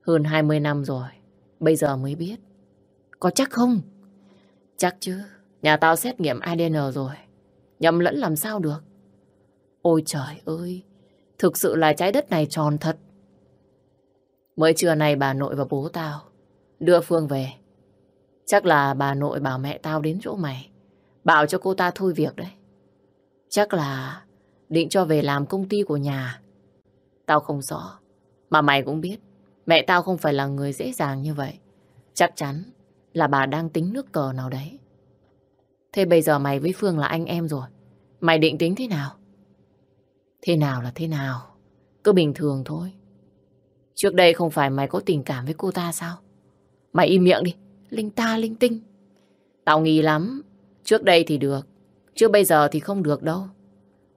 hơn 20 năm rồi. Bây giờ mới biết. Có chắc không? Chắc chứ. Nhà tao xét nghiệm ADN rồi. Nhầm lẫn làm sao được. Ôi trời ơi, thực sự là trái đất này tròn thật. Mới trưa nay bà nội và bố tao đưa Phương về. Chắc là bà nội bảo mẹ tao đến chỗ mày. Bảo cho cô ta thôi việc đấy. Chắc là định cho về làm công ty của nhà. Tao không rõ. Mà mày cũng biết, mẹ tao không phải là người dễ dàng như vậy. Chắc chắn là bà đang tính nước cờ nào đấy. Thế bây giờ mày với Phương là anh em rồi. Mày định tính thế nào? Thế nào là thế nào? Cứ bình thường thôi. Trước đây không phải mày có tình cảm với cô ta sao? Mày im miệng đi. Linh ta linh tinh. Tao nghi lắm. Trước đây thì được. Chứ bây giờ thì không được đâu.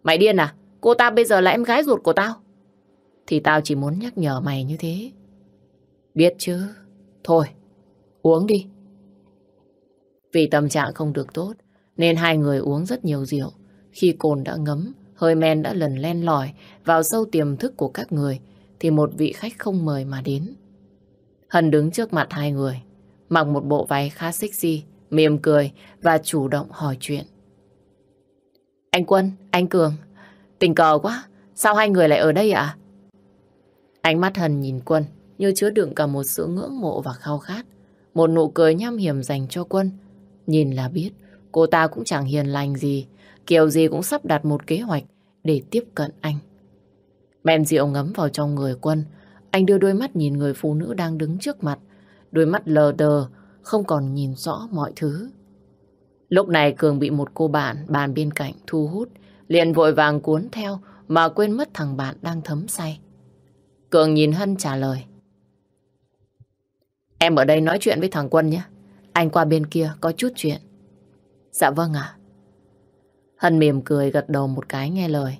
Mày điên à? Cô ta bây giờ là em gái ruột của tao. Thì tao chỉ muốn nhắc nhở mày như thế. Biết chứ. Thôi, uống đi. Vì tâm trạng không được tốt, nên hai người uống rất nhiều rượu. Khi cồn đã ngấm, hơi men đã lần len lỏi vào sâu tiềm thức của các người, thì một vị khách không mời mà đến. Hân đứng trước mặt hai người, mặc một bộ váy khá sexy, mỉm cười và chủ động hỏi chuyện. Anh Quân, anh Cường, tình cờ quá, sao hai người lại ở đây ạ? Ánh mắt Hân nhìn Quân như chứa đựng cả một sự ngưỡng mộ và khao khát. Một nụ cười nham hiểm dành cho Quân. Nhìn là biết, cô ta cũng chẳng hiền lành gì, kiểu gì cũng sắp đặt một kế hoạch để tiếp cận anh. Men rượu ngấm vào trong người Quân, anh đưa đôi mắt nhìn người phụ nữ đang đứng trước mặt, đôi mắt lờ đờ, không còn nhìn rõ mọi thứ. Lúc này Cường bị một cô bạn bàn bên cạnh thu hút, liền vội vàng cuốn theo mà quên mất thằng bạn đang thấm say. Cường nhìn Hân trả lời. Em ở đây nói chuyện với thằng Quân nhé. Anh qua bên kia có chút chuyện. Dạ vâng ạ. Hân mỉm cười gật đầu một cái nghe lời.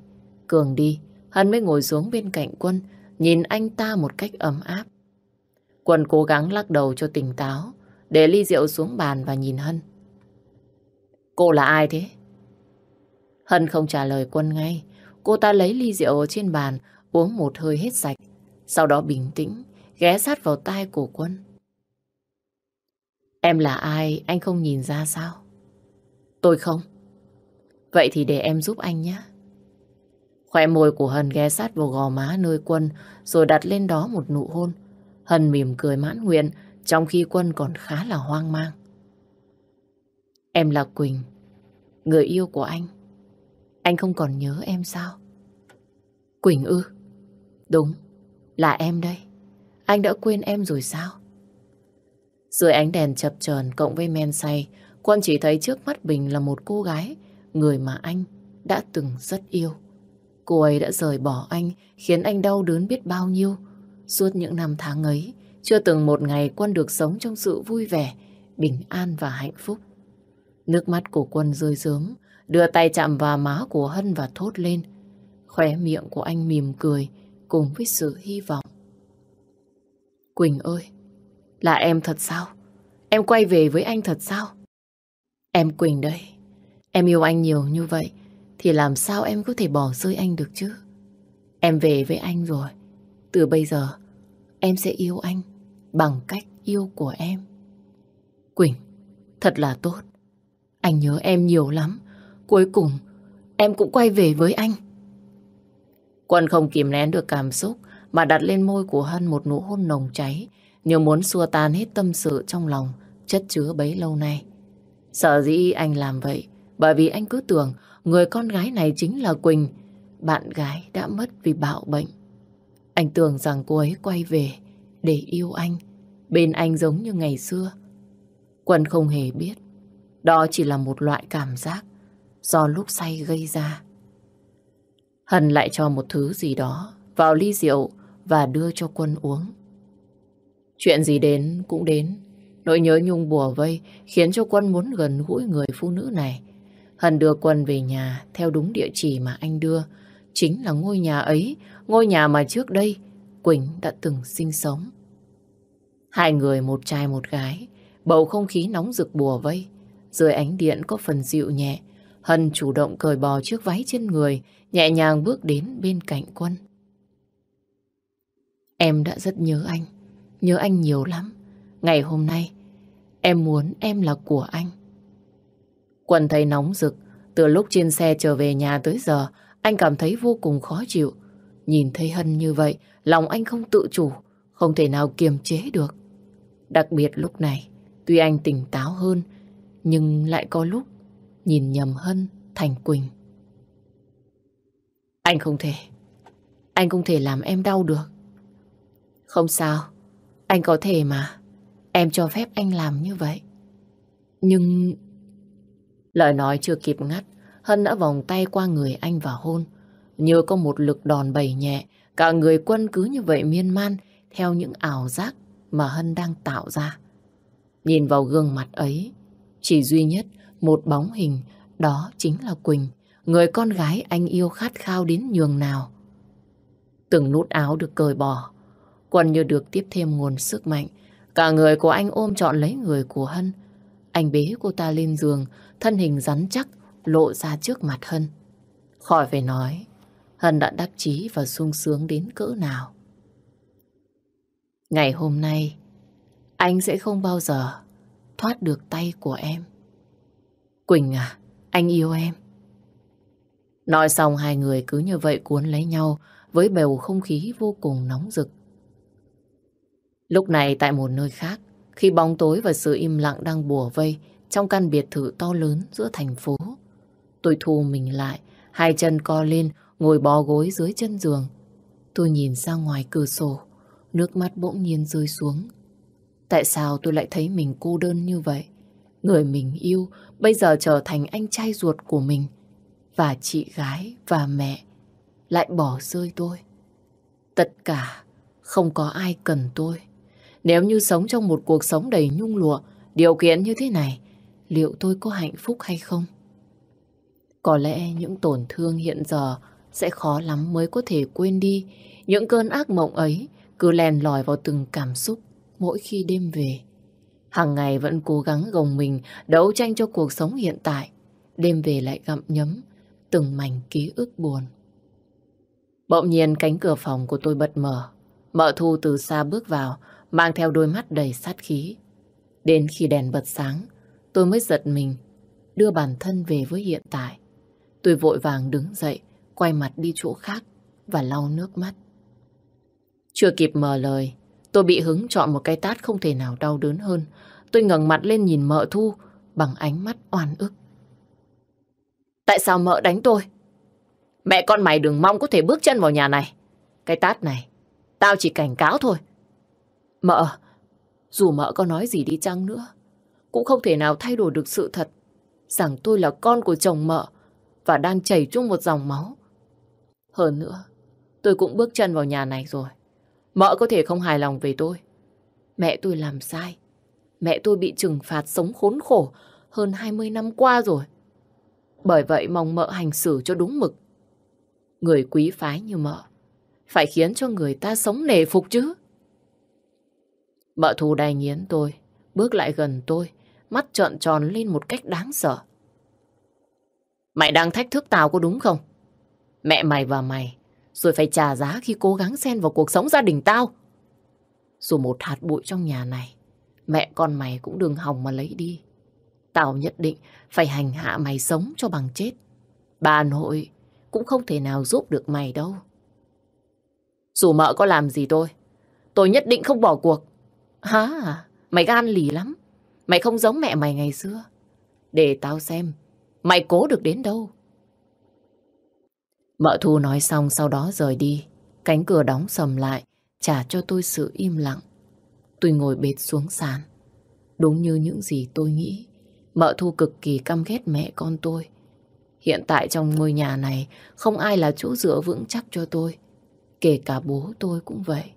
Cường đi, Hân mới ngồi xuống bên cạnh Quân, nhìn anh ta một cách ấm áp. Quân cố gắng lắc đầu cho tỉnh táo, để ly rượu xuống bàn và nhìn Hân. Cô là ai thế? Hân không trả lời Quân ngay. Cô ta lấy ly rượu ở trên bàn, uống một hơi hết sạch. Sau đó bình tĩnh, ghé sát vào tai của Quân. Em là ai, anh không nhìn ra sao? Tôi không. Vậy thì để em giúp anh nhé. Khoe môi của Hân ghé sát vào gò má nơi Quân, rồi đặt lên đó một nụ hôn. Hân mỉm cười mãn nguyện, trong khi Quân còn khá là hoang mang. Em là Quỳnh, người yêu của anh. Anh không còn nhớ em sao? Quỳnh ư? Đúng, là em đây. Anh đã quên em rồi sao? Dưới ánh đèn chập chờn cộng với men say, Quân chỉ thấy trước mắt Bình là một cô gái, người mà anh đã từng rất yêu. Cô ấy đã rời bỏ anh, khiến anh đau đớn biết bao nhiêu. Suốt những năm tháng ấy, chưa từng một ngày Quân được sống trong sự vui vẻ, bình an và hạnh phúc. Nước mắt của Quân rơi rớm, đưa tay chạm vào má của Hân và thốt lên. Khóe miệng của anh mỉm cười, cùng với sự hy vọng. Quỳnh ơi, là em thật sao? Em quay về với anh thật sao? Em Quỳnh đây. Em yêu anh nhiều như vậy thì làm sao em có thể bỏ rơi anh được chứ? Em về với anh rồi. Từ bây giờ em sẽ yêu anh bằng cách yêu của em. Quỳnh, thật là tốt. Anh nhớ em nhiều lắm. Cuối cùng em cũng quay về với anh. Quân không kìm nén được cảm xúc mà đặt lên môi của Hân một nụ hôn nồng cháy như muốn xua tan hết tâm sự trong lòng chất chứa bấy lâu nay. Sợ dĩ anh làm vậy bởi vì anh cứ tưởng người con gái này chính là Quỳnh, bạn gái đã mất vì bạo bệnh. Anh tưởng rằng cô ấy quay về để yêu anh, bên anh giống như ngày xưa. Quân không hề biết, đó chỉ là một loại cảm giác do lúc say gây ra. Hân lại cho một thứ gì đó vào ly rượu và đưa cho Quân uống. Chuyện gì đến cũng đến. Nỗi nhớ nhung bùa vây khiến cho Quân muốn gần gũi người phụ nữ này. Hân đưa Quân về nhà theo đúng địa chỉ mà anh đưa. Chính là ngôi nhà ấy, ngôi nhà mà trước đây Quỳnh đã từng sinh sống. Hai người một trai một gái, bầu không khí nóng rực bùa vây. Dưới ánh điện có phần dịu nhẹ, Hân chủ động cởi bò chiếc váy trên người, nhẹ nhàng bước đến bên cạnh Quân. Em đã rất nhớ anh, nhớ anh nhiều lắm. Ngày hôm nay, em muốn em là của anh. Quần thấy nóng rực, từ lúc trên xe trở về nhà tới giờ, anh cảm thấy vô cùng khó chịu. Nhìn thấy Hân như vậy, lòng anh không tự chủ, không thể nào kiềm chế được. Đặc biệt lúc này, tuy anh tỉnh táo hơn, nhưng lại có lúc nhìn nhầm Hân thành Quỳnh. Anh không thể, anh không thể làm em đau được. Không sao, anh có thể mà. Em cho phép anh làm như vậy. Nhưng... Lời nói chưa kịp ngắt, Hân đã vòng tay qua người anh và hôn. Như có một lực đòn bẩy nhẹ, cả người quân cứ như vậy miên man theo những ảo giác mà Hân đang tạo ra. Nhìn vào gương mặt ấy, chỉ duy nhất một bóng hình, đó chính là Quỳnh, người con gái anh yêu khát khao đến nhường nào. Từng nút áo được cởi bỏ, Quân như được tiếp thêm nguồn sức mạnh. Cả người của anh ôm trọn lấy người của Hân. Anh bế cô ta lên giường, thân hình rắn chắc, lộ ra trước mặt Hân. Khỏi phải nói, Hân đã đắc chí và sung sướng đến cỡ nào. Ngày hôm nay, anh sẽ không bao giờ thoát được tay của em. Quỳnh à, anh yêu em. Nói xong hai người cứ như vậy cuốn lấy nhau với bầu không khí vô cùng nóng rực. Lúc này tại một nơi khác, khi bóng tối và sự im lặng đang bùa vây trong căn biệt thự to lớn giữa thành phố, tôi thu mình lại, hai chân co lên, ngồi bò gối dưới chân giường. Tôi nhìn ra ngoài cửa sổ, nước mắt bỗng nhiên rơi xuống. Tại sao tôi lại thấy mình cô đơn như vậy? Người mình yêu bây giờ trở thành anh trai ruột của mình. Và chị gái và mẹ lại bỏ rơi tôi. Tất cả không có ai cần tôi. Nếu như sống trong một cuộc sống đầy nhung lụa, điều kiện như thế này, liệu tôi có hạnh phúc hay không? Có lẽ những tổn thương hiện giờ sẽ khó lắm mới có thể quên đi. Những cơn ác mộng ấy cứ lèn lòi vào từng cảm xúc mỗi khi đêm về. Hàng ngày vẫn cố gắng gồng mình đấu tranh cho cuộc sống hiện tại. Đêm về lại gặm nhấm từng mảnh ký ức buồn. Bỗng nhiên cánh cửa phòng của tôi bật mở. Mợ thu từ xa bước vào, mang theo đôi mắt đầy sát khí. Đến khi đèn bật sáng, tôi mới giật mình, đưa bản thân về với hiện tại. Tôi vội vàng đứng dậy, quay mặt đi chỗ khác và lau nước mắt. Chưa kịp mở lời, tôi bị hứng chọn một cái tát không thể nào đau đớn hơn. Tôi ngẩng mặt lên nhìn mợ thu bằng ánh mắt oan ức. Tại sao mợ đánh tôi? Mẹ con mày đừng mong có thể bước chân vào nhà này. Cái tát này, tao chỉ cảnh cáo thôi. Mợ, dù mợ có nói gì đi chăng nữa, cũng không thể nào thay đổi được sự thật rằng tôi là con của chồng mợ và đang chảy chung một dòng máu. Hơn nữa, tôi cũng bước chân vào nhà này rồi. Mợ có thể không hài lòng về tôi. Mẹ tôi làm sai. Mẹ tôi bị trừng phạt sống khốn khổ hơn 20 năm qua rồi. Bởi vậy mong mợ hành xử cho đúng mực. Người quý phái như mợ phải khiến cho người ta sống nề phục chứ. Mợ thù đài nghiến tôi, bước lại gần tôi, mắt trợn tròn lên một cách đáng sợ. Mày đang thách thức tao có đúng không? Mẹ mày và mày rồi phải trả giá khi cố gắng xen vào cuộc sống gia đình tao. Dù một hạt bụi trong nhà này, mẹ con mày cũng đừng hòng mà lấy đi. Tao nhất định phải hành hạ mày sống cho bằng chết. Bà nội cũng không thể nào giúp được mày đâu. Dù mợ có làm gì tôi, tôi nhất định không bỏ cuộc. Hả? Mày gan lì lắm. Mày không giống mẹ mày ngày xưa. Để tao xem, mày cố được đến đâu. Mợ Thu nói xong sau đó rời đi. Cánh cửa đóng sầm lại, trả cho tôi sự im lặng. Tôi ngồi bệt xuống sàn. Đúng như những gì tôi nghĩ. Mợ Thu cực kỳ căm ghét mẹ con tôi. Hiện tại trong ngôi nhà này không ai là chỗ dựa vững chắc cho tôi. Kể cả bố tôi cũng vậy.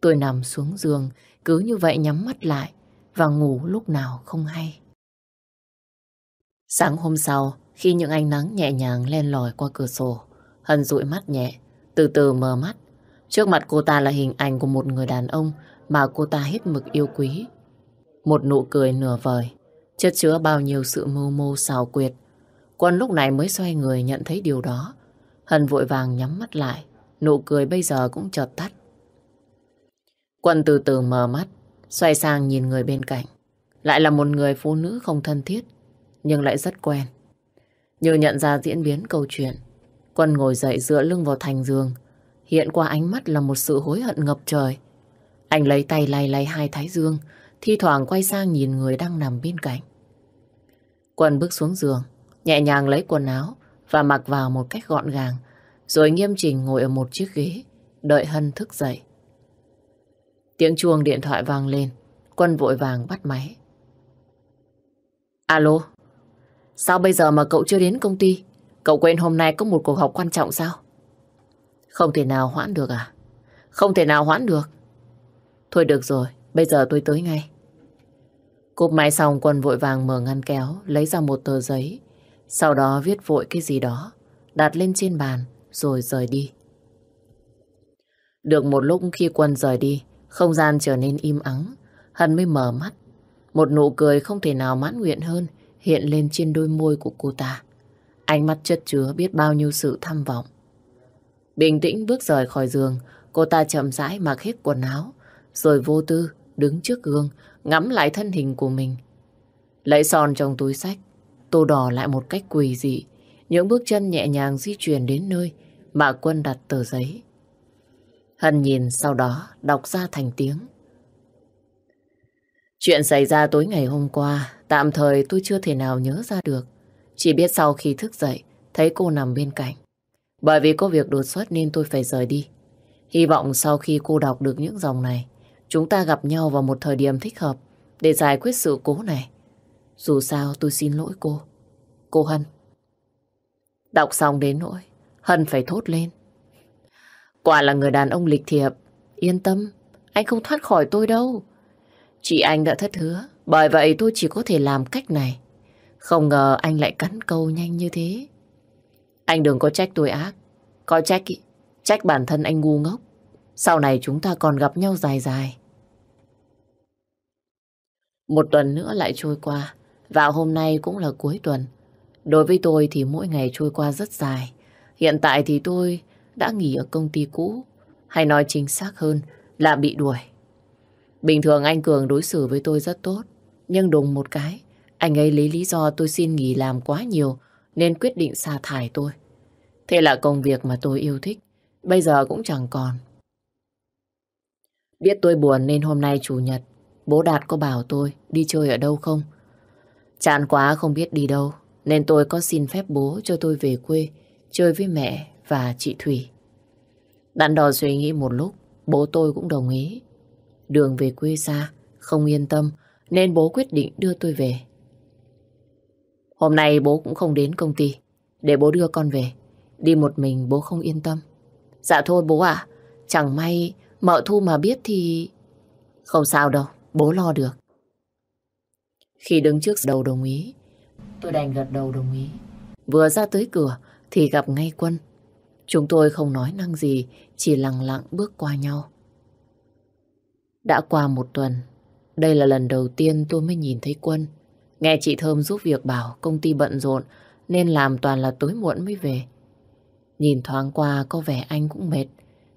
Tôi nằm xuống giường, cứ như vậy nhắm mắt lại và ngủ lúc nào không hay. Sáng hôm sau, khi những ánh nắng nhẹ nhàng len lỏi qua cửa sổ, Hân dụi mắt nhẹ, từ từ mở mắt. Trước mặt cô ta là hình ảnh của một người đàn ông mà cô ta hết mực yêu quý. Một nụ cười nửa vời, chất chứa bao nhiêu sự mưu mô xào quyệt. Quân lúc này mới xoay người nhận thấy điều đó. Hân vội vàng nhắm mắt lại, nụ cười bây giờ cũng chợt tắt. Quân từ từ mở mắt, xoay sang nhìn người bên cạnh. Lại là một người phụ nữ không thân thiết, nhưng lại rất quen. Như nhận ra diễn biến câu chuyện, Quân ngồi dậy dựa lưng vào thành giường, hiện qua ánh mắt là một sự hối hận ngập trời. Anh lấy tay lay lay hai thái dương, thi thoảng quay sang nhìn người đang nằm bên cạnh. Quân bước xuống giường, nhẹ nhàng lấy quần áo và mặc vào một cách gọn gàng, rồi nghiêm chỉnh ngồi ở một chiếc ghế, đợi Hân thức dậy. Tiếng chuông điện thoại vang lên, Quân vội vàng bắt máy. Alo, sao bây giờ mà cậu chưa đến công ty? Cậu quên hôm nay có một cuộc họp quan trọng sao? Không thể nào hoãn được à? Không thể nào hoãn được. Thôi được rồi, bây giờ tôi tới ngay. Cúp máy xong Quân vội vàng mở ngăn kéo, lấy ra một tờ giấy. Sau đó viết vội cái gì đó, đặt lên trên bàn, rồi rời đi. Được một lúc khi Quân rời đi, không gian trở nên im ắng. Hân mới mở mắt. Một nụ cười không thể nào mãn nguyện hơn hiện lên trên đôi môi của cô ta. Ánh mắt chất chứa biết bao nhiêu sự tham vọng. Bình tĩnh bước rời khỏi giường, cô ta chậm rãi mặc hết quần áo, rồi vô tư đứng trước gương, ngắm lại thân hình của mình. Lấy son trong túi sách, tô đỏ lại một cách quỳ dị, những bước chân nhẹ nhàng di chuyển đến nơi mà Quân đặt tờ giấy. Hân nhìn sau đó đọc ra thành tiếng. Chuyện xảy ra tối ngày hôm qua, tạm thời tôi chưa thể nào nhớ ra được. Chỉ biết sau khi thức dậy, thấy cô nằm bên cạnh. Bởi vì có việc đột xuất nên tôi phải rời đi. Hy vọng sau khi cô đọc được những dòng này, chúng ta gặp nhau vào một thời điểm thích hợp để giải quyết sự cố này. Dù sao tôi xin lỗi cô. Cô Hân. Đọc xong đến nỗi, Hân phải thốt lên. Quả là người đàn ông lịch thiệp. Yên tâm, anh không thoát khỏi tôi đâu. Chị anh đã thất hứa, bởi vậy tôi chỉ có thể làm cách này. Không ngờ anh lại cắn câu nhanh như thế. Anh đừng có trách tôi ác. Có trách ý, trách bản thân anh ngu ngốc. Sau này chúng ta còn gặp nhau dài dài. Một tuần nữa lại trôi qua, và hôm nay cũng là cuối tuần. Đối với tôi thì mỗi ngày trôi qua rất dài. Hiện tại thì tôi đã nghỉ ở công ty cũ, hay nói chính xác hơn là bị đuổi. Bình thường anh Cường đối xử với tôi rất tốt, nhưng đùng một cái, anh ấy lấy lý do tôi xin nghỉ làm quá nhiều nên quyết định sa thải tôi. Thế là công việc mà tôi yêu thích, bây giờ cũng chẳng còn. Biết tôi buồn nên hôm nay chủ nhật, bố Đạt có bảo tôi đi chơi ở đâu không? Chán quá không biết đi đâu, nên tôi có xin phép bố cho tôi về quê, chơi với mẹ và chị Thủy. Đắn đo suy nghĩ một lúc, bố tôi cũng đồng ý. Đường về quê xa, không yên tâm, nên bố quyết định đưa tôi về. Hôm nay bố cũng không đến công ty, để bố đưa con về. Đi một mình bố không yên tâm. Dạ thôi bố ạ, chẳng may mợ thu mà biết thì... Không sao đâu, bố lo được. Khi đứng trước đầu đồng ý, tôi đành gật đầu đồng ý. Vừa ra tới cửa thì gặp ngay Quân. Chúng tôi không nói năng gì, chỉ lặng lặng bước qua nhau. Đã qua một tuần, đây là lần đầu tiên tôi mới nhìn thấy Quân. Nghe chị Thơm giúp việc bảo công ty bận rộn nên làm toàn là tối muộn mới về. Nhìn thoáng qua có vẻ anh cũng mệt,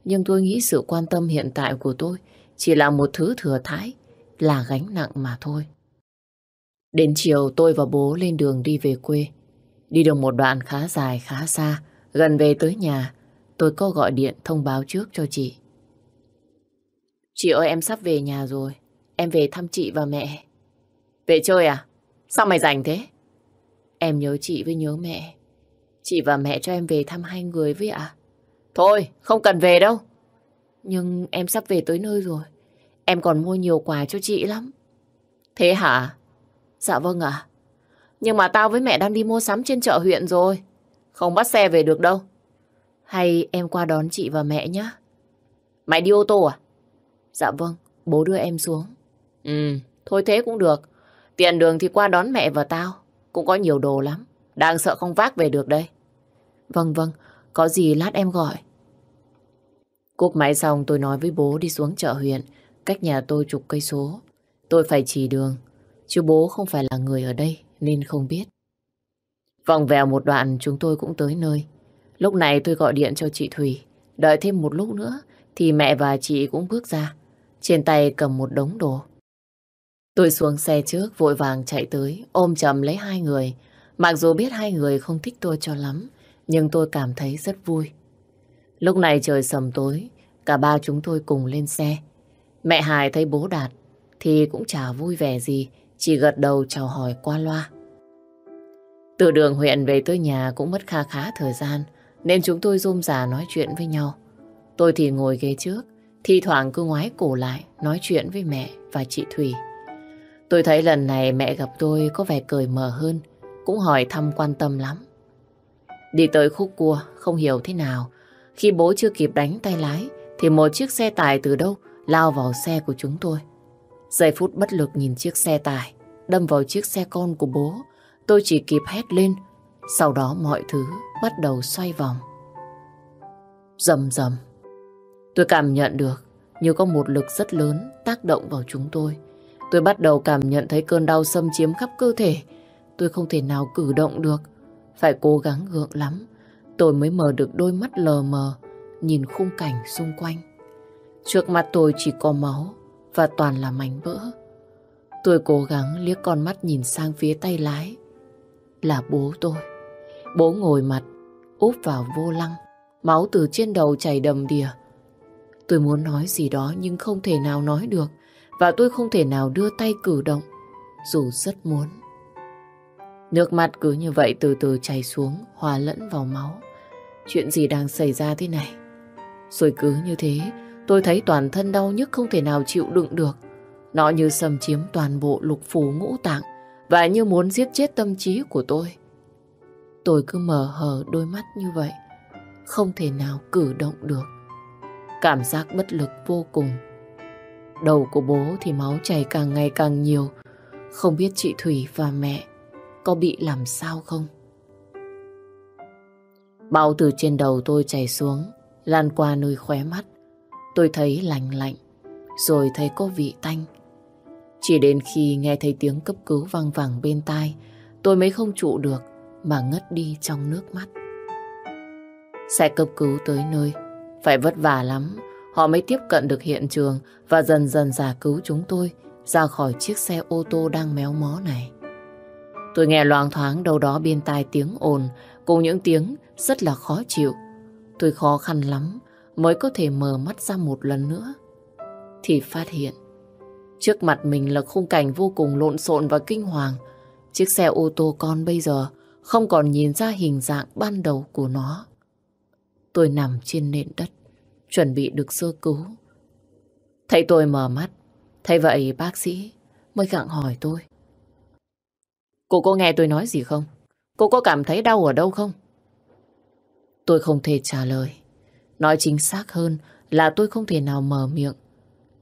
nhưng tôi nghĩ sự quan tâm hiện tại của tôi chỉ là một thứ thừa thãi, là gánh nặng mà thôi. Đến chiều tôi và bố lên đường đi về quê. Đi được một đoạn khá dài khá xa, gần về tới nhà, tôi có gọi điện thông báo trước cho chị. Chị ơi em sắp về nhà rồi, em về thăm chị và mẹ. Về chơi à? Sao mày rảnh thế? Em nhớ chị với nhớ mẹ. Chị và mẹ cho em về thăm hai người với ạ. Thôi, không cần về đâu. Nhưng em sắp về tới nơi rồi. Em còn mua nhiều quà cho chị lắm. Thế hả? Dạ vâng ạ. Nhưng mà tao với mẹ đang đi mua sắm trên chợ huyện rồi. Không bắt xe về được đâu. Hay em qua đón chị và mẹ nhé. Mày đi ô tô à? Dạ vâng, bố đưa em xuống. Ừ, thôi thế cũng được. Tiền đường thì qua đón mẹ và tao. Cũng có nhiều đồ lắm. Đang sợ không vác về được đây. Vâng vâng, có gì lát em gọi. Cúp máy xong tôi nói với bố đi xuống chợ huyện, cách nhà tôi chục cây số. Tôi phải chỉ đường, chứ bố không phải là người ở đây nên không biết. Vòng vèo một đoạn, chúng tôi cũng tới nơi. Lúc này tôi gọi điện cho chị Thùy. Đợi thêm một lúc nữa, thì mẹ và chị cũng bước ra. Trên tay cầm một đống đồ. Tôi xuống xe trước, vội vàng chạy tới, ôm chầm lấy hai người. Mặc dù biết hai người không thích tôi cho lắm, nhưng tôi cảm thấy rất vui. Lúc này trời sầm tối, cả ba chúng tôi cùng lên xe. Mẹ Hải thấy bố Đạt, thì cũng chả vui vẻ gì, chỉ gật đầu chào hỏi qua loa. Từ đường huyện về tới nhà cũng mất kha khá thời gian, nên chúng tôi rôm rà nói chuyện với nhau. Tôi thì ngồi ghế trước, thi thoảng cứ ngoái cổ lại nói chuyện với mẹ và chị Thủy. Tôi thấy lần này mẹ gặp tôi có vẻ cười mở hơn, cũng hỏi thăm quan tâm lắm. Đi tới khúc cua, không hiểu thế nào. Khi bố chưa kịp đánh tay lái, thì một chiếc xe tải từ đâu lao vào xe của chúng tôi. Giây phút bất lực nhìn chiếc xe tải, đâm vào chiếc xe con của bố, Tôi chỉ kịp hét lên, sau đó mọi thứ bắt đầu xoay vòng. Dầm dầm. Tôi cảm nhận được như có một lực rất lớn tác động vào chúng tôi. Tôi bắt đầu cảm nhận thấy cơn đau xâm chiếm khắp cơ thể. Tôi không thể nào cử động được. Phải cố gắng gượng lắm. Tôi mới mở được đôi mắt lờ mờ, nhìn khung cảnh xung quanh. Trước mặt tôi chỉ có máu và toàn là mảnh vỡ. Tôi cố gắng liếc con mắt nhìn sang phía tay lái là bố tôi. Bố ngồi mặt, úp vào vô lăng, máu từ trên đầu chảy đầm đìa. Tôi muốn nói gì đó nhưng không thể nào nói được và tôi không thể nào đưa tay cử động dù rất muốn. Nước mắt cứ như vậy từ từ chảy xuống hòa lẫn vào máu. Chuyện gì đang xảy ra thế này? Rồi cứ như thế tôi thấy toàn thân đau nhức không thể nào chịu đựng được. Nó như xâm chiếm toàn bộ lục phủ ngũ tạng và như muốn giết chết tâm trí của tôi. Tôi cứ mờ hờ đôi mắt như vậy, không thể nào cử động được. Cảm giác bất lực vô cùng. Đầu của bố thì máu chảy càng ngày càng nhiều, không biết chị Thủy và mẹ có bị làm sao không? Bao từ trên đầu tôi chảy xuống, lan qua nơi khóe mắt. Tôi thấy lạnh lạnh, rồi thấy có vị tanh. Chỉ đến khi nghe thấy tiếng cấp cứu vang vẳng bên tai, tôi mới không trụ được mà ngất đi trong nước mắt. Xe cấp cứu tới nơi, phải vất vả lắm, họ mới tiếp cận được hiện trường và dần dần giải cứu chúng tôi ra khỏi chiếc xe ô tô đang méo mó này. Tôi nghe loang thoáng đâu đó bên tai tiếng ồn cùng những tiếng rất là khó chịu. Tôi khó khăn lắm mới có thể mở mắt ra một lần nữa. Thì phát hiện Trước mặt mình là khung cảnh vô cùng lộn xộn và kinh hoàng. Chiếc xe ô tô con bây giờ không còn nhìn ra hình dạng ban đầu của nó. Tôi nằm trên nền đất, chuẩn bị được sơ cứu. Thấy tôi mở mắt, thấy vậy bác sĩ mới gặng hỏi tôi. Cô có nghe tôi nói gì không? Cô có cảm thấy đau ở đâu không? Tôi không thể trả lời. Nói chính xác hơn là tôi không thể nào mở miệng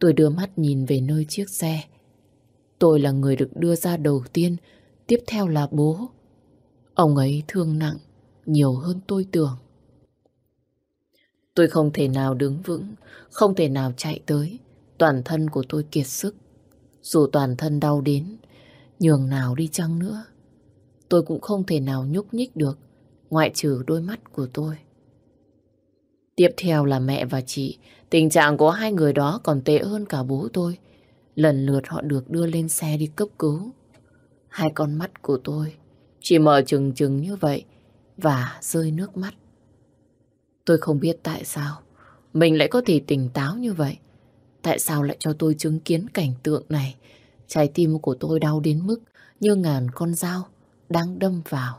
Tôi đưa mắt nhìn về nơi chiếc xe. Tôi là người được đưa ra đầu tiên, tiếp theo là bố. Ông ấy thương nặng, nhiều hơn tôi tưởng. Tôi không thể nào đứng vững, không thể nào chạy tới. Toàn thân của tôi kiệt sức. Dù toàn thân đau đến, nhường nào đi chăng nữa. Tôi cũng không thể nào nhúc nhích được, ngoại trừ đôi mắt của tôi. Tiếp theo là mẹ và chị Tình trạng của hai người đó còn tệ hơn cả bố tôi. Lần lượt họ được đưa lên xe đi cấp cứu. Hai con mắt của tôi chỉ mở trừng trừng như vậy và rơi nước mắt. Tôi không biết tại sao mình lại có thể tỉnh táo như vậy. Tại sao lại cho tôi chứng kiến cảnh tượng này? Trái tim của tôi đau đến mức như ngàn con dao đang đâm vào.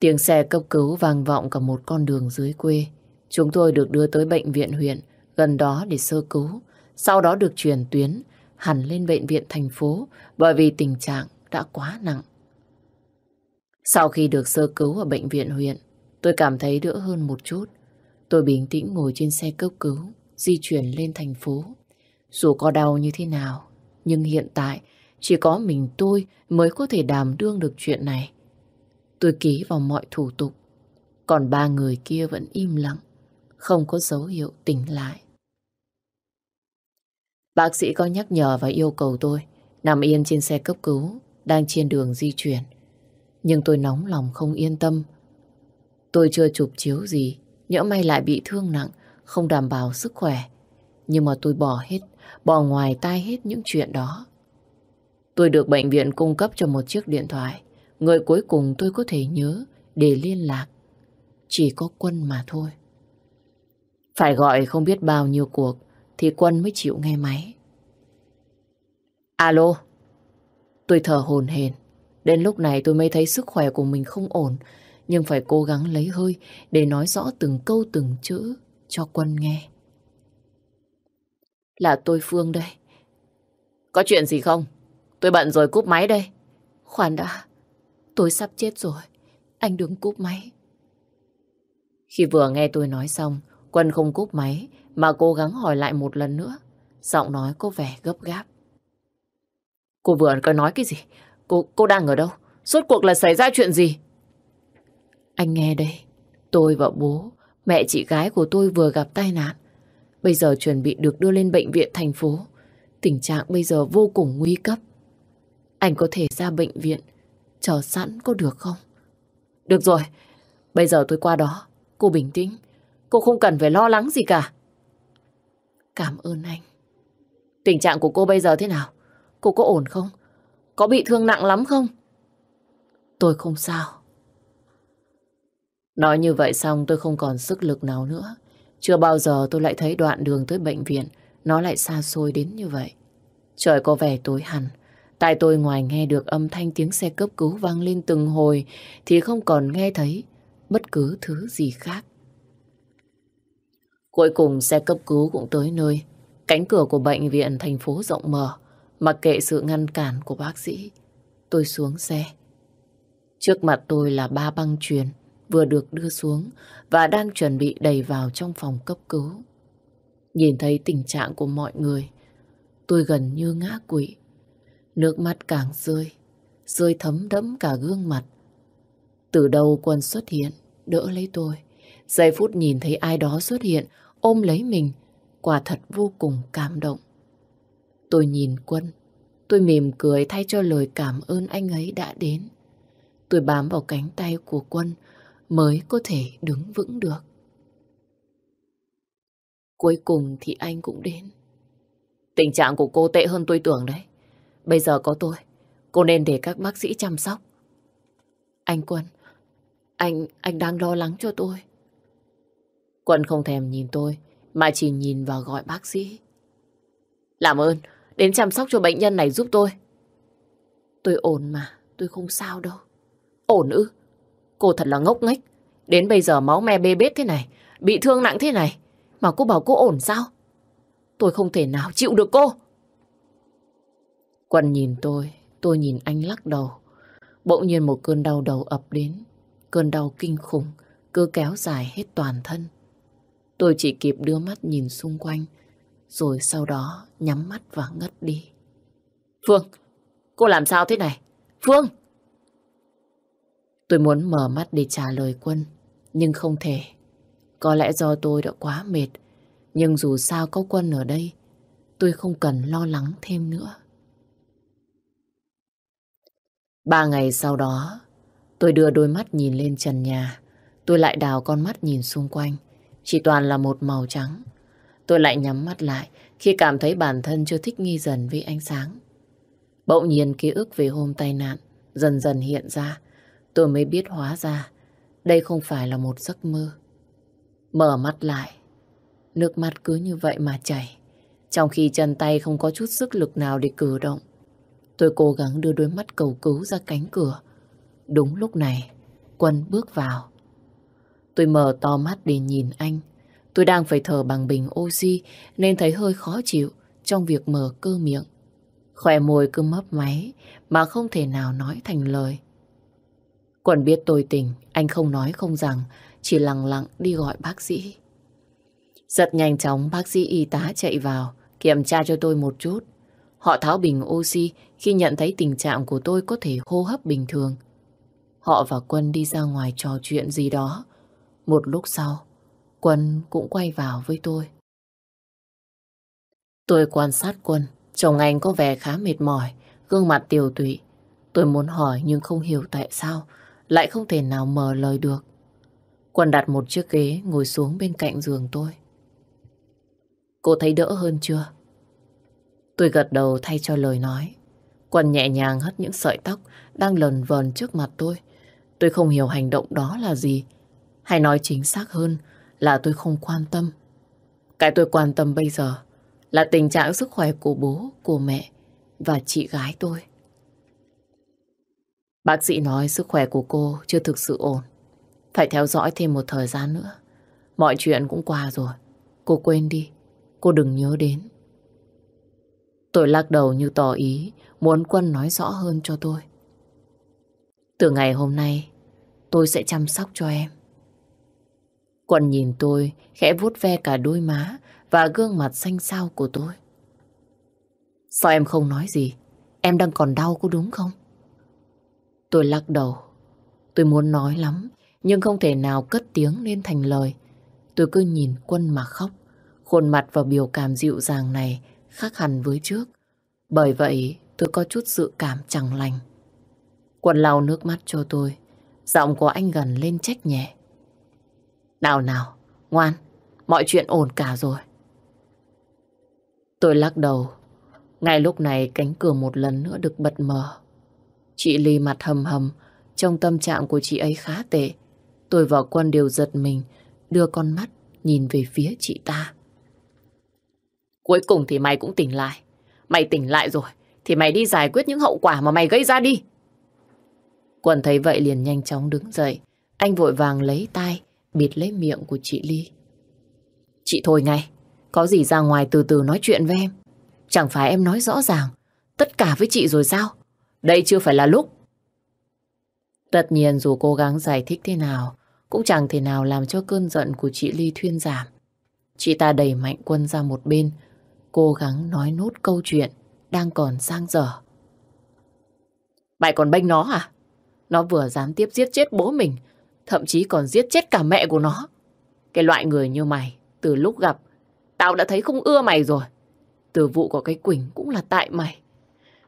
Tiếng xe cấp cứu vang vọng cả một con đường dưới quê. Chúng tôi được đưa tới bệnh viện huyện gần đó để sơ cứu, sau đó được chuyển tuyến hẳn lên bệnh viện thành phố bởi vì tình trạng đã quá nặng. Sau khi được sơ cứu ở bệnh viện huyện, tôi cảm thấy đỡ hơn một chút. Tôi bình tĩnh ngồi trên xe cấp cứu, di chuyển lên thành phố. Dù có đau như thế nào, nhưng hiện tại chỉ có mình tôi mới có thể đảm đương được chuyện này. Tôi ký vào mọi thủ tục, còn ba người kia vẫn im lặng không có dấu hiệu tỉnh lại. Bác sĩ có nhắc nhở và yêu cầu tôi nằm yên trên xe cấp cứu, đang trên đường di chuyển. Nhưng tôi nóng lòng không yên tâm. Tôi chưa chụp chiếu gì, nhỡ may lại bị thương nặng, không đảm bảo sức khỏe. Nhưng mà tôi bỏ hết, bỏ ngoài tai hết những chuyện đó. Tôi được bệnh viện cung cấp cho một chiếc điện thoại. Người cuối cùng tôi có thể nhớ để liên lạc. Chỉ có Quân mà thôi. Phải gọi không biết bao nhiêu cuộc thì Quân mới chịu nghe máy. Alo. Tôi thở hồn hển. Đến lúc này tôi mới thấy sức khỏe của mình không ổn, nhưng phải cố gắng lấy hơi để nói rõ từng câu từng chữ cho Quân nghe. Là tôi Phương đây. Có chuyện gì không? Tôi bận rồi cúp máy đây. Khoan đã. Tôi sắp chết rồi. Anh đừng cúp máy. Khi vừa nghe tôi nói xong, Quân không cúp máy mà cố gắng hỏi lại một lần nữa. Giọng nói có vẻ gấp gáp. Cô vừa có nói cái gì? Cô, cô đang ở đâu? Suốt cuộc là xảy ra chuyện gì? Anh nghe đây. Tôi và bố, mẹ chị gái của tôi vừa gặp tai nạn. Bây giờ chuẩn bị được đưa lên bệnh viện thành phố. Tình trạng bây giờ vô cùng nguy cấp. Anh có thể ra bệnh viện, chờ sẵn có được không? Được rồi, bây giờ tôi qua đó. Cô bình tĩnh, cô không cần phải lo lắng gì cả. Cảm ơn anh. Tình trạng của cô bây giờ thế nào? Cô có ổn không? Có bị thương nặng lắm không? Tôi không sao. Nói như vậy xong tôi không còn sức lực nào nữa. Chưa bao giờ tôi lại thấy đoạn đường tới bệnh viện nó lại xa xôi đến như vậy. Trời có vẻ tối hẳn. tại tôi ngoài nghe được âm thanh tiếng xe cấp cứu vang lên từng hồi thì không còn nghe thấy bất cứ thứ gì khác. Cuối cùng xe cấp cứu cũng tới nơi. Cánh cửa của bệnh viện thành phố rộng mở. Mặc kệ sự ngăn cản của bác sĩ, tôi xuống xe. Trước mặt tôi là ba băng truyền vừa được đưa xuống và đang chuẩn bị đẩy vào trong phòng cấp cứu. Nhìn thấy tình trạng của mọi người, tôi gần như ngã quỵ. Nước mắt càng rơi, rơi thấm đẫm cả gương mặt. Từ đầu quân xuất hiện, đỡ lấy tôi. Giây phút nhìn thấy ai đó xuất hiện, ôm lấy mình, quả thật vô cùng cảm động. Tôi nhìn quân, tôi mỉm cười thay cho lời cảm ơn anh ấy đã đến. Tôi bám vào cánh tay của quân mới có thể đứng vững được. Cuối cùng thì anh cũng đến. Tình trạng của cô tệ hơn tôi tưởng đấy. Bây giờ có tôi, cô nên để các bác sĩ chăm sóc. Anh Quân, anh, anh đang lo lắng cho tôi. Quân không thèm nhìn tôi, mà chỉ nhìn và gọi bác sĩ. Làm ơn, đến chăm sóc cho bệnh nhân này giúp tôi. Tôi ổn mà, tôi không sao đâu. Ổn ư? Cô thật là ngốc nghếch. Đến bây giờ máu me bê bết thế này, bị thương nặng thế này, mà cô bảo cô ổn sao? Tôi không thể nào chịu được cô. Quân nhìn tôi, tôi nhìn anh lắc đầu. Bỗng nhiên một cơn đau đầu ập đến. Cơn đau kinh khủng, cứ kéo dài hết toàn thân. Tôi chỉ kịp đưa mắt nhìn xung quanh, rồi sau đó nhắm mắt và ngất đi. Phương, cô làm sao thế này? Phương! Tôi muốn mở mắt để trả lời quân, nhưng không thể. Có lẽ do tôi đã quá mệt, nhưng dù sao có quân ở đây, tôi không cần lo lắng thêm nữa. Ba ngày sau đó, tôi đưa đôi mắt nhìn lên trần nhà. Tôi lại đào con mắt nhìn xung quanh. Chỉ toàn là một màu trắng. Tôi lại nhắm mắt lại khi cảm thấy bản thân chưa thích nghi dần với ánh sáng. Bỗng nhiên ký ức về hôm tai nạn dần dần hiện ra. Tôi mới biết hóa ra đây không phải là một giấc mơ. Mở mắt lại, nước mắt cứ như vậy mà chảy. Trong khi chân tay không có chút sức lực nào để cử động. Tôi cố gắng đưa đôi mắt cầu cứu ra cánh cửa. Đúng lúc này, Quân bước vào. Tôi mở to mắt để nhìn anh. Tôi đang phải thở bằng bình oxy nên thấy hơi khó chịu trong việc mở cơ miệng. Khỏe môi cứ mấp máy mà không thể nào nói thành lời. Quân biết tôi tình, anh không nói không rằng, chỉ lặng lặng đi gọi bác sĩ. Rất nhanh chóng bác sĩ y tá chạy vào, kiểm tra cho tôi một chút. Họ tháo bình oxy khi nhận thấy tình trạng của tôi có thể hô hấp bình thường. Họ và Quân đi ra ngoài trò chuyện gì đó. Một lúc sau, Quân cũng quay vào với tôi. Tôi quan sát Quân, chồng anh có vẻ khá mệt mỏi, gương mặt tiều tụy. Tôi muốn hỏi nhưng không hiểu tại sao lại không thể nào mở lời được. Quân đặt một chiếc ghế ngồi xuống bên cạnh giường tôi. Cô thấy đỡ hơn chưa? Tôi gật đầu thay cho lời nói. Quân nhẹ nhàng hất những sợi tóc đang lần vờn trước mặt tôi. Tôi không hiểu hành động đó là gì. Hay nói chính xác hơn là tôi không quan tâm. Cái tôi quan tâm bây giờ là tình trạng sức khỏe của bố, của mẹ và chị gái tôi. Bác sĩ nói sức khỏe của cô chưa thực sự ổn. Phải theo dõi thêm một thời gian nữa. Mọi chuyện cũng qua rồi. Cô quên đi. Cô đừng nhớ đến. Tôi lắc đầu như tỏ ý muốn Quân nói rõ hơn cho tôi. Từ ngày hôm nay, tôi sẽ chăm sóc cho em. Quân nhìn tôi, khẽ vuốt ve cả đôi má và gương mặt xanh xao của tôi. Sao em không nói gì? Em đang còn đau có đúng không? Tôi lắc đầu. Tôi muốn nói lắm, nhưng không thể nào cất tiếng lên thành lời. Tôi cứ nhìn quân mà khóc. Khuôn mặt và biểu cảm dịu dàng này khác hẳn với trước. Bởi vậy tôi có chút sự cảm chẳng lành. Quân lau nước mắt cho tôi. Giọng của anh gần lên trách nhẹ. Nào nào, ngoan, mọi chuyện ổn cả rồi. Tôi lắc đầu. Ngay lúc này cánh cửa một lần nữa được bật mở. Chị Ly mặt hầm hầm, trong tâm trạng của chị ấy khá tệ. Tôi và Quân đều giật mình, đưa con mắt nhìn về phía chị ta. Cuối cùng thì mày cũng tỉnh lại. Mày tỉnh lại rồi, thì mày đi giải quyết những hậu quả mà mày gây ra đi. Quân thấy vậy liền nhanh chóng đứng dậy. Anh vội vàng lấy tay, bịt lấy miệng của chị Ly. Chị thôi ngay, có gì ra ngoài từ từ nói chuyện với em. Chẳng phải em nói rõ ràng, tất cả với chị rồi sao? Đây chưa phải là lúc. Tất nhiên dù cố gắng giải thích thế nào, cũng chẳng thể nào làm cho cơn giận của chị Ly thuyên giảm. Chị ta đẩy mạnh quân ra một bên, cố gắng nói nốt câu chuyện đang còn sang dở. Mày còn bênh nó à? Nó vừa dám tiếp giết chết bố mình, thậm chí còn giết chết cả mẹ của nó. Cái loại người như mày, từ lúc gặp, tao đã thấy không ưa mày rồi. Từ vụ của cái Quỳnh cũng là tại mày.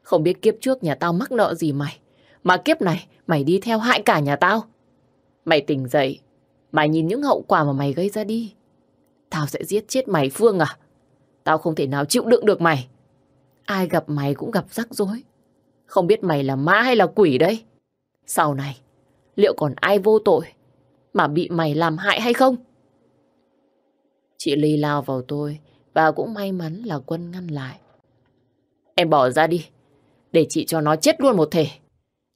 Không biết kiếp trước nhà tao mắc nợ gì mày. Mà kiếp này mày đi theo hại cả nhà tao. Mày tỉnh dậy. Mày nhìn những hậu quả mà mày gây ra đi. Tao sẽ giết chết mày Phương à. Tao không thể nào chịu đựng được mày. Ai gặp mày cũng gặp rắc rối. Không biết mày là ma hay là quỷ đấy. Sau này, liệu còn ai vô tội mà bị mày làm hại hay không? Chị Ly lao vào tôi và cũng may mắn là Quân ngăn lại. Em bỏ ra đi, để chị cho nó chết luôn một thể.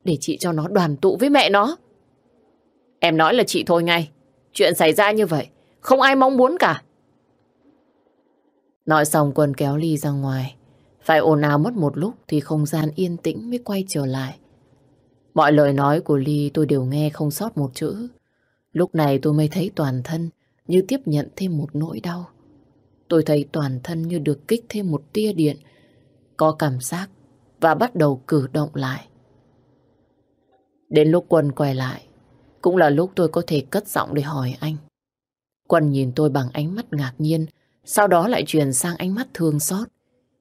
Để chị cho nó đoàn tụ với mẹ nó. Em nói là chị thôi ngay. Chuyện xảy ra như vậy, không ai mong muốn cả. Nói xong Quân kéo Ly ra ngoài. Phải ồn ào mất một lúc thì không gian yên tĩnh mới quay trở lại. Mọi lời nói của Ly tôi đều nghe không sót một chữ. Lúc này tôi mới thấy toàn thân như tiếp nhận thêm một nỗi đau. Tôi thấy toàn thân như được kích thêm một tia điện, có cảm giác và bắt đầu cử động lại. Đến lúc Quân quay lại, cũng là lúc tôi có thể cất giọng để hỏi anh. Quân nhìn tôi bằng ánh mắt ngạc nhiên, sau đó lại truyền sang ánh mắt thương xót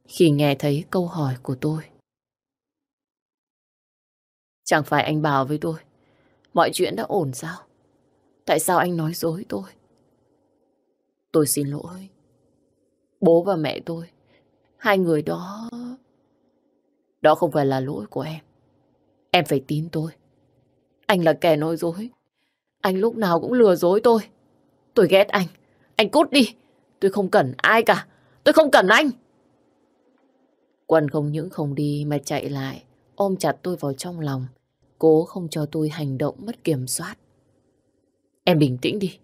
khi nghe thấy câu hỏi của tôi. Chẳng phải anh bảo với tôi, mọi chuyện đã ổn sao? Tại sao anh nói dối tôi? Tôi xin lỗi. Bố và mẹ tôi, hai người đó... Đó không phải là lỗi của em. Em phải tin tôi. Anh là kẻ nói dối. Anh lúc nào cũng lừa dối tôi. Tôi ghét anh. Anh cút đi. Tôi không cần ai cả. Tôi không cần anh. Quân không những không đi mà chạy lại, ôm chặt tôi vào trong lòng, cố không cho tôi hành động mất kiểm soát. Em bình tĩnh đi.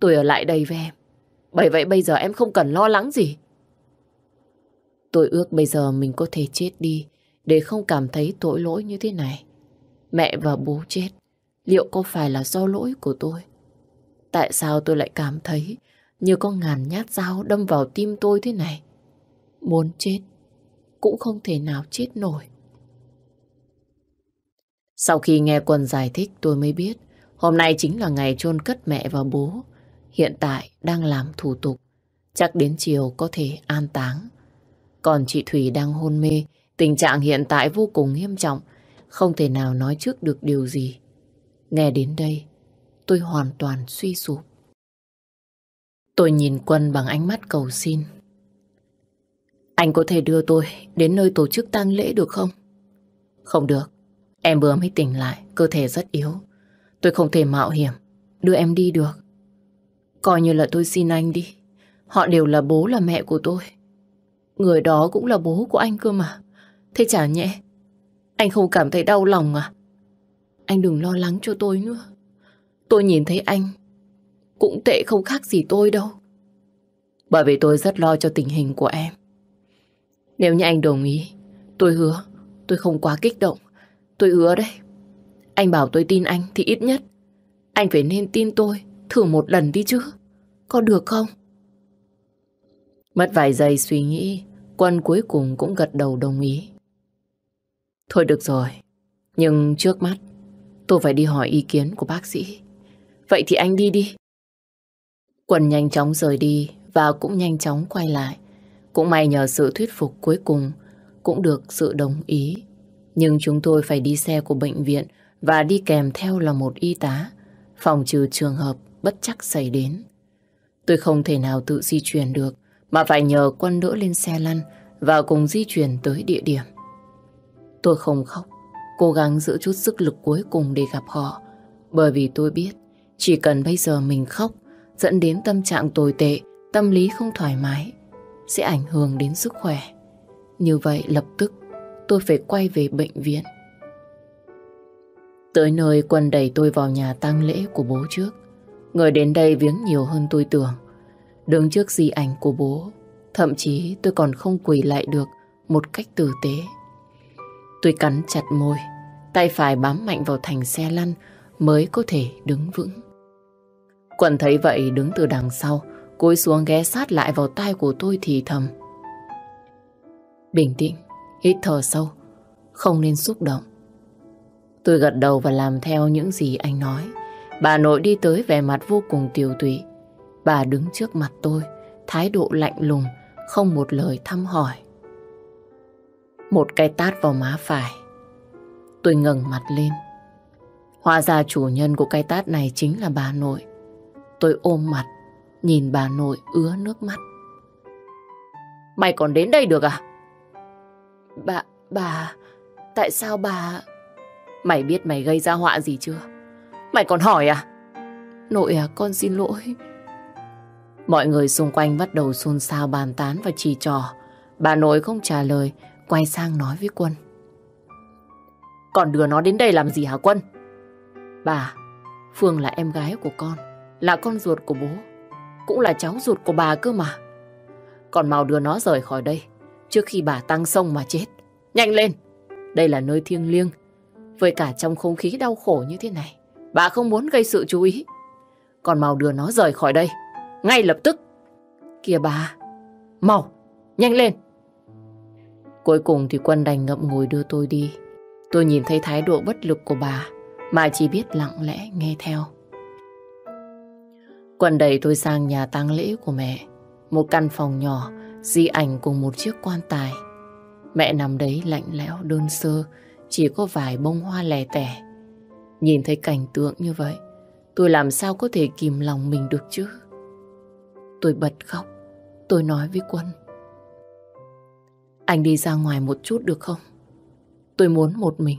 Tôi ở lại đây với em. Bởi vậy bây giờ em không cần lo lắng gì. Tôi ước bây giờ mình có thể chết đi để không cảm thấy tội lỗi như thế này. Mẹ và bố chết, liệu có phải là do lỗi của tôi? Tại sao tôi lại cảm thấy như có ngàn nhát dao đâm vào tim tôi thế này? Muốn chết, cũng không thể nào chết nổi. Sau khi nghe Quân giải thích tôi mới biết hôm nay chính là ngày chôn cất mẹ và bố. Hiện tại đang làm thủ tục. Chắc đến chiều có thể an táng. Còn chị Thủy đang hôn mê Tình trạng hiện tại vô cùng nghiêm trọng. không thể nào nói trước được điều gì. Nghe đến đây, tôi hoàn toàn suy sụp. Tôi nhìn Quân bằng ánh mắt cầu xin. Anh có thể đưa tôi đến nơi tổ chức tang lễ được không? Không được. Em vừa mới tỉnh lại, cơ thể rất yếu. Tôi không thể mạo hiểm, đưa em đi được. Coi như là tôi xin anh đi. Họ đều là bố là mẹ của tôi. Người đó cũng là bố của anh cơ mà. Thế chả nhẹ. Anh không cảm thấy đau lòng à? Anh đừng lo lắng cho tôi nữa. Tôi nhìn thấy anh cũng tệ không khác gì tôi đâu. Bởi vì tôi rất lo cho tình hình của em. Nếu như anh đồng ý, tôi hứa tôi không quá kích động. Tôi hứa đấy. Anh bảo tôi tin anh thì ít nhất anh phải nên tin tôi thử một lần đi chứ. Có được không? Mất vài giây suy nghĩ, Quân cuối cùng cũng gật đầu đồng ý. Thôi được rồi, nhưng trước mắt tôi phải đi hỏi ý kiến của bác sĩ. Vậy thì anh đi đi. Quân nhanh chóng rời đi và cũng nhanh chóng quay lại. Cũng may nhờ sự thuyết phục cuối cùng cũng được sự đồng ý. Nhưng chúng tôi phải đi xe của bệnh viện và đi kèm theo là một y tá, phòng trừ trường hợp bất chắc xảy đến. Tôi không thể nào tự di chuyển được, mà phải nhờ quân đỡ lên xe lăn và cùng di chuyển tới địa điểm. Tôi không khóc, cố gắng giữ chút sức lực cuối cùng để gặp họ, bởi vì tôi biết chỉ cần bây giờ mình khóc dẫn đến tâm trạng tồi tệ, tâm lý không thoải mái, sẽ ảnh hưởng đến sức khỏe. Như vậy lập tức tôi phải quay về bệnh viện. Tới nơi quân đẩy tôi vào nhà tang lễ của bố trước. Người đến đây viếng nhiều hơn tôi tưởng. Đứng trước di ảnh của bố, thậm chí tôi còn không quỳ lại được một cách tử tế. Tôi cắn chặt môi, tay phải bám mạnh vào thành xe lăn mới có thể đứng vững. Quần thấy vậy đứng từ đằng sau, cúi xuống ghé sát lại vào tai của tôi thì thầm. Bình tĩnh, hít thở sâu, không nên xúc động. Tôi gật đầu và làm theo những gì anh nói. Bà nội đi tới vẻ mặt vô cùng tiều tụy. Bà đứng trước mặt tôi, thái độ lạnh lùng, không một lời thăm hỏi. Một cái tát vào má phải. Tôi ngẩng mặt lên. Hóa ra chủ nhân của cái tát này chính là bà nội. Tôi ôm mặt, nhìn bà nội ứa nước mắt. Mày còn đến đây được à? Bà, bà, tại sao bà... Mày biết mày gây ra họa gì chưa? Mày còn hỏi à? Nội à, con xin lỗi. Mọi người xung quanh bắt đầu xôn xao bàn tán và chỉ trò. Bà nội không trả lời, quay sang nói với Quân. Còn đưa nó đến đây làm gì hả Quân? Bà, Phương là em gái của con, là con ruột của bố, cũng là cháu ruột của bà cơ mà. Còn mau đưa nó rời khỏi đây, trước khi bà tăng sông mà chết. Nhanh lên, đây là nơi thiêng liêng, với cả trong không khí đau khổ như thế này. Bà không muốn gây sự chú ý. Còn mau đưa nó rời khỏi đây, ngay lập tức. Kìa bà, mau, nhanh lên. Cuối cùng thì quân đành ngậm ngùi đưa tôi đi. Tôi nhìn thấy thái độ bất lực của bà, mà chỉ biết lặng lẽ nghe theo. Quân đẩy tôi sang nhà tang lễ của mẹ. Một căn phòng nhỏ, di ảnh cùng một chiếc quan tài. Mẹ nằm đấy lạnh lẽo đơn sơ, chỉ có vài bông hoa lẻ tẻ. Nhìn thấy cảnh tượng như vậy, tôi làm sao có thể kìm lòng mình được chứ? Tôi bật khóc, tôi nói với Quân. Anh đi ra ngoài một chút được không? Tôi muốn một mình.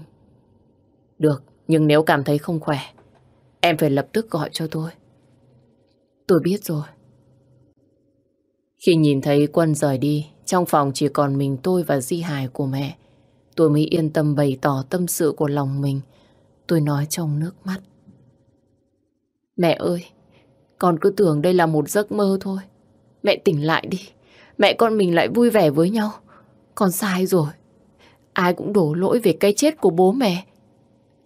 Được, nhưng nếu cảm thấy không khỏe, em phải lập tức gọi cho tôi. Tôi biết rồi. Khi nhìn thấy Quân rời đi, trong phòng chỉ còn mình tôi và di hài của mẹ. Tôi mới yên tâm bày tỏ tâm sự của lòng mình. Tôi nói trong nước mắt. Mẹ ơi, con cứ tưởng đây là một giấc mơ thôi. Mẹ tỉnh lại đi. Mẹ con mình lại vui vẻ với nhau. Con sai rồi. Ai cũng đổ lỗi về cái chết của bố mẹ.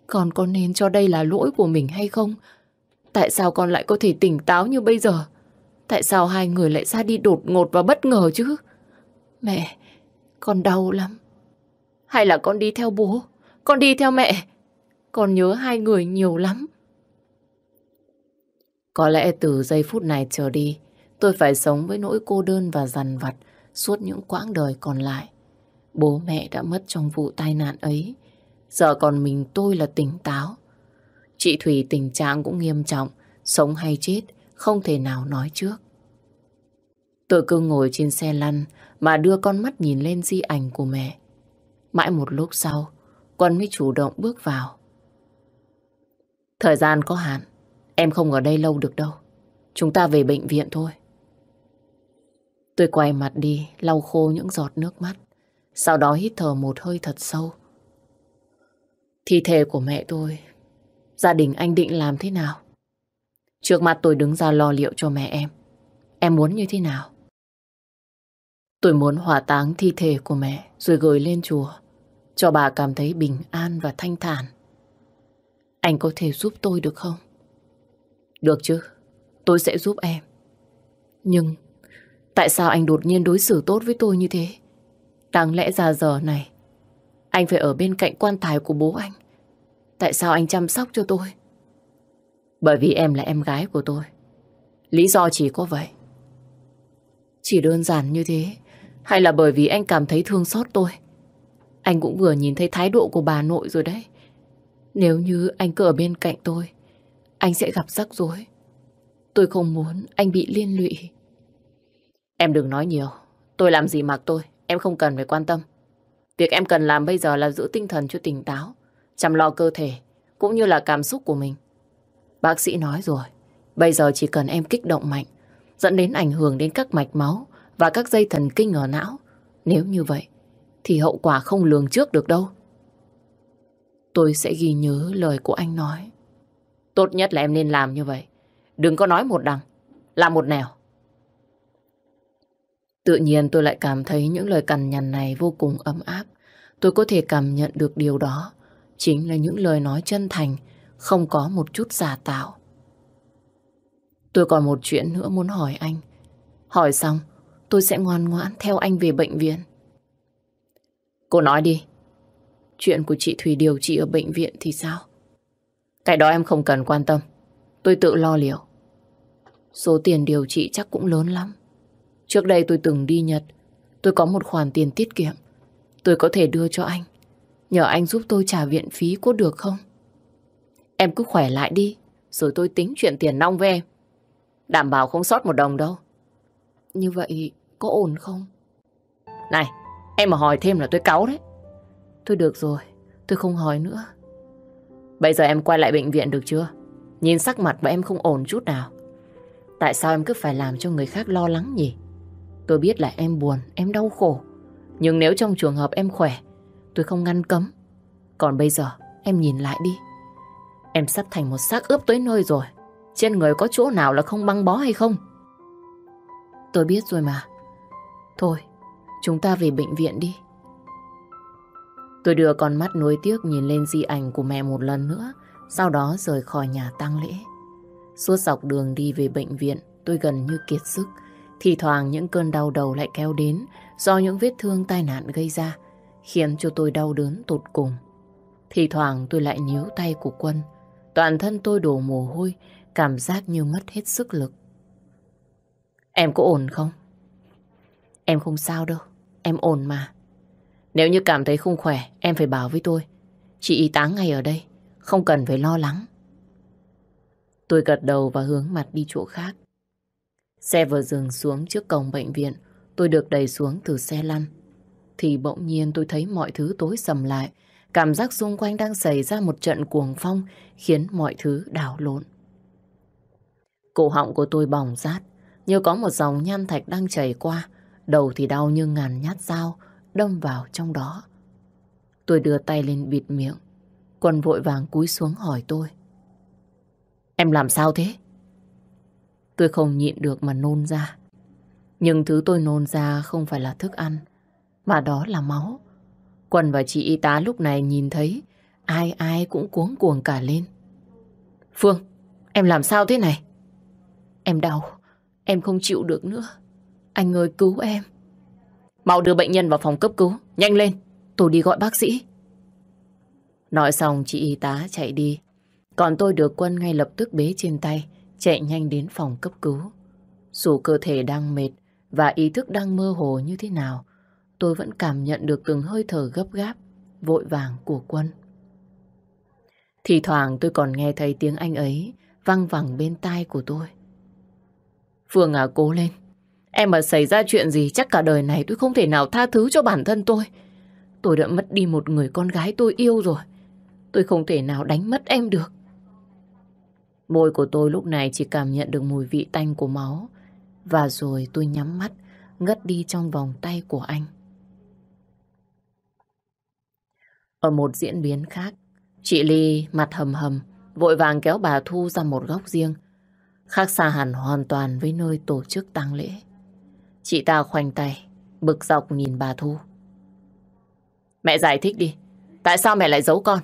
Con có nên cho đây là lỗi của mình hay không? Tại sao con lại có thể tỉnh táo như bây giờ? Tại sao hai người lại ra đi đột ngột và bất ngờ chứ? Mẹ, con đau lắm. Hay là con đi theo bố? Con đi theo mẹ? Con nhớ hai người nhiều lắm. Có lẽ từ giây phút này trở đi, tôi phải sống với nỗi cô đơn và dằn vặt suốt những quãng đời còn lại. Bố mẹ đã mất trong vụ tai nạn ấy, Giờ còn mình tôi là tỉnh táo. Chị Thủy tình trạng cũng nghiêm trọng, sống hay chết không thể nào nói trước. Tôi cứ ngồi trên xe lăn mà đưa con mắt nhìn lên di ảnh của mẹ. Mãi một lúc sau, Quân mới chủ động bước vào. Thời gian có hạn, em không ở đây lâu được đâu. Chúng ta về bệnh viện thôi. Tôi quay mặt đi, lau khô những giọt nước mắt. Sau đó hít thở một hơi thật sâu. Thi thể của mẹ tôi, gia đình anh định làm thế nào? Trước mặt tôi đứng ra lo liệu cho mẹ em. Em muốn như thế nào? Tôi muốn hỏa táng thi thể của mẹ rồi gửi lên chùa, cho bà cảm thấy bình an và thanh thản. Anh có thể giúp tôi được không? Được chứ, tôi sẽ giúp em. Nhưng tại sao anh đột nhiên đối xử tốt với tôi như thế? Đáng lẽ ra giờ này, anh phải ở bên cạnh quan tài của bố anh. Tại sao anh chăm sóc cho tôi? Bởi vì em là em gái của tôi. Lý do chỉ có vậy. Chỉ đơn giản như thế. Hay là bởi vì anh cảm thấy thương xót tôi? Anh cũng vừa nhìn thấy thái độ của bà nội rồi đấy. Nếu như anh cứ ở bên cạnh tôi, anh sẽ gặp rắc rối. Tôi không muốn anh bị liên lụy. Em đừng nói nhiều. Tôi làm gì mặc tôi, em không cần phải quan tâm. Việc em cần làm bây giờ là giữ tinh thần cho tỉnh táo, chăm lo cơ thể, cũng như là cảm xúc của mình. Bác sĩ nói rồi, bây giờ chỉ cần em kích động mạnh, dẫn đến ảnh hưởng đến các mạch máu và các dây thần kinh ở não. Nếu như vậy, thì hậu quả không lường trước được đâu. Tôi sẽ ghi nhớ lời của anh nói. Tốt nhất là em nên làm như vậy. Đừng có nói một đằng, làm một nẻo. Tự nhiên tôi lại cảm thấy những lời cằn nhằn này vô cùng ấm áp. Tôi có thể cảm nhận được điều đó. Chính là những lời nói chân thành, không có một chút giả tạo. Tôi còn một chuyện nữa muốn hỏi anh. Hỏi xong, tôi sẽ ngoan ngoãn theo anh về bệnh viện. Cô nói đi. Chuyện của chị thủy điều trị ở bệnh viện thì sao? Cái đó em không cần quan tâm. Tôi tự lo liệu. Số tiền điều trị chắc cũng lớn lắm. Trước đây tôi từng đi Nhật. Tôi có một khoản tiền tiết kiệm. Tôi có thể đưa cho anh. Nhờ anh giúp tôi trả viện phí có được không? Em cứ khỏe lại đi. Rồi tôi tính chuyện tiền nong với em. Đảm bảo không sót một đồng đâu. Như vậy có ổn không? Này, em mà hỏi thêm là tôi cáu đấy. Thôi được rồi, tôi không hỏi nữa. Bây giờ em quay lại bệnh viện được chưa? Nhìn sắc mặt của em không ổn chút nào. Tại sao em cứ phải làm cho người khác lo lắng nhỉ? Tôi biết là em buồn, em đau khổ. Nhưng nếu trong trường hợp em khỏe, tôi không ngăn cấm. Còn bây giờ, em nhìn lại đi. Em sắp thành một xác ướp tới nơi rồi. Trên người có chỗ nào là không băng bó hay không? Tôi biết rồi mà. Thôi, chúng ta về bệnh viện đi. Tôi đưa con mắt nuối tiếc nhìn lên di ảnh của mẹ một lần nữa, sau đó rời khỏi nhà tang lễ. Suốt dọc đường đi về bệnh viện, tôi gần như kiệt sức. Thì thoảng những cơn đau đầu lại kéo đến do những vết thương tai nạn gây ra, khiến cho tôi đau đớn tột cùng. Thì thoảng tôi lại nhíu tay của quân. Toàn thân tôi đổ mồ hôi, cảm giác như mất hết sức lực. Em có ổn không? Em không sao đâu, em ổn mà. Nếu như cảm thấy không khỏe, em phải bảo với tôi. Chị y tá ngay ở đây, không cần phải lo lắng. Tôi gật đầu và hướng mặt đi chỗ khác. Xe vừa dừng xuống trước cổng bệnh viện, tôi được đẩy xuống từ xe lăn. Thì bỗng nhiên tôi thấy mọi thứ tối sầm lại, cảm giác xung quanh đang xảy ra một trận cuồng phong khiến mọi thứ đảo lộn. Cổ họng của tôi bỏng rát, như có một dòng nhan thạch đang chảy qua, đầu thì đau như ngàn nhát dao đâm vào trong đó. Tôi đưa tay lên bịt miệng, Quân vội vàng cúi xuống hỏi tôi. Em làm sao thế? Tôi không nhịn được mà nôn ra. Nhưng thứ tôi nôn ra không phải là thức ăn, mà đó là máu. Quân và chị y tá lúc này nhìn thấy, ai ai cũng cuống cuồng cả lên. Phương, em làm sao thế này? Em đau, em không chịu được nữa. Anh ơi cứu em. Mau đưa bệnh nhân vào phòng cấp cứu, nhanh lên, tôi đi gọi bác sĩ. Nói xong chị y tá chạy đi, còn tôi được quân ngay lập tức bế trên tay, chạy nhanh đến phòng cấp cứu. Dù cơ thể đang mệt và ý thức đang mơ hồ như thế nào, tôi vẫn cảm nhận được từng hơi thở gấp gáp, vội vàng của quân. Thì thoảng tôi còn nghe thấy tiếng anh ấy văng vẳng bên tai của tôi. Phương à cố lên. Em mà xảy ra chuyện gì chắc cả đời này tôi không thể nào tha thứ cho bản thân tôi. Tôi đã mất đi một người con gái tôi yêu rồi. Tôi không thể nào đánh mất em được. Môi của tôi lúc này chỉ cảm nhận được mùi vị tanh của máu. Và rồi tôi nhắm mắt, ngất đi trong vòng tay của anh. Ở một diễn biến khác, chị Ly mặt hầm hầm, vội vàng kéo bà Thu ra một góc riêng, khác xa hẳn hoàn toàn với nơi tổ chức tang lễ. Chị ta khoanh tay, bực dọc nhìn bà Thu. Mẹ giải thích đi, tại sao mẹ lại giấu con?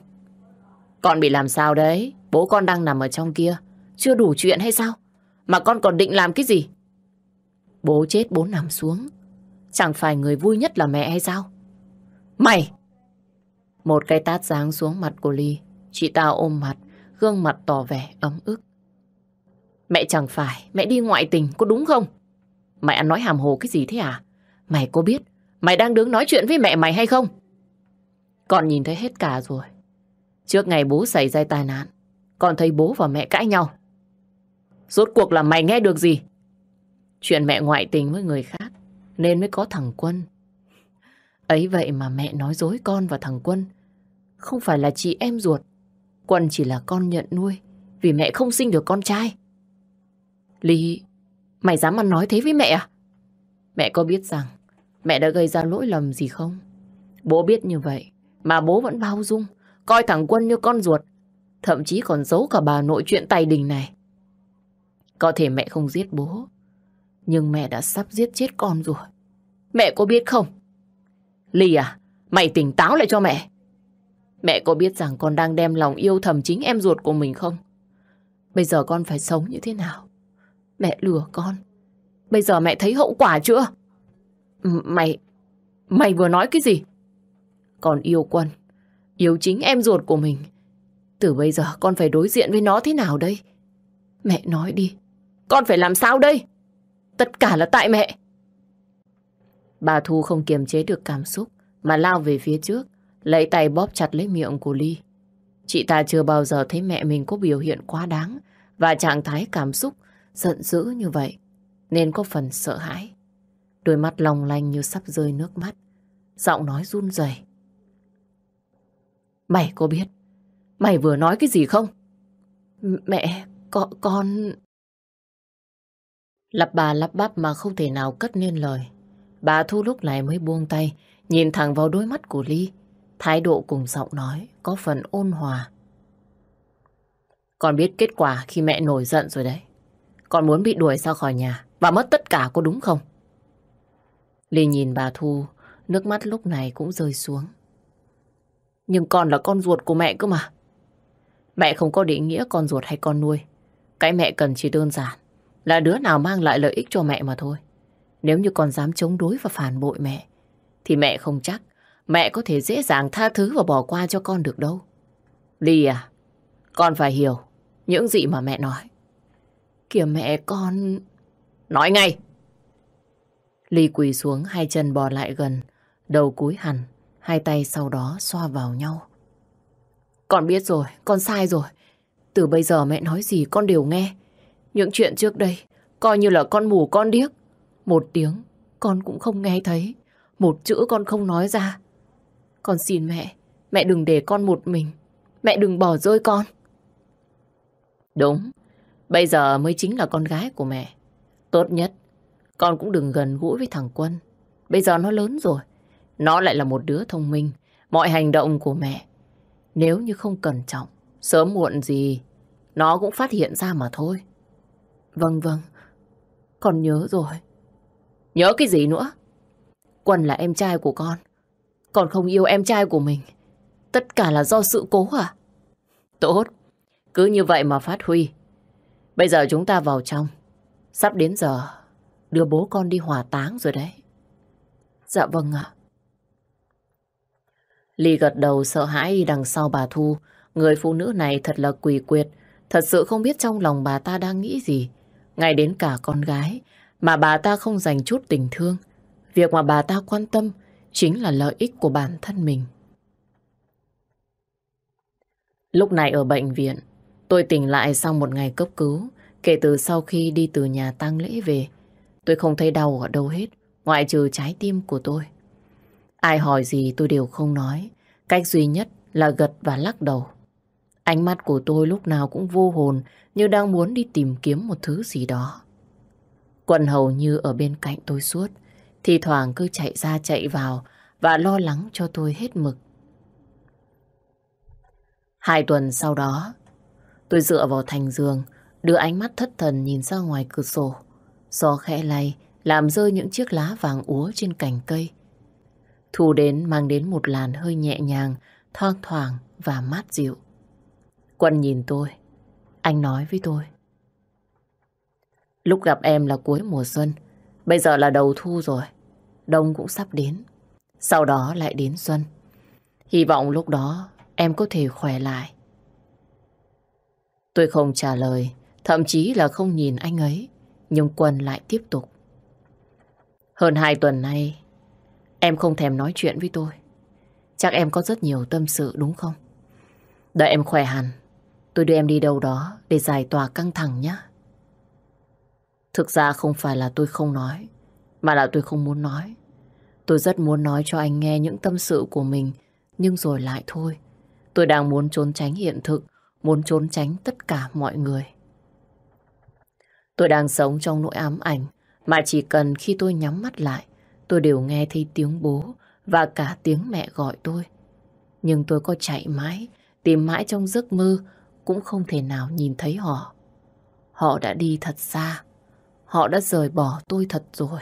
Con bị làm sao đấy? Bố con đang nằm ở trong kia, chưa đủ chuyện hay sao? Mà con còn định làm cái gì? Bố chết bố nằm xuống, chẳng phải người vui nhất là mẹ hay sao? Mày! Một cái tát giáng xuống mặt của Ly, chị ta ôm mặt, gương mặt tỏ vẻ ấm ức. Mẹ chẳng phải, mẹ đi ngoại tình, có đúng không? Mày ăn nói hàm hồ cái gì thế à? Mày có biết mày đang đứng nói chuyện với mẹ mày hay không? Con nhìn thấy hết cả rồi. Trước ngày bố xảy ra tai nạn, con thấy bố và mẹ cãi nhau. Rốt cuộc là mày nghe được gì? Chuyện mẹ ngoại tình với người khác, nên mới có thằng Quân. Ấy vậy mà mẹ nói dối con và thằng Quân. Không phải là chị em ruột. Quân chỉ là con nhận nuôi, vì mẹ không sinh được con trai. Ly, mày dám ăn nói thế với mẹ à? Mẹ có biết rằng mẹ đã gây ra lỗi lầm gì không? Bố biết như vậy, mà bố vẫn bao dung, coi thằng Quân như con ruột, thậm chí còn giấu cả bà nội chuyện tài đình này. Có thể mẹ không giết bố, nhưng mẹ đã sắp giết chết con rồi. Mẹ có biết không? Ly à, mày tỉnh táo lại cho mẹ. Mẹ có biết rằng con đang đem lòng yêu thầm chính em ruột của mình không? Bây giờ con phải sống như thế nào? Mẹ lừa con. Bây giờ mẹ thấy hậu quả chưa? Mày... Mày vừa nói cái gì? Con yêu quân. Yêu chính em ruột của mình. Từ bây giờ con phải đối diện với nó thế nào đây? Mẹ nói đi. Con phải làm sao đây? Tất cả là tại mẹ. Bà Thu không kiềm chế được cảm xúc mà lao về phía trước, lấy tay bóp chặt lấy miệng của Ly. Chị ta chưa bao giờ thấy mẹ mình có biểu hiện quá đáng và trạng thái cảm xúc giận dữ như vậy, nên có phần sợ hãi. Đôi mắt long lanh như sắp rơi nước mắt, giọng nói run rẩy. Mày có biết, mày vừa nói cái gì không? Mẹ, con... con... Lặp bà lắp bắp mà không thể nào cất nên lời. Bà Thu lúc này mới buông tay, nhìn thẳng vào đôi mắt của Ly. Thái độ cùng giọng nói có phần ôn hòa. Con biết kết quả khi mẹ nổi giận rồi đấy. Con muốn bị đuổi ra khỏi nhà và mất tất cả có đúng không? Ly nhìn bà Thu, nước mắt lúc này cũng rơi xuống. Nhưng con là con ruột của mẹ cơ mà. Mẹ không có định nghĩa con ruột hay con nuôi. Cái mẹ cần chỉ đơn giản là đứa nào mang lại lợi ích cho mẹ mà thôi. Nếu như con dám chống đối và phản bội mẹ, thì mẹ không chắc mẹ có thể dễ dàng tha thứ và bỏ qua cho con được đâu. Ly à, con phải hiểu những gì mà mẹ nói. Kìa mẹ con... Nói ngay! Ly quỳ xuống hai chân bò lại gần, đầu cúi hẳn, hai tay sau đó xoa vào nhau. Con biết rồi, con sai rồi. Từ bây giờ mẹ nói gì con đều nghe. Những chuyện trước đây, coi như là con mù con điếc. Một tiếng, con cũng không nghe thấy. Một chữ con không nói ra. Con xin mẹ, mẹ đừng để con một mình. Mẹ đừng bỏ rơi con. Đúng, bây giờ mới chính là con gái của mẹ. Tốt nhất, con cũng đừng gần gũi với thằng Quân. Bây giờ nó lớn rồi. Nó lại là một đứa thông minh. Mọi hành động của mẹ, nếu như không cẩn trọng, sớm muộn gì, nó cũng phát hiện ra mà thôi. Vâng vâng, con nhớ rồi. Nhớ cái gì nữa? Quân là em trai của con. Còn không yêu em trai của mình. Tất cả là do sự cố à? Tốt. Cứ như vậy mà phát huy. Bây giờ chúng ta vào trong. Sắp đến giờ đưa bố con đi hỏa táng rồi đấy. Dạ vâng ạ. Ly gật đầu sợ hãi đằng sau bà Thu. Người phụ nữ này thật là quỷ quyệt. Thật sự không biết trong lòng bà ta đang nghĩ gì. Ngay đến cả con gái mà bà ta không dành chút tình thương. Việc mà bà ta quan tâm chính là lợi ích của bản thân mình. Lúc này ở bệnh viện, tôi tỉnh lại sau một ngày cấp cứu. Kể từ sau khi đi từ nhà tang lễ về, tôi không thấy đau ở đâu hết, ngoại trừ trái tim của tôi. Ai hỏi gì tôi đều không nói. Cách duy nhất là gật và lắc đầu. Ánh mắt của tôi lúc nào cũng vô hồn như đang muốn đi tìm kiếm một thứ gì đó. quần hầu như ở bên cạnh tôi suốt, thì thoảng cứ chạy ra chạy vào và lo lắng cho tôi hết mực. Hai tuần sau đó, tôi dựa vào thành giường, đưa ánh mắt thất thần nhìn ra ngoài cửa sổ. Gió khẽ lay, làm rơi những chiếc lá vàng úa trên cành cây. Thu đến mang đến một làn hơi nhẹ nhàng, thoang thoảng và mát dịu. Quân nhìn tôi, anh nói với tôi. Lúc gặp em là cuối mùa xuân, bây giờ là đầu thu rồi, đông cũng sắp đến. Sau đó lại đến xuân. Hy vọng lúc đó em có thể khỏe lại. Tôi không trả lời, thậm chí là không nhìn anh ấy, nhưng Quân lại tiếp tục. Hơn hai tuần nay, em không thèm nói chuyện với tôi. Chắc em có rất nhiều tâm sự đúng không? Đợi em khỏe hẳn, tôi đưa em đi đâu đó để giải tỏa căng thẳng nhé. Thực ra không phải là tôi không nói, mà là tôi không muốn nói. Tôi rất muốn nói cho anh nghe những tâm sự của mình, nhưng rồi lại thôi. Tôi đang muốn trốn tránh hiện thực, muốn trốn tránh tất cả mọi người. Tôi đang sống trong nỗi ám ảnh, mà chỉ cần khi tôi nhắm mắt lại, tôi đều nghe thấy tiếng bố và cả tiếng mẹ gọi tôi. Nhưng tôi có chạy mãi, tìm mãi trong giấc mơ, cũng không thể nào nhìn thấy họ. Họ đã đi thật xa, họ đã rời bỏ tôi thật rồi.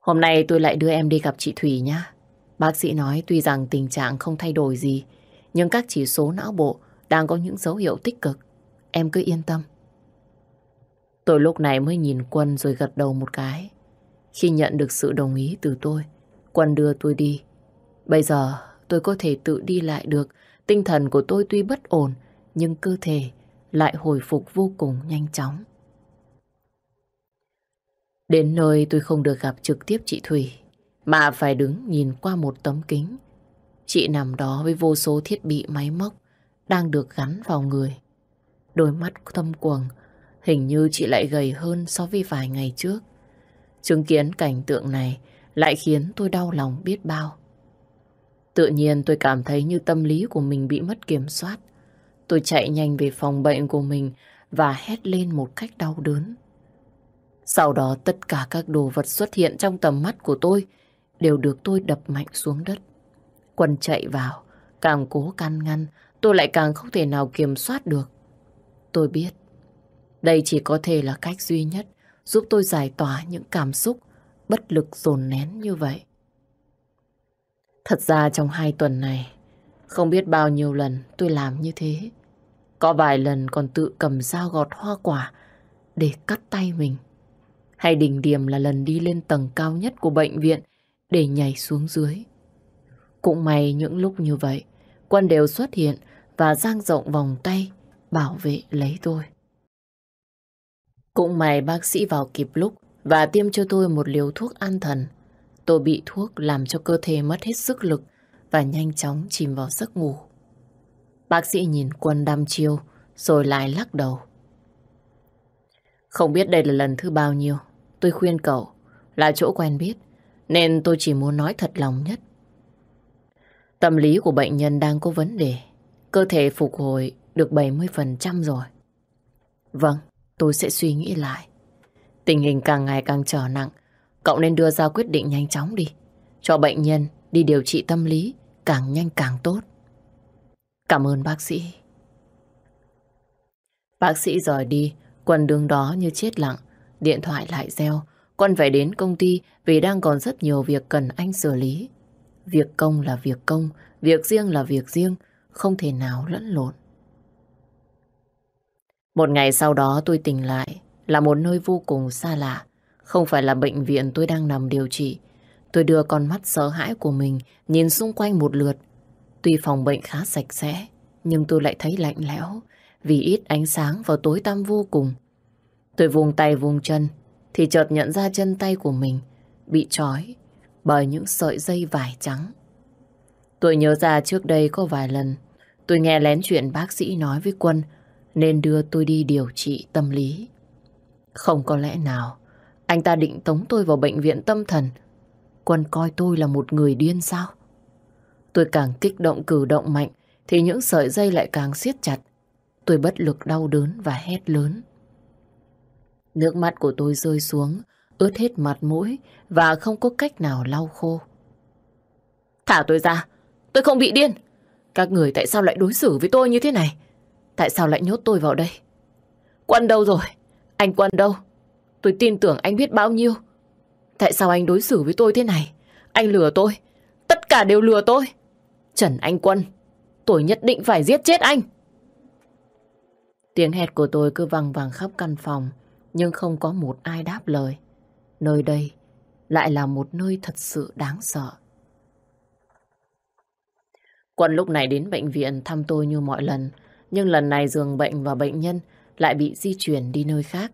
Hôm nay tôi lại đưa em đi gặp chị Thủy nhé. Bác sĩ nói tuy rằng tình trạng không thay đổi gì, nhưng các chỉ số não bộ đang có những dấu hiệu tích cực. Em cứ yên tâm. Tôi lúc này mới nhìn Quân rồi gật đầu một cái. Khi nhận được sự đồng ý từ tôi, Quân đưa tôi đi. Bây giờ tôi có thể tự đi lại được. Tinh thần của tôi tuy bất ổn, nhưng cơ thể lại hồi phục vô cùng nhanh chóng. Đến nơi tôi không được gặp trực tiếp chị Thủy, mà phải đứng nhìn qua một tấm kính. Chị nằm đó với vô số thiết bị máy móc đang được gắn vào người. Đôi mắt thâm quầng, hình như chị lại gầy hơn so với vài ngày trước. Chứng kiến cảnh tượng này lại khiến tôi đau lòng biết bao. Tự nhiên tôi cảm thấy như tâm lý của mình bị mất kiểm soát. Tôi chạy nhanh về phòng bệnh của mình và hét lên một cách đau đớn. Sau đó tất cả các đồ vật xuất hiện trong tầm mắt của tôi đều được tôi đập mạnh xuống đất. Quân chạy vào, càng cố can ngăn, tôi lại càng không thể nào kiểm soát được. Tôi biết, đây chỉ có thể là cách duy nhất giúp tôi giải tỏa những cảm xúc bất lực dồn nén như vậy. Thật ra trong hai tuần này, không biết bao nhiêu lần tôi làm như thế. Có vài lần còn tự cầm dao gọt hoa quả để cắt tay mình. Hay đỉnh điểm là lần đi lên tầng cao nhất của bệnh viện để nhảy xuống dưới. Cũng may những lúc như vậy, quân đều xuất hiện và dang rộng vòng tay bảo vệ lấy tôi. Cũng may bác sĩ vào kịp lúc và tiêm cho tôi một liều thuốc an thần. Tôi bị thuốc làm cho cơ thể mất hết sức lực và nhanh chóng chìm vào giấc ngủ. Bác sĩ nhìn quân đăm chiêu rồi lại lắc đầu. Không biết đây là lần thứ bao nhiêu Tôi khuyên cậu là chỗ quen biết nên tôi chỉ muốn nói thật lòng nhất. Tâm lý của bệnh nhân đang có vấn đề. Cơ thể phục hồi được 70% rồi. Vâng, tôi sẽ suy nghĩ lại. Tình hình càng ngày càng trở nặng. Cậu nên đưa ra quyết định nhanh chóng đi. Cho bệnh nhân đi điều trị tâm lý càng nhanh càng tốt. Cảm ơn bác sĩ. Bác sĩ rời đi, quần đường đó như chết lặng. Điện thoại lại reo. Con phải đến công ty vì đang còn rất nhiều việc cần anh xử lý. Việc công là việc công, việc riêng là việc riêng, không thể nào lẫn lộn. Một ngày sau đó tôi tỉnh lại là một nơi vô cùng xa lạ. Không phải là bệnh viện tôi đang nằm điều trị. Tôi đưa con mắt sợ hãi của mình nhìn xung quanh một lượt. Tuy phòng bệnh khá sạch sẽ, nhưng tôi lại thấy lạnh lẽo vì ít ánh sáng và tối tăm vô cùng. Tôi vùng tay vùng chân thì chợt nhận ra chân tay của mình bị trói bởi những sợi dây vải trắng. Tôi nhớ ra trước đây có vài lần Tôi nghe lén chuyện bác sĩ nói với Quân nên đưa tôi đi điều trị tâm lý. Không có lẽ nào anh ta định tống tôi vào bệnh viện tâm thần. Quân coi tôi là một người điên sao? Tôi càng kích động cử động mạnh thì những sợi dây lại càng siết chặt. Tôi bất lực đau đớn và hét lớn. Nước mắt của tôi rơi xuống, ướt hết mặt mũi và không có cách nào lau khô. Thả tôi ra, tôi không bị điên. Các người tại sao lại đối xử với tôi như thế này? Tại sao lại nhốt tôi vào đây? Quân đâu rồi? Anh Quân đâu? Tôi tin tưởng anh biết bao nhiêu. Tại sao anh đối xử với tôi thế này? Anh lừa tôi. Tất cả đều lừa tôi. Trần Anh Quân, tôi nhất định phải giết chết anh. Tiếng hét của tôi cứ văng vẳng khắp căn phòng, nhưng không có một ai đáp lời. Nơi đây lại là một nơi thật sự đáng sợ. Quân lúc này đến bệnh viện thăm tôi như mọi lần, nhưng lần này giường bệnh và bệnh nhân lại bị di chuyển đi nơi khác.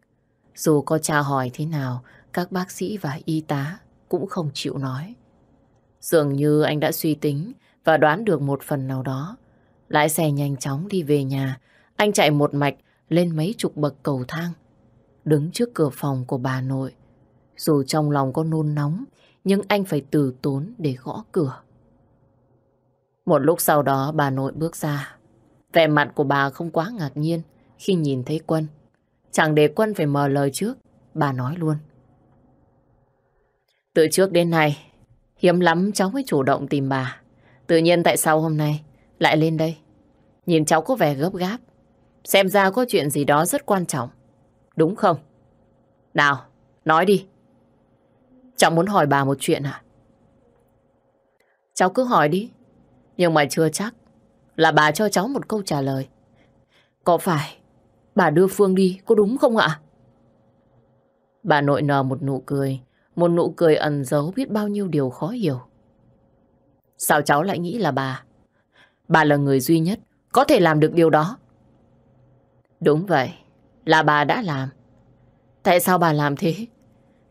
Dù có tra hỏi thế nào, các bác sĩ và y tá cũng không chịu nói. Dường như anh đã suy tính và đoán được một phần nào đó. Lái xe nhanh chóng đi về nhà, anh chạy một mạch lên mấy chục bậc cầu thang, đứng trước cửa phòng của bà nội. Dù trong lòng có nôn nóng, nhưng anh phải từ tốn để gõ cửa. Một lúc sau đó bà nội bước ra. Vẻ mặt của bà không quá ngạc nhiên khi nhìn thấy Quân. Chẳng để Quân phải mở lời trước, bà nói luôn. Từ trước đến nay, hiếm lắm cháu mới chủ động tìm bà. Tự nhiên tại sao hôm nay lại lên đây? Nhìn cháu có vẻ gấp gáp. Xem ra có chuyện gì đó rất quan trọng. Đúng không? Nào, nói đi. Cháu muốn hỏi bà một chuyện à? Cháu cứ hỏi đi. Nhưng mà chưa chắc là bà cho cháu một câu trả lời. Có phải bà đưa Phương đi có đúng không ạ? Bà nội nở một nụ cười, một nụ cười ẩn giấu biết bao nhiêu điều khó hiểu. Sao cháu lại nghĩ là bà? Bà là người duy nhất có thể làm được điều đó. Đúng vậy, là bà đã làm. Tại sao bà làm thế?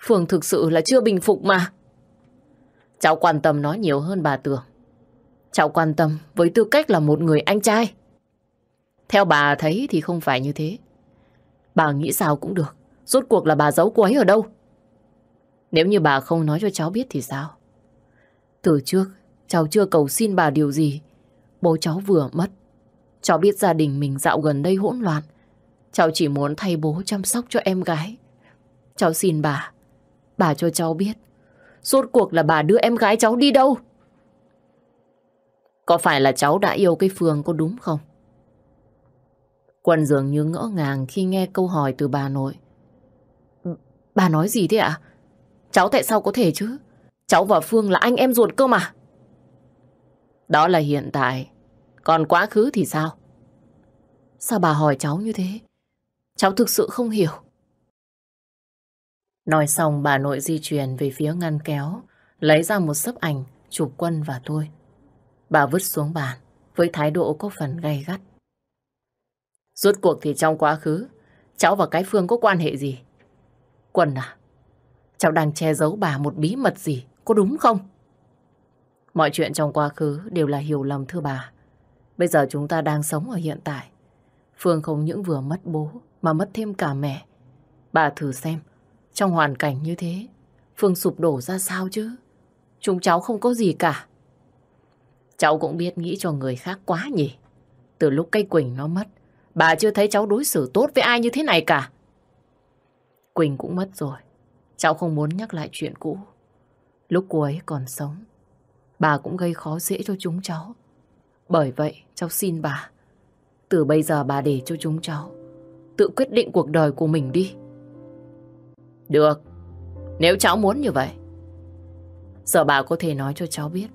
Phương thực sự là chưa bình phục mà. Cháu quan tâm nói nhiều hơn bà tưởng. Cháu quan tâm với tư cách là một người anh trai. Theo bà thấy thì không phải như thế. Bà nghĩ sao cũng được. Rốt cuộc là bà giấu cô ấy ở đâu? Nếu như bà không nói cho cháu biết thì sao? Từ trước, cháu chưa cầu xin bà điều gì. Bố cháu vừa mất. Cháu biết gia đình mình dạo gần đây hỗn loạn. Cháu chỉ muốn thay bố chăm sóc cho em gái. Cháu xin bà. Bà cho cháu biết. Rốt cuộc là bà đưa em gái cháu đi đâu? Có phải là cháu đã yêu cái Phương có đúng không? Quân dường như ngỡ ngàng khi nghe câu hỏi từ bà nội. Bà nói gì thế ạ? Cháu tại sao có thể chứ? Cháu và Phương là anh em ruột cơ mà. Đó là hiện tại. Còn quá khứ thì sao? Sao bà hỏi cháu như thế? Cháu thực sự không hiểu. Nói xong bà nội di chuyển về phía ngăn kéo, lấy ra một sấp ảnh chụp quân và tôi. Bà vứt xuống bàn với thái độ có phần gay gắt. Rốt cuộc thì trong quá khứ, cháu và cái Phương có quan hệ gì? Quân à, cháu đang che giấu bà một bí mật gì, có đúng không? Mọi chuyện trong quá khứ đều là hiểu lầm thưa bà. Bây giờ chúng ta đang sống ở hiện tại. Phương không những vừa mất bố mà mất thêm cả mẹ. Bà thử xem, trong hoàn cảnh như thế, Phương sụp đổ ra sao chứ? Chúng cháu không có gì cả. Cháu cũng biết nghĩ cho người khác quá nhỉ. Từ lúc cây Quỳnh nó mất, bà chưa thấy cháu đối xử tốt với ai như thế này cả. Quỳnh cũng mất rồi. Cháu không muốn nhắc lại chuyện cũ. Lúc cô ấy còn sống, bà cũng gây khó dễ cho chúng cháu. Bởi vậy, cháu xin bà, từ bây giờ bà để cho chúng cháu tự quyết định cuộc đời của mình đi. Được, nếu cháu muốn như vậy. Giờ bà có thể nói cho cháu biết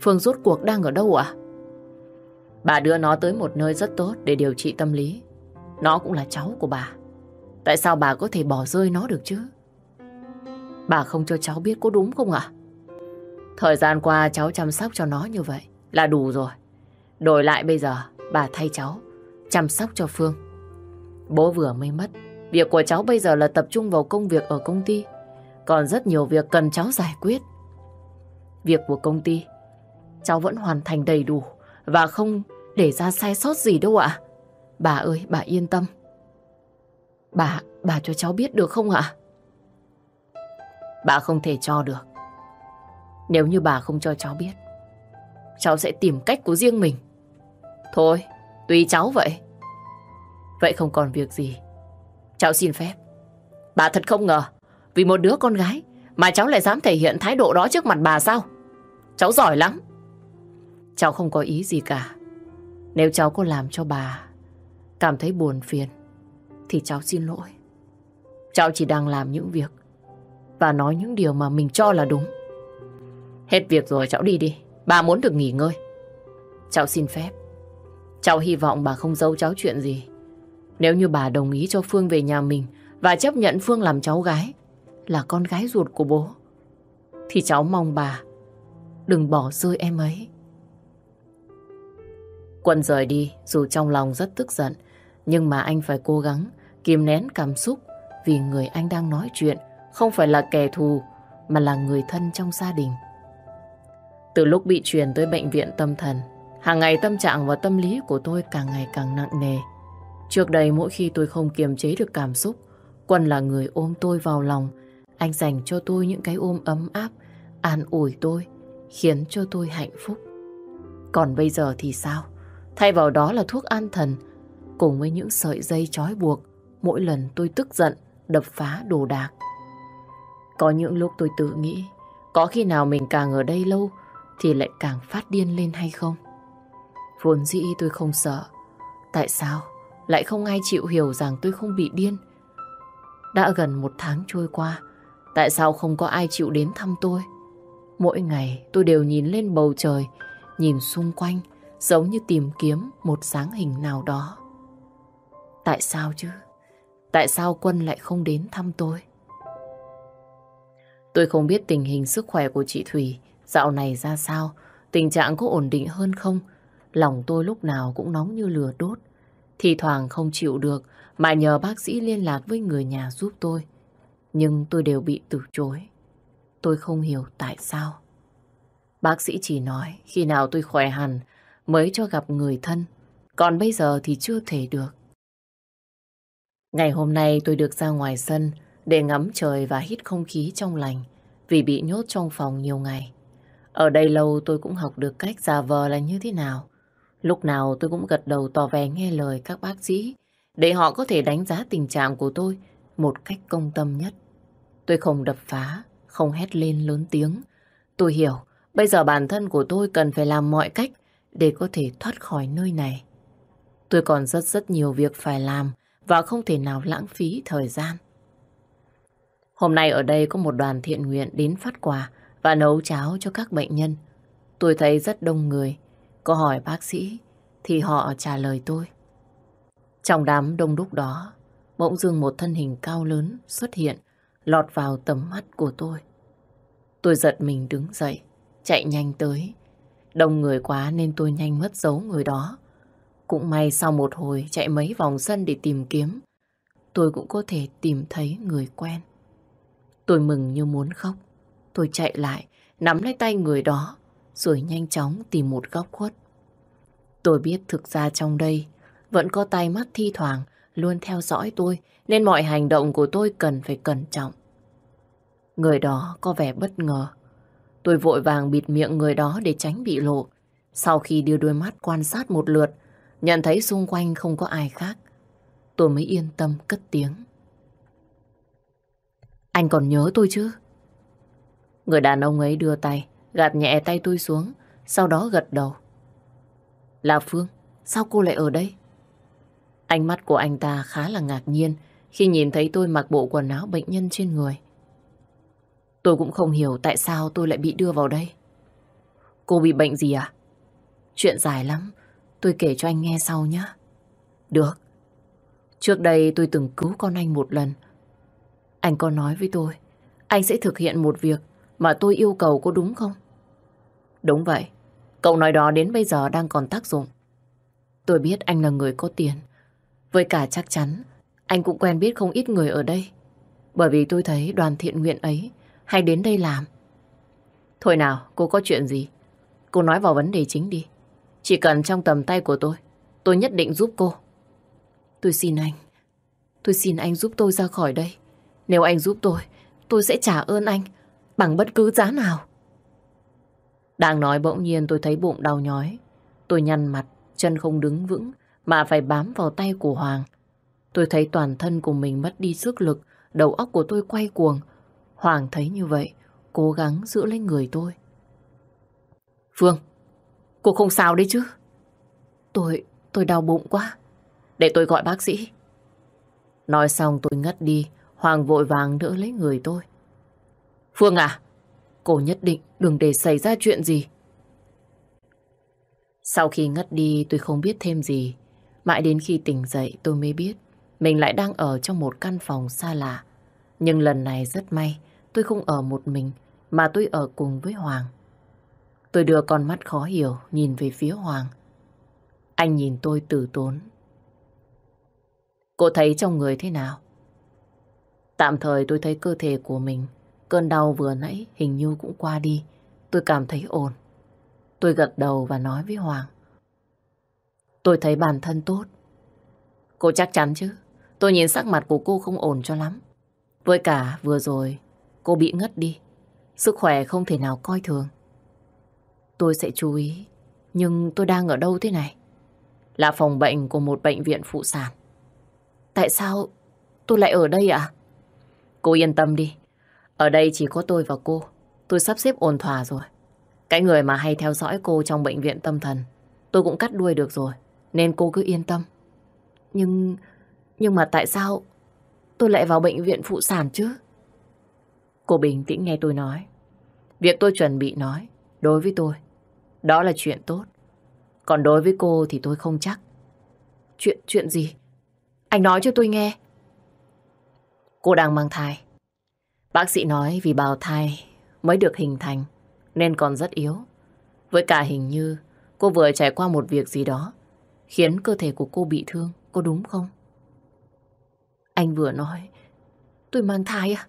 Phương rốt cuộc đang ở đâu ạ? Bà đưa nó tới một nơi rất tốt để điều trị tâm lý. Nó cũng là cháu của bà. Tại sao bà có thể bỏ rơi nó được chứ? Bà không cho cháu biết có đúng không ạ? Thời gian qua cháu chăm sóc cho nó như vậy là đủ rồi. Đổi lại bây giờ bà thay cháu chăm sóc cho Phương. Bố vừa mới mất. Việc của cháu bây giờ là tập trung vào công việc ở công ty. Còn rất nhiều việc cần cháu giải quyết. Việc của công ty cháu vẫn hoàn thành đầy đủ và không để ra sai sót gì đâu ạ. Bà ơi, bà yên tâm. Bà, bà cho cháu biết được không ạ? Bà không thể cho được. Nếu như bà không cho cháu biết, cháu sẽ tìm cách của riêng mình. Thôi, tùy cháu vậy. Vậy không còn việc gì. Cháu xin phép. Bà thật không ngờ, vì một đứa con gái mà cháu lại dám thể hiện thái độ đó trước mặt bà sao? Cháu giỏi lắm. Cháu không có ý gì cả. Nếu cháu có làm cho bà cảm thấy buồn phiền, thì cháu xin lỗi. Cháu chỉ đang làm những việc và nói những điều mà mình cho là đúng. Hết việc rồi cháu đi đi. Bà muốn được nghỉ ngơi. Cháu xin phép. Cháu hy vọng bà không giấu cháu chuyện gì. Nếu như bà đồng ý cho Phương về nhà mình và chấp nhận Phương làm cháu gái, là con gái ruột của bố, thì cháu mong bà đừng bỏ rơi em ấy. Quân rời đi dù trong lòng rất tức giận, nhưng mà anh phải cố gắng kiềm nén cảm xúc vì người anh đang nói chuyện không phải là kẻ thù mà là người thân trong gia đình. Từ lúc bị chuyển tới bệnh viện tâm thần, hàng ngày tâm trạng và tâm lý của tôi càng ngày càng nặng nề. Trước đây mỗi khi tôi không kiềm chế được cảm xúc, Quân là người ôm tôi vào lòng. Anh dành cho tôi những cái ôm ấm áp, an ủi tôi, khiến cho tôi hạnh phúc. Còn bây giờ thì sao? Thay vào đó là thuốc an thần, cùng với những sợi dây trói buộc, mỗi lần tôi tức giận, đập phá đồ đạc. Có những lúc tôi tự nghĩ, có khi nào mình càng ở đây lâu thì lại càng phát điên lên hay không? Vốn dĩ tôi không sợ. Tại sao lại không ai chịu hiểu rằng tôi không bị điên? Đã gần một tháng trôi qua, tại sao không có ai chịu đến thăm tôi? Mỗi ngày tôi đều nhìn lên bầu trời, nhìn xung quanh, giống như tìm kiếm một sáng hình nào đó. Tại sao chứ? Tại sao Quân lại không đến thăm tôi? Tôi không biết tình hình sức khỏe của chị Thủy dạo này ra sao, tình trạng có ổn định hơn không? Lòng tôi lúc nào cũng nóng như lửa đốt. Thì thoảng không chịu được mà nhờ bác sĩ liên lạc với người nhà giúp tôi. Nhưng tôi đều bị từ chối. Tôi không hiểu tại sao. Bác sĩ chỉ nói, khi nào tôi khỏe hẳn mới cho gặp người thân. Còn bây giờ thì chưa thể được. Ngày hôm nay tôi được ra ngoài sân để ngắm trời và hít không khí trong lành vì bị nhốt trong phòng nhiều ngày. Ở đây lâu tôi cũng học được cách giả vờ là như thế nào. Lúc nào tôi cũng gật đầu tỏ vẻ nghe lời các bác sĩ để họ có thể đánh giá tình trạng của tôi một cách công tâm nhất. Tôi không đập phá, không hét lên lớn tiếng. Tôi hiểu, bây giờ bản thân của tôi cần phải làm mọi cách để có thể thoát khỏi nơi này. Tôi còn rất rất nhiều việc phải làm và không thể nào lãng phí thời gian. Hôm nay ở đây có một đoàn thiện nguyện đến phát quà và nấu cháo cho các bệnh nhân. Tôi thấy rất đông người. Có hỏi bác sĩ thì họ trả lời tôi. Trong đám đông đúc đó, bỗng dưng một thân hình cao lớn xuất hiện, lọt vào tầm mắt của tôi. Tôi giật mình đứng dậy, chạy nhanh tới. Đông người quá nên tôi nhanh mất dấu người đó. Cũng may sau một hồi chạy mấy vòng sân để tìm kiếm, tôi cũng có thể tìm thấy người quen. Tôi mừng như muốn khóc. Tôi chạy lại, nắm lấy tay người đó, rồi nhanh chóng tìm một góc khuất. Tôi biết thực ra trong đây vẫn có tay mắt thi thoảng luôn theo dõi tôi, nên mọi hành động của tôi cần phải cẩn trọng. Người đó có vẻ bất ngờ. Tôi vội vàng bịt miệng người đó để tránh bị lộ. Sau khi đưa đôi mắt quan sát một lượt, nhận thấy xung quanh không có ai khác, tôi mới yên tâm cất tiếng. Anh còn nhớ tôi chứ? Người đàn ông ấy đưa tay, gạt nhẹ tay tôi xuống, sau đó gật đầu. Là Phương, sao cô lại ở đây? Ánh mắt của anh ta khá là ngạc nhiên khi nhìn thấy tôi mặc bộ quần áo bệnh nhân trên người. Tôi cũng không hiểu tại sao tôi lại bị đưa vào đây. Cô bị bệnh gì à? Chuyện dài lắm, tôi kể cho anh nghe sau nhé. Được. Trước đây tôi từng cứu con anh một lần. Anh có nói với tôi, anh sẽ thực hiện một việc mà tôi yêu cầu có đúng không? Đúng vậy. Cậu nói đó đến bây giờ đang còn tác dụng. Tôi biết anh là người có tiền. Với cả chắc chắn, anh cũng quen biết không ít người ở đây. Bởi vì tôi thấy đoàn thiện nguyện ấy hay đến đây làm. Thôi nào, cô có chuyện gì? Cô nói vào vấn đề chính đi. Chỉ cần trong tầm tay của tôi, tôi nhất định giúp cô. Tôi xin anh. Tôi xin anh giúp tôi ra khỏi đây. Nếu anh giúp tôi, tôi sẽ trả ơn anh bằng bất cứ giá nào. Đang nói bỗng nhiên tôi thấy bụng đau nhói. Tôi nhăn mặt, chân không đứng vững, mà phải bám vào tay của Hoàng. Tôi thấy toàn thân của mình mất đi sức lực, đầu óc của tôi quay cuồng. Hoàng thấy như vậy, cố gắng giữ lấy người tôi. Phương, cô không sao đấy chứ? Tôi, tôi đau bụng quá. Để tôi gọi bác sĩ. Nói xong tôi ngất đi, Hoàng vội vàng đỡ lấy người tôi. Phương à, cô nhất định đừng để xảy ra chuyện gì. Sau khi ngất đi tôi không biết thêm gì. Mãi đến khi tỉnh dậy tôi mới biết mình lại đang ở trong một căn phòng xa lạ. Nhưng lần này rất may tôi không ở một mình mà tôi ở cùng với Hoàng. Tôi đưa con mắt khó hiểu nhìn về phía Hoàng. Anh nhìn tôi tử tốn. Cô thấy trong người thế nào? Tạm thời tôi thấy cơ thể của mình, cơn đau vừa nãy hình như cũng qua đi. Tôi cảm thấy ổn. Tôi gật đầu và nói với Hoàng. Tôi thấy bản thân tốt. Cô chắc chắn chứ? Tôi nhìn sắc mặt của cô không ổn cho lắm. Với cả vừa rồi, cô bị ngất đi. Sức khỏe không thể nào coi thường. Tôi sẽ chú ý. Nhưng tôi đang ở đâu thế này? Là phòng bệnh của một bệnh viện phụ sản. Tại sao tôi lại ở đây ạ? Cô yên tâm đi. Ở đây chỉ có tôi và cô. Tôi sắp xếp ổn thỏa rồi. Cái người mà hay theo dõi cô trong bệnh viện tâm thần, tôi cũng cắt đuôi được rồi. Nên cô cứ yên tâm. Nhưng... Nhưng mà tại sao tôi lại vào bệnh viện phụ sản chứ? Cô bình tĩnh nghe tôi nói. Việc tôi chuẩn bị nói, đối với tôi, đó là chuyện tốt. Còn đối với cô thì tôi không chắc. Chuyện, chuyện gì? Anh nói cho tôi nghe. Cô đang mang thai. Bác sĩ nói vì bào thai mới được hình thành nên còn rất yếu. Với cả hình như cô vừa trải qua một việc gì đó khiến cơ thể của cô bị thương, có đúng không? Anh vừa nói tôi mang thai à?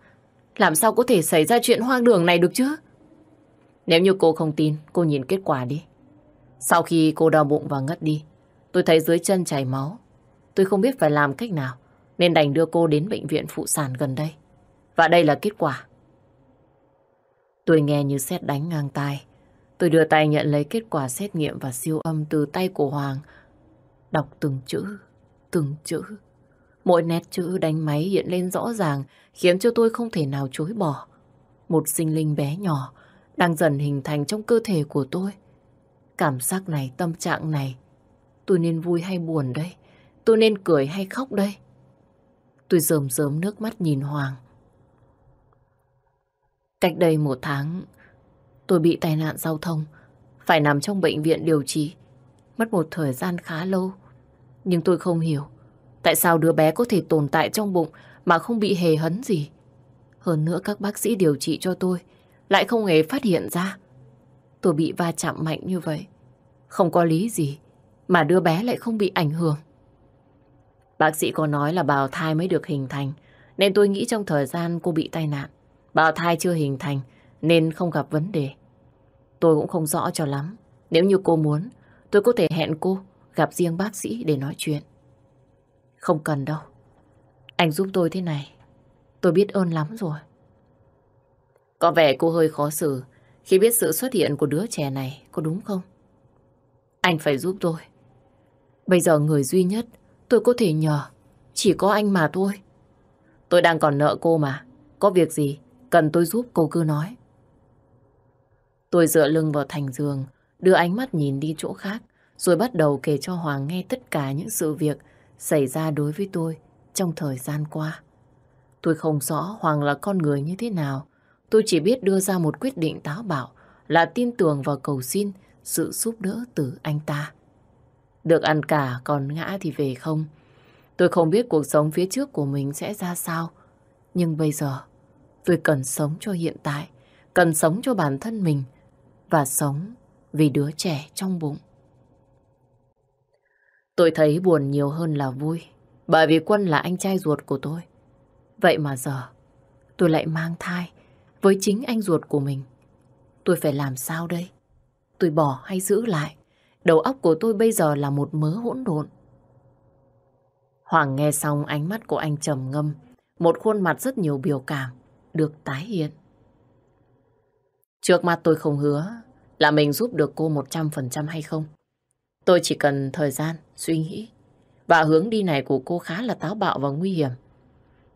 Làm sao có thể xảy ra chuyện hoang đường này được chứ? Nếu như cô không tin, cô nhìn kết quả đi. Sau khi cô đau bụng và ngất đi, tôi thấy dưới chân chảy máu. Tôi không biết phải làm cách nào, nên đành đưa cô đến bệnh viện phụ sản gần đây. Và đây là kết quả. Tôi nghe như xét đánh ngang tai. Tôi đưa tay nhận lấy kết quả xét nghiệm và siêu âm từ tay của Hoàng. Đọc từng chữ, từng chữ. Mỗi nét chữ đánh máy hiện lên rõ ràng khiến cho tôi không thể nào chối bỏ. Một sinh linh bé nhỏ đang dần hình thành trong cơ thể của tôi. Cảm giác này, tâm trạng này, tôi nên vui hay buồn đây? Tôi nên cười hay khóc đây? Tôi rơm rớm nước mắt nhìn Hoàng. Cách đây một tháng, tôi bị tai nạn giao thông, phải nằm trong bệnh viện điều trị. Mất một thời gian khá lâu. Nhưng tôi không hiểu tại sao đứa bé có thể tồn tại trong bụng mà không bị hề hấn gì. Hơn nữa các bác sĩ điều trị cho tôi lại không hề phát hiện ra. Tôi bị va chạm mạnh như vậy. Không có lý gì mà đứa bé lại không bị ảnh hưởng. Bác sĩ có nói là bào thai mới được hình thành nên tôi nghĩ trong thời gian cô bị tai nạn bào thai chưa hình thành nên không gặp vấn đề. Tôi cũng không rõ cho lắm. Nếu như cô muốn tôi có thể hẹn cô gặp riêng bác sĩ để nói chuyện. Không cần đâu. Anh giúp tôi thế này tôi biết ơn lắm rồi. Có vẻ cô hơi khó xử khi biết sự xuất hiện của đứa trẻ này, có đúng không? Anh phải giúp tôi. Bây giờ người duy nhất tôi có thể nhờ chỉ có anh mà thôi. Tôi đang còn nợ cô mà. Có việc gì cần tôi giúp cô cứ nói. Tôi dựa lưng vào thành giường, đưa ánh mắt nhìn đi chỗ khác, rồi bắt đầu kể cho Hoàng nghe tất cả những sự việc xảy ra đối với tôi trong thời gian qua. Tôi không rõ Hoàng là con người như thế nào, Tôi chỉ biết đưa ra một quyết định táo bạo là tin tưởng và cầu xin sự giúp đỡ từ anh ta. Được ăn cả còn ngã thì về không. Tôi không biết cuộc sống phía trước của mình sẽ ra sao. Nhưng bây giờ tôi cần sống cho hiện tại, cần sống cho bản thân mình và sống vì đứa trẻ trong bụng. Tôi thấy buồn nhiều hơn là vui bởi vì Quân là anh trai ruột của tôi. Vậy mà giờ tôi lại mang thai với chính anh ruột của mình. Tôi phải làm sao đây? Tôi bỏ hay giữ lại? Đầu óc của tôi bây giờ là một mớ hỗn độn. Hoàng nghe xong ánh mắt của anh trầm ngâm, một khuôn mặt rất nhiều biểu cảm được tái hiện. Trước mắt tôi không hứa là mình giúp được cô 100% hay không. Tôi chỉ cần thời gian, suy nghĩ. Và hướng đi này của cô khá là táo bạo và nguy hiểm.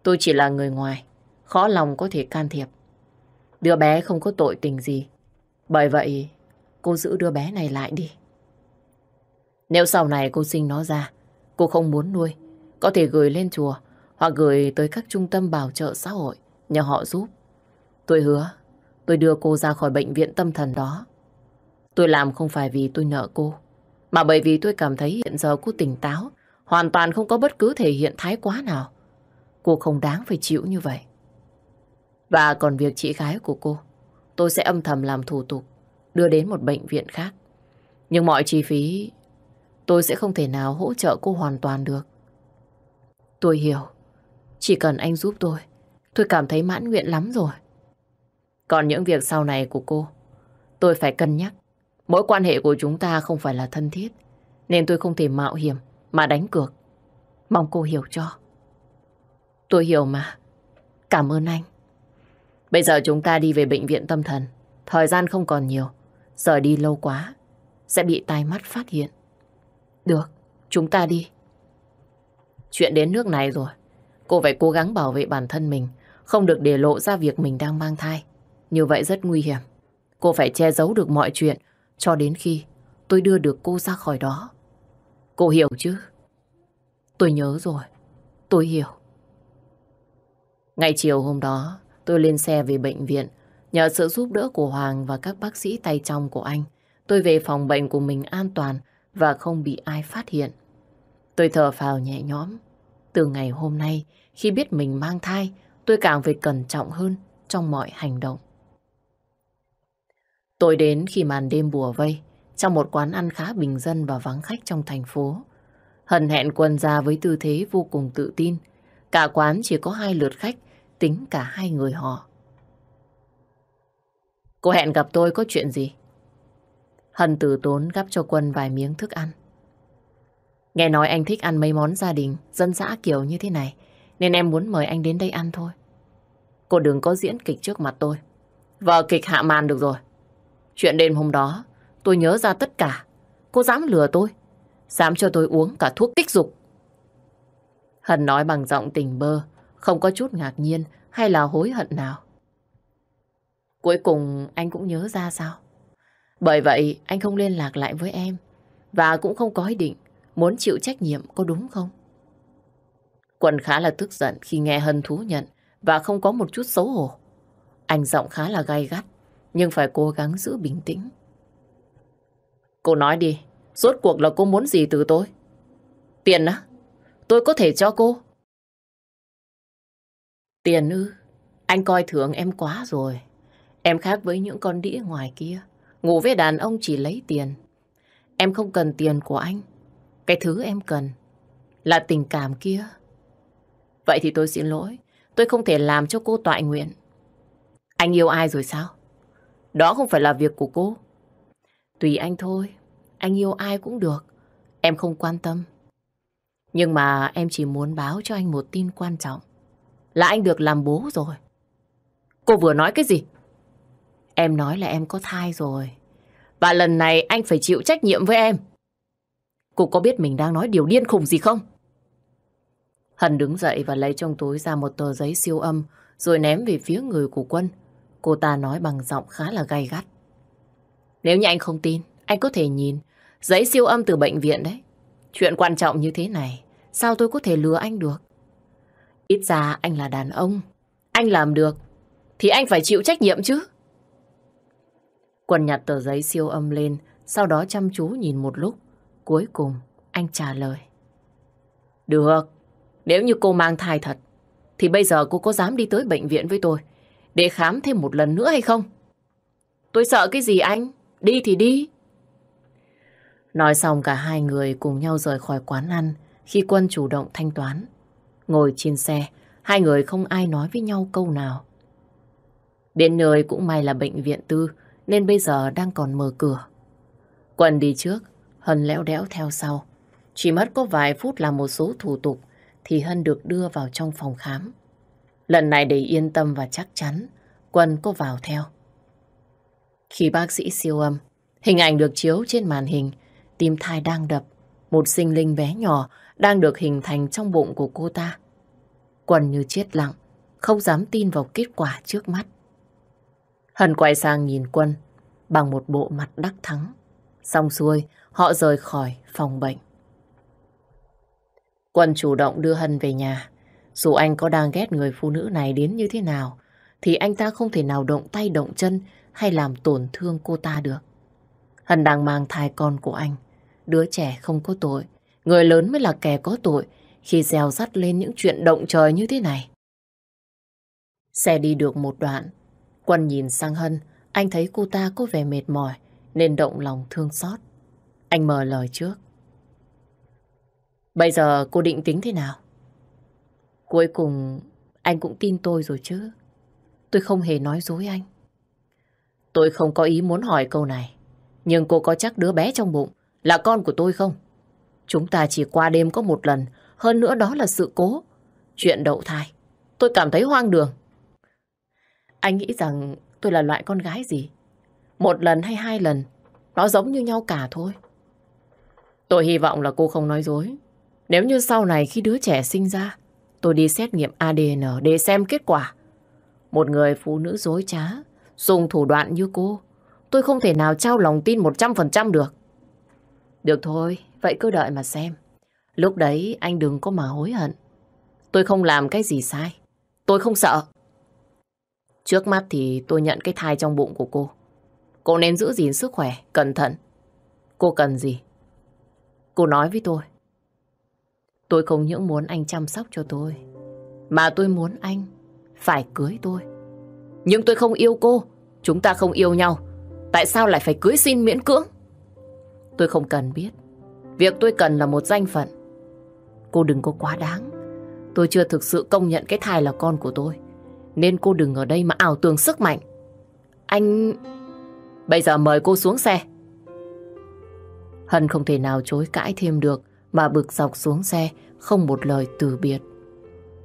Tôi chỉ là người ngoài, khó lòng có thể can thiệp. Đứa bé không có tội tình gì. Bởi vậy, cô giữ đứa bé này lại đi. Nếu sau này cô sinh nó ra, cô không muốn nuôi, có thể gửi lên chùa hoặc gửi tới các trung tâm bảo trợ xã hội nhờ họ giúp. Tôi hứa, tôi đưa cô ra khỏi bệnh viện tâm thần đó. Tôi làm không phải vì tôi nợ cô, mà bởi vì tôi cảm thấy hiện giờ cô tỉnh táo, hoàn toàn không có bất cứ thể hiện thái quá nào. Cô không đáng phải chịu như vậy. Và còn việc chị gái của cô, tôi sẽ âm thầm làm thủ tục, đưa đến một bệnh viện khác. Nhưng mọi chi phí, tôi sẽ không thể nào hỗ trợ cô hoàn toàn được. Tôi hiểu, chỉ cần anh giúp tôi, tôi cảm thấy mãn nguyện lắm rồi. Còn những việc sau này của cô, tôi phải cân nhắc. Mối quan hệ của chúng ta không phải là thân thiết, nên tôi không thể mạo hiểm mà đánh cược. Mong cô hiểu cho. Tôi hiểu mà. Cảm ơn anh. Bây giờ chúng ta đi về bệnh viện tâm thần. Thời gian không còn nhiều. Giờ đi lâu quá. Sẽ bị tai mắt phát hiện. Được, chúng ta đi. Chuyện đến nước này rồi. Cô phải cố gắng bảo vệ bản thân mình. Không được để lộ ra việc mình đang mang thai. Như vậy rất nguy hiểm. Cô phải che giấu được mọi chuyện cho đến khi tôi đưa được cô ra khỏi đó. Cô hiểu chứ? Tôi nhớ rồi. Tôi hiểu. Ngày chiều hôm đó, tôi lên xe về bệnh viện. Nhờ sự giúp đỡ của Hoàng và các bác sĩ tay trong của anh, tôi về phòng bệnh của mình an toàn và không bị ai phát hiện. Tôi thở phào nhẹ nhõm. Từ ngày hôm nay, khi biết mình mang thai, tôi càng phải cẩn trọng hơn trong mọi hành động. Tôi đến khi màn đêm bùa vây, trong một quán ăn khá bình dân và vắng khách trong thành phố. Hân hẹn quân ra với tư thế vô cùng tự tin. Cả quán chỉ có hai lượt khách, tính cả hai người họ. Cô hẹn gặp tôi có chuyện gì? Hân từ tốn gắp cho quân vài miếng thức ăn. Nghe nói anh thích ăn mấy món gia đình, dân dã kiểu như thế này, nên em muốn mời anh đến đây ăn thôi. Cô đừng có diễn kịch trước mặt tôi. Vợ kịch hạ màn được rồi. Chuyện đêm hôm đó, tôi nhớ ra tất cả. Cô dám lừa tôi. Dám cho tôi uống cả thuốc kích dục. Hân nói bằng giọng tình bơ, không có chút ngạc nhiên hay là hối hận nào. Cuối cùng anh cũng nhớ ra sao? Bởi vậy anh không liên lạc lại với em và cũng không có ý định muốn chịu trách nhiệm có đúng không? Quân khá là tức giận khi nghe Hân thú nhận và không có một chút xấu hổ. Anh giọng khá là gay gắt nhưng phải cố gắng giữ bình tĩnh. Cô nói đi, rốt cuộc là cô muốn gì từ tôi? Tiền á? Tôi có thể cho cô. Tiền ư? Anh coi thường em quá rồi. Em khác với những con đĩa ngoài kia. Ngủ với đàn ông chỉ lấy tiền. Em không cần tiền của anh. Cái thứ em cần là tình cảm kia. Vậy thì tôi xin lỗi. Tôi không thể làm cho cô tọa nguyện. Anh yêu ai rồi sao? Đó không phải là việc của cô. Tùy anh thôi. Anh yêu ai cũng được. Em không quan tâm. Nhưng mà em chỉ muốn báo cho anh một tin quan trọng. Là anh được làm bố rồi. Cô vừa nói cái gì? Em nói là em có thai rồi. Và lần này anh phải chịu trách nhiệm với em. Cô có biết mình đang nói điều điên khùng gì không? Hân đứng dậy và lấy trong túi ra một tờ giấy siêu âm rồi ném về phía người của quân. Cô ta nói bằng giọng khá là gay gắt. Nếu như anh không tin, anh có thể nhìn. Giấy siêu âm từ bệnh viện đấy. Chuyện quan trọng như thế này, sao tôi có thể lừa anh được? Ít ra anh là đàn ông. Anh làm được, thì anh phải chịu trách nhiệm chứ. Quân nhặt tờ giấy siêu âm lên, sau đó chăm chú nhìn một lúc. Cuối cùng, anh trả lời. Được, nếu như cô mang thai thật, thì bây giờ cô có dám đi tới bệnh viện với tôi để khám thêm một lần nữa hay không? Tôi sợ cái gì anh? Đi thì đi. Nói xong cả hai người cùng nhau rời khỏi quán ăn khi Quân chủ động thanh toán. Ngồi trên xe, hai người không ai nói với nhau câu nào. Đến nơi cũng may là bệnh viện tư nên bây giờ đang còn mở cửa. Quân đi trước, Hân lẽo đẽo theo sau. Chỉ mất có vài phút làm một số thủ tục thì Hân được đưa vào trong phòng khám. Lần này để yên tâm và chắc chắn, Quân có vào theo. Khi bác sĩ siêu âm, hình ảnh được chiếu trên màn hình, tim thai đang đập, một sinh linh bé nhỏ đang được hình thành trong bụng của cô ta. Quân như chết lặng, không dám tin vào kết quả trước mắt. Hân quay sang nhìn Quân bằng một bộ mặt đắc thắng. Xong xuôi, họ rời khỏi phòng bệnh. Quân chủ động đưa Hân về nhà. Dù anh có đang ghét người phụ nữ này đến như thế nào, thì anh ta không thể nào động tay động chân hay làm tổn thương cô ta được. Hân đang mang thai con của anh. Đứa trẻ không có tội, người lớn mới là kẻ có tội khi gieo dắt lên những chuyện động trời như thế này. Xe đi được một đoạn, Quân nhìn sang Hân, anh thấy cô ta có vẻ mệt mỏi nên động lòng thương xót. Anh mở lời trước. Bây giờ cô định tính thế nào? Cuối cùng anh cũng tin tôi rồi chứ. Tôi không hề nói dối anh. Tôi không có ý muốn hỏi câu này. Nhưng cô có chắc đứa bé trong bụng là con của tôi không? Chúng ta chỉ qua đêm có một lần. Hơn nữa đó là sự cố. Chuyện đậu thai. Tôi cảm thấy hoang đường. Anh nghĩ rằng tôi là loại con gái gì? Một lần hay hai lần, nó giống như nhau cả thôi. Tôi hy vọng là cô không nói dối. Nếu như sau này khi đứa trẻ sinh ra, tôi đi xét nghiệm ADN để xem kết quả. Một người phụ nữ dối trá, dùng thủ đoạn như cô, tôi không thể nào trao lòng tin 100% được. Được thôi, vậy cứ đợi mà xem. Lúc đấy anh đừng có mà hối hận. Tôi không làm cái gì sai. Tôi không sợ. Trước mắt thì tôi nhận cái thai trong bụng của cô. Cô nên giữ gìn sức khỏe, cẩn thận. Cô cần gì? Cô nói với tôi. Tôi không những muốn anh chăm sóc cho tôi, mà tôi muốn anh phải cưới tôi. Nhưng tôi không yêu cô, chúng ta không yêu nhau. Tại sao lại phải cưới xin miễn cưỡng? Tôi không cần biết. Việc tôi cần là một danh phận. Cô đừng có quá đáng. Tôi chưa thực sự công nhận cái thai là con của tôi. Nên cô đừng ở đây mà ảo tưởng sức mạnh. Anh... Bây giờ mời cô xuống xe. Hân không thể nào chối cãi thêm được bà bực dọc xuống xe không một lời từ biệt.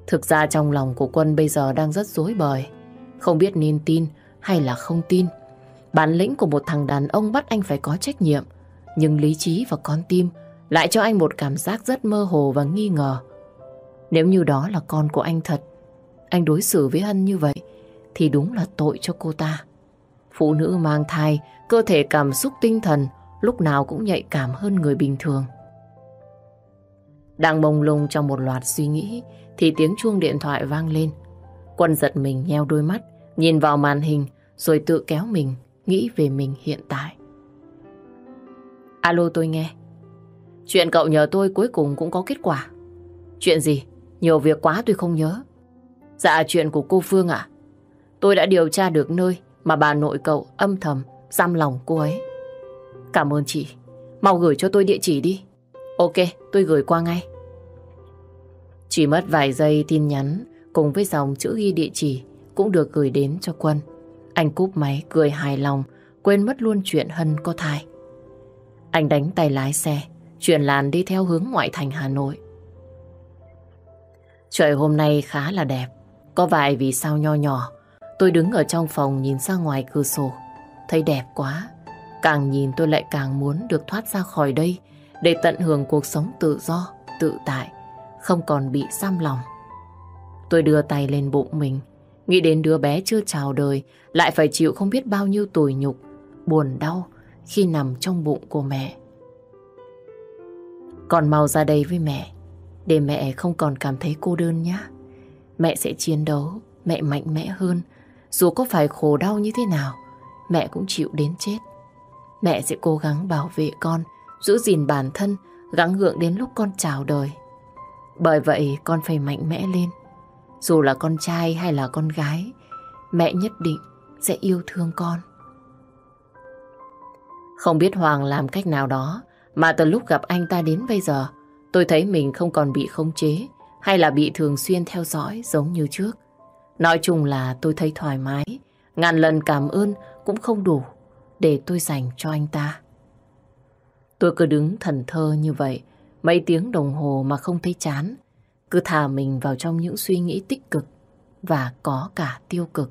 Thực ra trong lòng của Quân bây giờ đang rất rối bời. Không biết nên tin hay là không tin. Bản lĩnh của một thằng đàn ông bắt anh phải có trách nhiệm. Nhưng lý trí và con tim lại cho anh một cảm giác rất mơ hồ và nghi ngờ. Nếu như đó là con của anh thật, anh đối xử với Hân như vậy thì đúng là tội cho cô ta. Phụ nữ mang thai, cơ thể cảm xúc tinh thần lúc nào cũng nhạy cảm hơn người bình thường. Đang mông lung trong một loạt suy nghĩ thì tiếng chuông điện thoại vang lên. Quân giật mình nheo đôi mắt, nhìn vào màn hình rồi tự kéo mình nghĩ về mình hiện tại. Alo tôi nghe. Chuyện cậu nhờ tôi cuối cùng cũng có kết quả. Chuyện gì? Nhiều việc quá tôi không nhớ. Dạ chuyện của cô Phương ạ. Tôi đã điều tra được nơi mà bà nội cậu âm thầm giam lòng cô ấy. Cảm ơn chị. Mau gửi cho tôi địa chỉ đi. Ok, tôi gửi qua ngay. Chỉ mất vài giây tin nhắn cùng với dòng chữ ghi địa chỉ cũng được gửi đến cho Quân. Anh cúp máy cười hài lòng, quên mất luôn chuyện Hân có thai. Anh đánh tay lái xe, chuyển làn đi theo hướng ngoại thành Hà Nội. Trời hôm nay khá là đẹp, có vài vì sao nho nhỏ. Tôi đứng ở trong phòng nhìn ra ngoài cửa sổ, thấy đẹp quá. Càng nhìn tôi lại càng muốn được thoát ra khỏi đây để tận hưởng cuộc sống tự do, tự tại, không còn bị giam lòng. Tôi đưa tay lên bụng mình, nghĩ đến đứa bé chưa chào đời, lại phải chịu không biết bao nhiêu tủi nhục, buồn đau khi nằm trong bụng của mẹ. Còn mau ra đây với mẹ, để mẹ không còn cảm thấy cô đơn nhé. Mẹ sẽ chiến đấu, mẹ mạnh mẽ hơn, dù có phải khổ đau như thế nào, mẹ cũng chịu đến chết. Mẹ sẽ cố gắng bảo vệ con, giữ gìn bản thân, gắng gượng đến lúc con chào đời. Bởi vậy con phải mạnh mẽ lên. Dù là con trai hay là con gái, mẹ nhất định sẽ yêu thương con. Không biết Hoàng làm cách nào đó mà từ lúc gặp anh ta đến bây giờ tôi thấy mình không còn bị khống chế hay là bị thường xuyên theo dõi giống như trước. Nói chung là tôi thấy thoải mái, ngàn lần cảm ơn cũng không đủ để tôi dành cho anh ta. Tôi cứ đứng thần thơ như vậy, mấy tiếng đồng hồ mà không thấy chán. Cứ thả mình vào trong những suy nghĩ tích cực và có cả tiêu cực.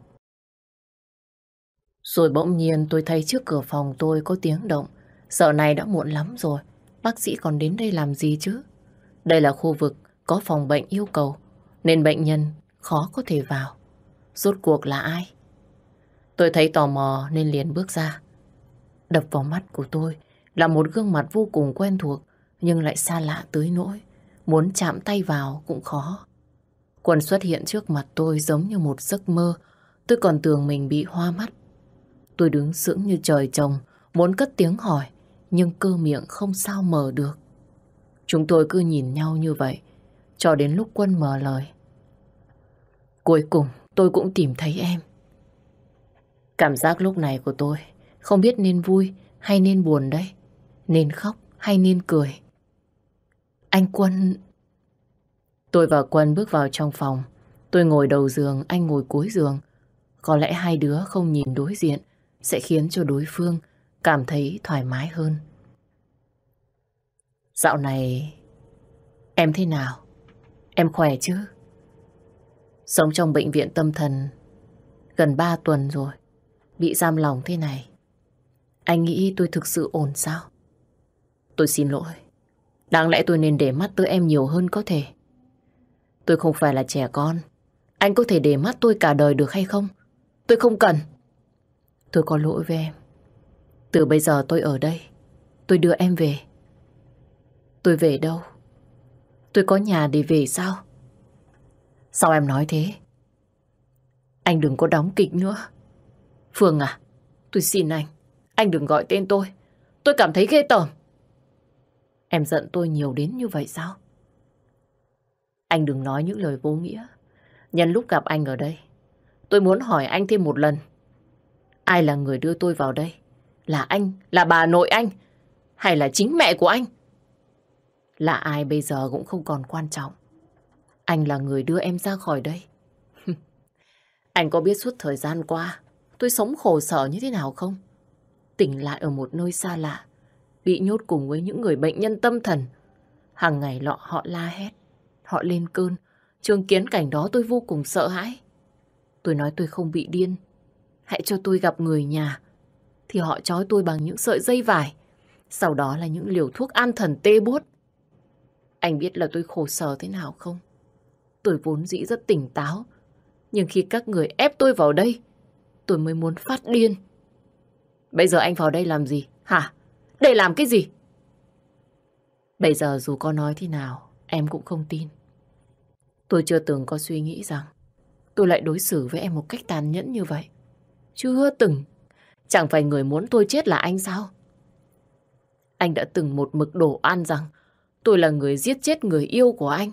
Rồi bỗng nhiên tôi thấy trước cửa phòng tôi có tiếng động. Giờ này đã muộn lắm rồi. Bác sĩ còn đến đây làm gì chứ? Đây là khu vực có phòng bệnh yêu cầu, nên bệnh nhân khó có thể vào. Rốt cuộc là ai? Tôi thấy tò mò nên liền bước ra. Đập vào mắt của tôi là một gương mặt vô cùng quen thuộc nhưng lại xa lạ tới nỗi. Muốn chạm tay vào cũng khó. Quân xuất hiện trước mặt tôi giống như một giấc mơ. Tôi còn tưởng mình bị hoa mắt. Tôi đứng sững như trời trồng, muốn cất tiếng hỏi, nhưng cơ miệng không sao mở được. Chúng tôi cứ nhìn nhau như vậy, cho đến lúc Quân mở lời. Cuối cùng, tôi cũng tìm thấy em. Cảm giác lúc này của tôi không biết nên vui hay nên buồn đấy nên khóc hay nên cười. Anh Quân... Tôi và Quân bước vào trong phòng. Tôi ngồi đầu giường, anh ngồi cuối giường. Có lẽ hai đứa không nhìn đối diện sẽ khiến cho đối phương cảm thấy thoải mái hơn. Dạo này em thế nào? Em khỏe chứ? Sống trong bệnh viện tâm thần gần 3 tuần rồi. Bị giam lòng thế này. Anh nghĩ tôi thực sự ổn sao? Tôi xin lỗi. Đáng lẽ tôi nên để mắt tới em nhiều hơn có thể. Tôi không phải là trẻ con. Anh có thể để mắt tôi cả đời được hay không? Tôi không cần. Tôi có lỗi với em. Từ bây giờ tôi ở đây. Tôi đưa em về. Tôi về đâu? Tôi có nhà để về sao? Sao em nói thế? Anh đừng có đóng kịch nữa. Phương à, tôi xin anh. Anh đừng gọi tên tôi. Tôi cảm thấy ghê tởm. Em giận tôi nhiều đến như vậy sao? Anh đừng nói những lời vô nghĩa. Nhân lúc gặp anh ở đây, tôi muốn hỏi anh thêm một lần. Ai là người đưa tôi vào đây? Là anh, là bà nội anh, hay là chính mẹ của anh? Là ai bây giờ cũng không còn quan trọng. Anh là người đưa em ra khỏi đây. anh có biết suốt thời gian qua tôi sống khổ sở như thế nào không? Tỉnh lại ở một nơi xa lạ, bị nhốt cùng với những người bệnh nhân tâm thần. Hàng ngày lọ họ la hét, họ lên cơn. Chứng kiến cảnh đó tôi vô cùng sợ hãi. Tôi nói tôi không bị điên. Hãy cho tôi gặp người nhà. Thì họ trói tôi bằng những sợi dây vải. Sau đó là những liều thuốc an thần tê bút. Anh biết là tôi khổ sở thế nào không? Tôi vốn dĩ rất tỉnh táo. Nhưng khi các người ép tôi vào đây, tôi mới muốn phát điên. Bây giờ anh vào đây làm gì? Hả? Để làm cái gì? Bây giờ dù có nói thế nào, em cũng không tin. Tôi chưa từng có suy nghĩ rằng tôi lại đối xử với em một cách tàn nhẫn như vậy. Chưa từng. Chẳng phải người muốn tôi chết là anh sao? Anh đã từng một mực đổ an rằng tôi là người giết chết người yêu của anh.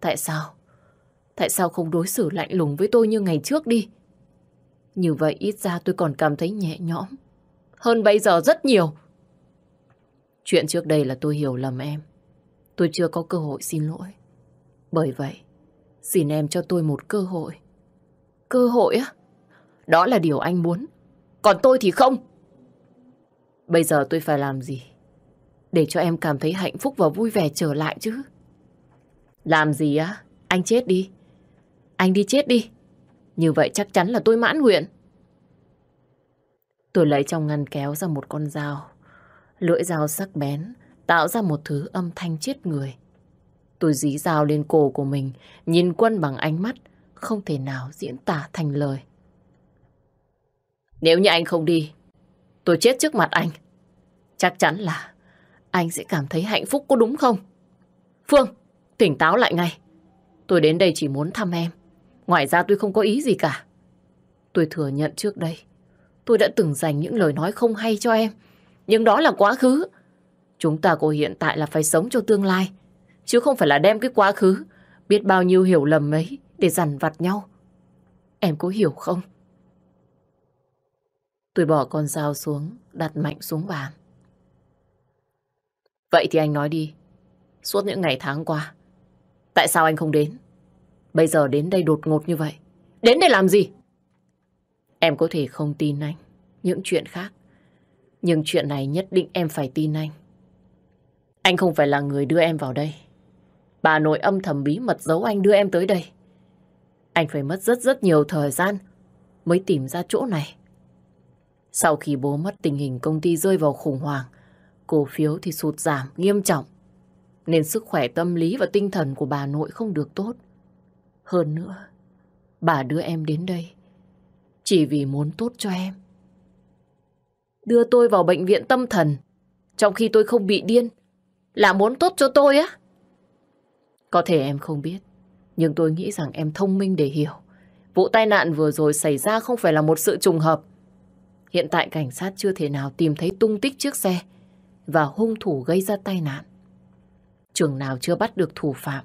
Tại sao? Tại sao không đối xử lạnh lùng với tôi như ngày trước đi? Như vậy ít ra tôi còn cảm thấy nhẹ nhõm. Hơn bây giờ rất nhiều. Chuyện trước đây là tôi hiểu lầm em. Tôi chưa có cơ hội xin lỗi. Bởi vậy, xin em cho tôi một cơ hội. Cơ hội á? Đó là điều anh muốn. Còn tôi thì không. Bây giờ tôi phải làm gì? Để cho em cảm thấy hạnh phúc và vui vẻ trở lại chứ. Làm gì á? Anh chết đi. Anh đi chết đi. Như vậy chắc chắn là tôi mãn nguyện. Tôi lấy trong ngăn kéo ra một con dao. Lưỡi dao sắc bén, tạo ra một thứ âm thanh chết người. Tôi dí dao lên cổ của mình, nhìn quân bằng ánh mắt, không thể nào diễn tả thành lời. Nếu như anh không đi, tôi chết trước mặt anh. Chắc chắn là anh sẽ cảm thấy hạnh phúc có đúng không? Phương, tỉnh táo lại ngay. Tôi đến đây chỉ muốn thăm em. Ngoài ra tôi không có ý gì cả. Tôi thừa nhận trước đây, tôi đã từng dành những lời nói không hay cho em. Nhưng đó là quá khứ. Chúng ta có hiện tại là phải sống cho tương lai. Chứ không phải là đem cái quá khứ, biết bao nhiêu hiểu lầm ấy để dằn vặt nhau. Em có hiểu không? Tôi bỏ con dao xuống, đặt mạnh xuống bàn. Vậy thì anh nói đi. Suốt những ngày tháng qua, tại sao anh không đến? Bây giờ đến đây đột ngột như vậy. Đến đây làm gì? Em có thể không tin anh. Những chuyện khác. Nhưng chuyện này nhất định em phải tin anh. Anh không phải là người đưa em vào đây. Bà nội âm thầm bí mật giấu anh đưa em tới đây. Anh phải mất rất rất nhiều thời gian mới tìm ra chỗ này. Sau khi bố mất tình hình công ty rơi vào khủng hoảng, cổ phiếu thì sụt giảm nghiêm trọng, nên sức khỏe tâm lý và tinh thần của bà nội không được tốt. Hơn nữa, bà đưa em đến đây chỉ vì muốn tốt cho em. Đưa tôi vào bệnh viện tâm thần, trong khi tôi không bị điên, là muốn tốt cho tôi á. Có thể em không biết, nhưng tôi nghĩ rằng em thông minh để hiểu. Vụ tai nạn vừa rồi xảy ra không phải là một sự trùng hợp. Hiện tại cảnh sát chưa thể nào tìm thấy tung tích chiếc xe và hung thủ gây ra tai nạn. Trường nào chưa bắt được thủ phạm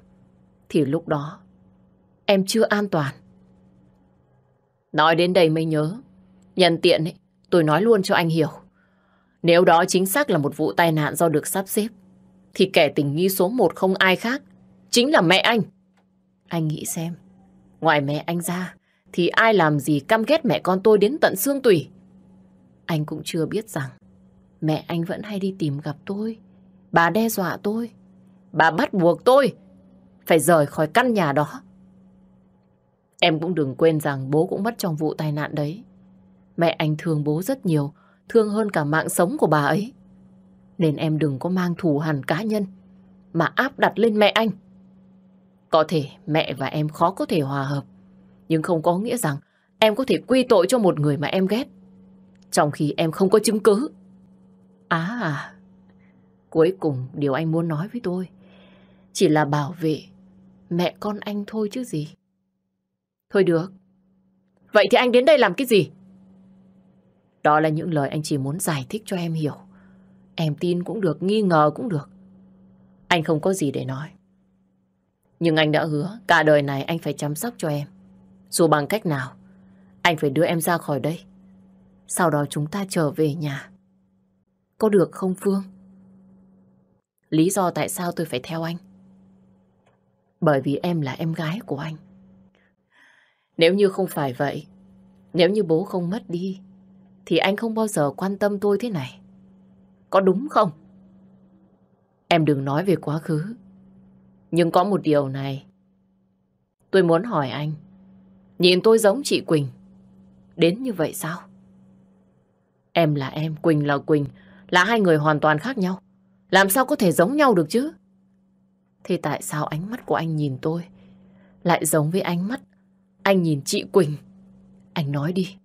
thì lúc đó em chưa an toàn. Nói đến đây mới nhớ. Nhân tiện ấy, tôi nói luôn cho anh hiểu. Nếu đó chính xác là một vụ tai nạn do được sắp xếp, thì kẻ tình nghi số một không ai khác, chính là mẹ anh. Anh nghĩ xem, ngoài mẹ anh ra, thì ai làm gì căm ghét mẹ con tôi đến tận xương tủy. Anh cũng chưa biết rằng, mẹ anh vẫn hay đi tìm gặp tôi. Bà đe dọa tôi. Bà bắt buộc tôi phải rời khỏi căn nhà đó. Em cũng đừng quên rằng bố cũng mất trong vụ tai nạn đấy. Mẹ anh thương bố rất nhiều, thương hơn cả mạng sống của bà ấy. Nên em đừng có mang thù hằn cá nhân mà áp đặt lên mẹ anh. Có thể mẹ và em khó có thể hòa hợp, nhưng không có nghĩa rằng em có thể quy tội cho một người mà em ghét. Trong khi em không có chứng cứ. À, à, cuối cùng điều anh muốn nói với tôi chỉ là bảo vệ mẹ con anh thôi chứ gì. Thôi được. Vậy thì anh đến đây làm cái gì? Đó là những lời anh chỉ muốn giải thích cho em hiểu. Em tin cũng được, nghi ngờ cũng được. Anh không có gì để nói. Nhưng anh đã hứa cả đời này anh phải chăm sóc cho em. Dù bằng cách nào, anh phải đưa em ra khỏi đây. Sau đó chúng ta trở về nhà. Có được không Phương? Lý do tại sao tôi phải theo anh? Bởi vì em là em gái của anh. Nếu như không phải vậy, nếu như bố không mất đi, thì anh không bao giờ quan tâm tôi thế này. Có đúng không? Em đừng nói về quá khứ. Nhưng có một điều này. Tôi muốn hỏi anh. Nhìn tôi giống chị Quỳnh. Đến như vậy sao? Em là em, Quỳnh là Quỳnh. Là hai người hoàn toàn khác nhau. Làm sao có thể giống nhau được chứ? Thế tại sao ánh mắt của anh nhìn tôi lại giống với ánh mắt anh nhìn chị Quỳnh? Anh nói đi.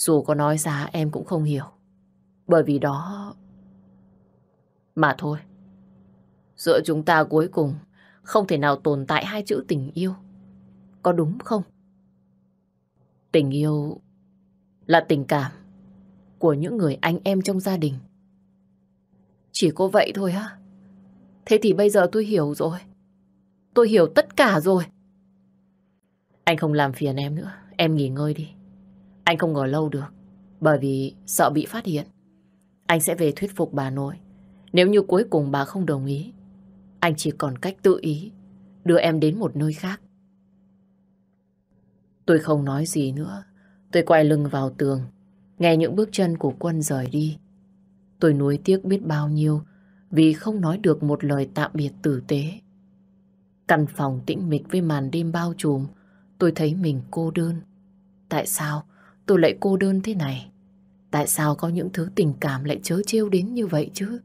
Dù có nói ra, em cũng không hiểu. Bởi vì đó... Mà thôi. Giữa chúng ta cuối cùng không thể nào tồn tại hai chữ tình yêu. Có đúng không? Tình yêu là tình cảm của những người anh em trong gia đình. Chỉ có vậy thôi á. Thế thì bây giờ tôi hiểu rồi. Tôi hiểu tất cả rồi. Anh không làm phiền em nữa. Em nghỉ ngơi đi. Anh không ngồi lâu được. Bởi vì sợ bị phát hiện. Anh sẽ về thuyết phục bà nội. Nếu như cuối cùng bà không đồng ý, anh chỉ còn cách tự ý đưa em đến một nơi khác. Tôi không nói gì nữa. Tôi quay lưng vào tường, nghe những bước chân của quân rời đi. Tôi nuối tiếc biết bao nhiêu vì không nói được một lời tạm biệt tử tế. Căn phòng tĩnh mịch với màn đêm bao trùm, tôi thấy mình cô đơn. Tại sao tôi lại cô đơn thế này? Tại sao có những thứ tình cảm lại chớ trêu đến như vậy chứ?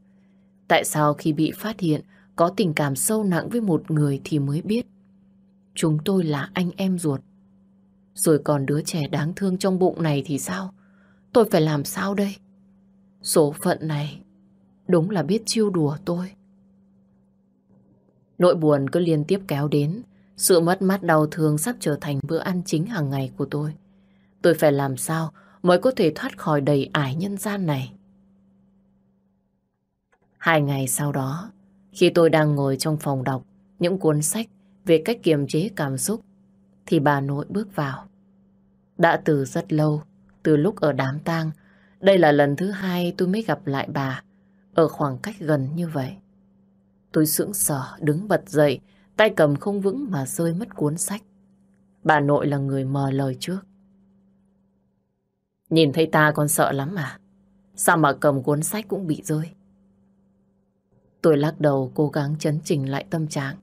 Tại sao khi bị phát hiện có tình cảm sâu nặng với một người thì mới biết chúng tôi là anh em ruột. Rồi còn đứa trẻ đáng thương trong bụng này thì sao? Tôi phải làm sao đây? Số phận này đúng là biết chiêu đùa tôi. Nỗi buồn cứ liên tiếp kéo đến, sự mất mát đau thương sắp trở thành bữa ăn chính hàng ngày của tôi. Tôi phải làm sao mới có thể thoát khỏi đầy ải nhân gian này. Hai ngày sau đó, khi tôi đang ngồi trong phòng đọc những cuốn sách về cách kiềm chế cảm xúc, thì bà nội bước vào. Đã từ rất lâu, từ lúc ở đám tang, đây là lần thứ hai tôi mới gặp lại bà ở khoảng cách gần như vậy. Tôi sững sờ đứng bật dậy, tay cầm không vững mà rơi mất cuốn sách. Bà nội là người mờ lời trước. Nhìn thấy ta còn sợ lắm à? Sao mà cầm cuốn sách cũng bị rơi? Tôi lắc đầu cố gắng chấn chỉnh lại tâm trạng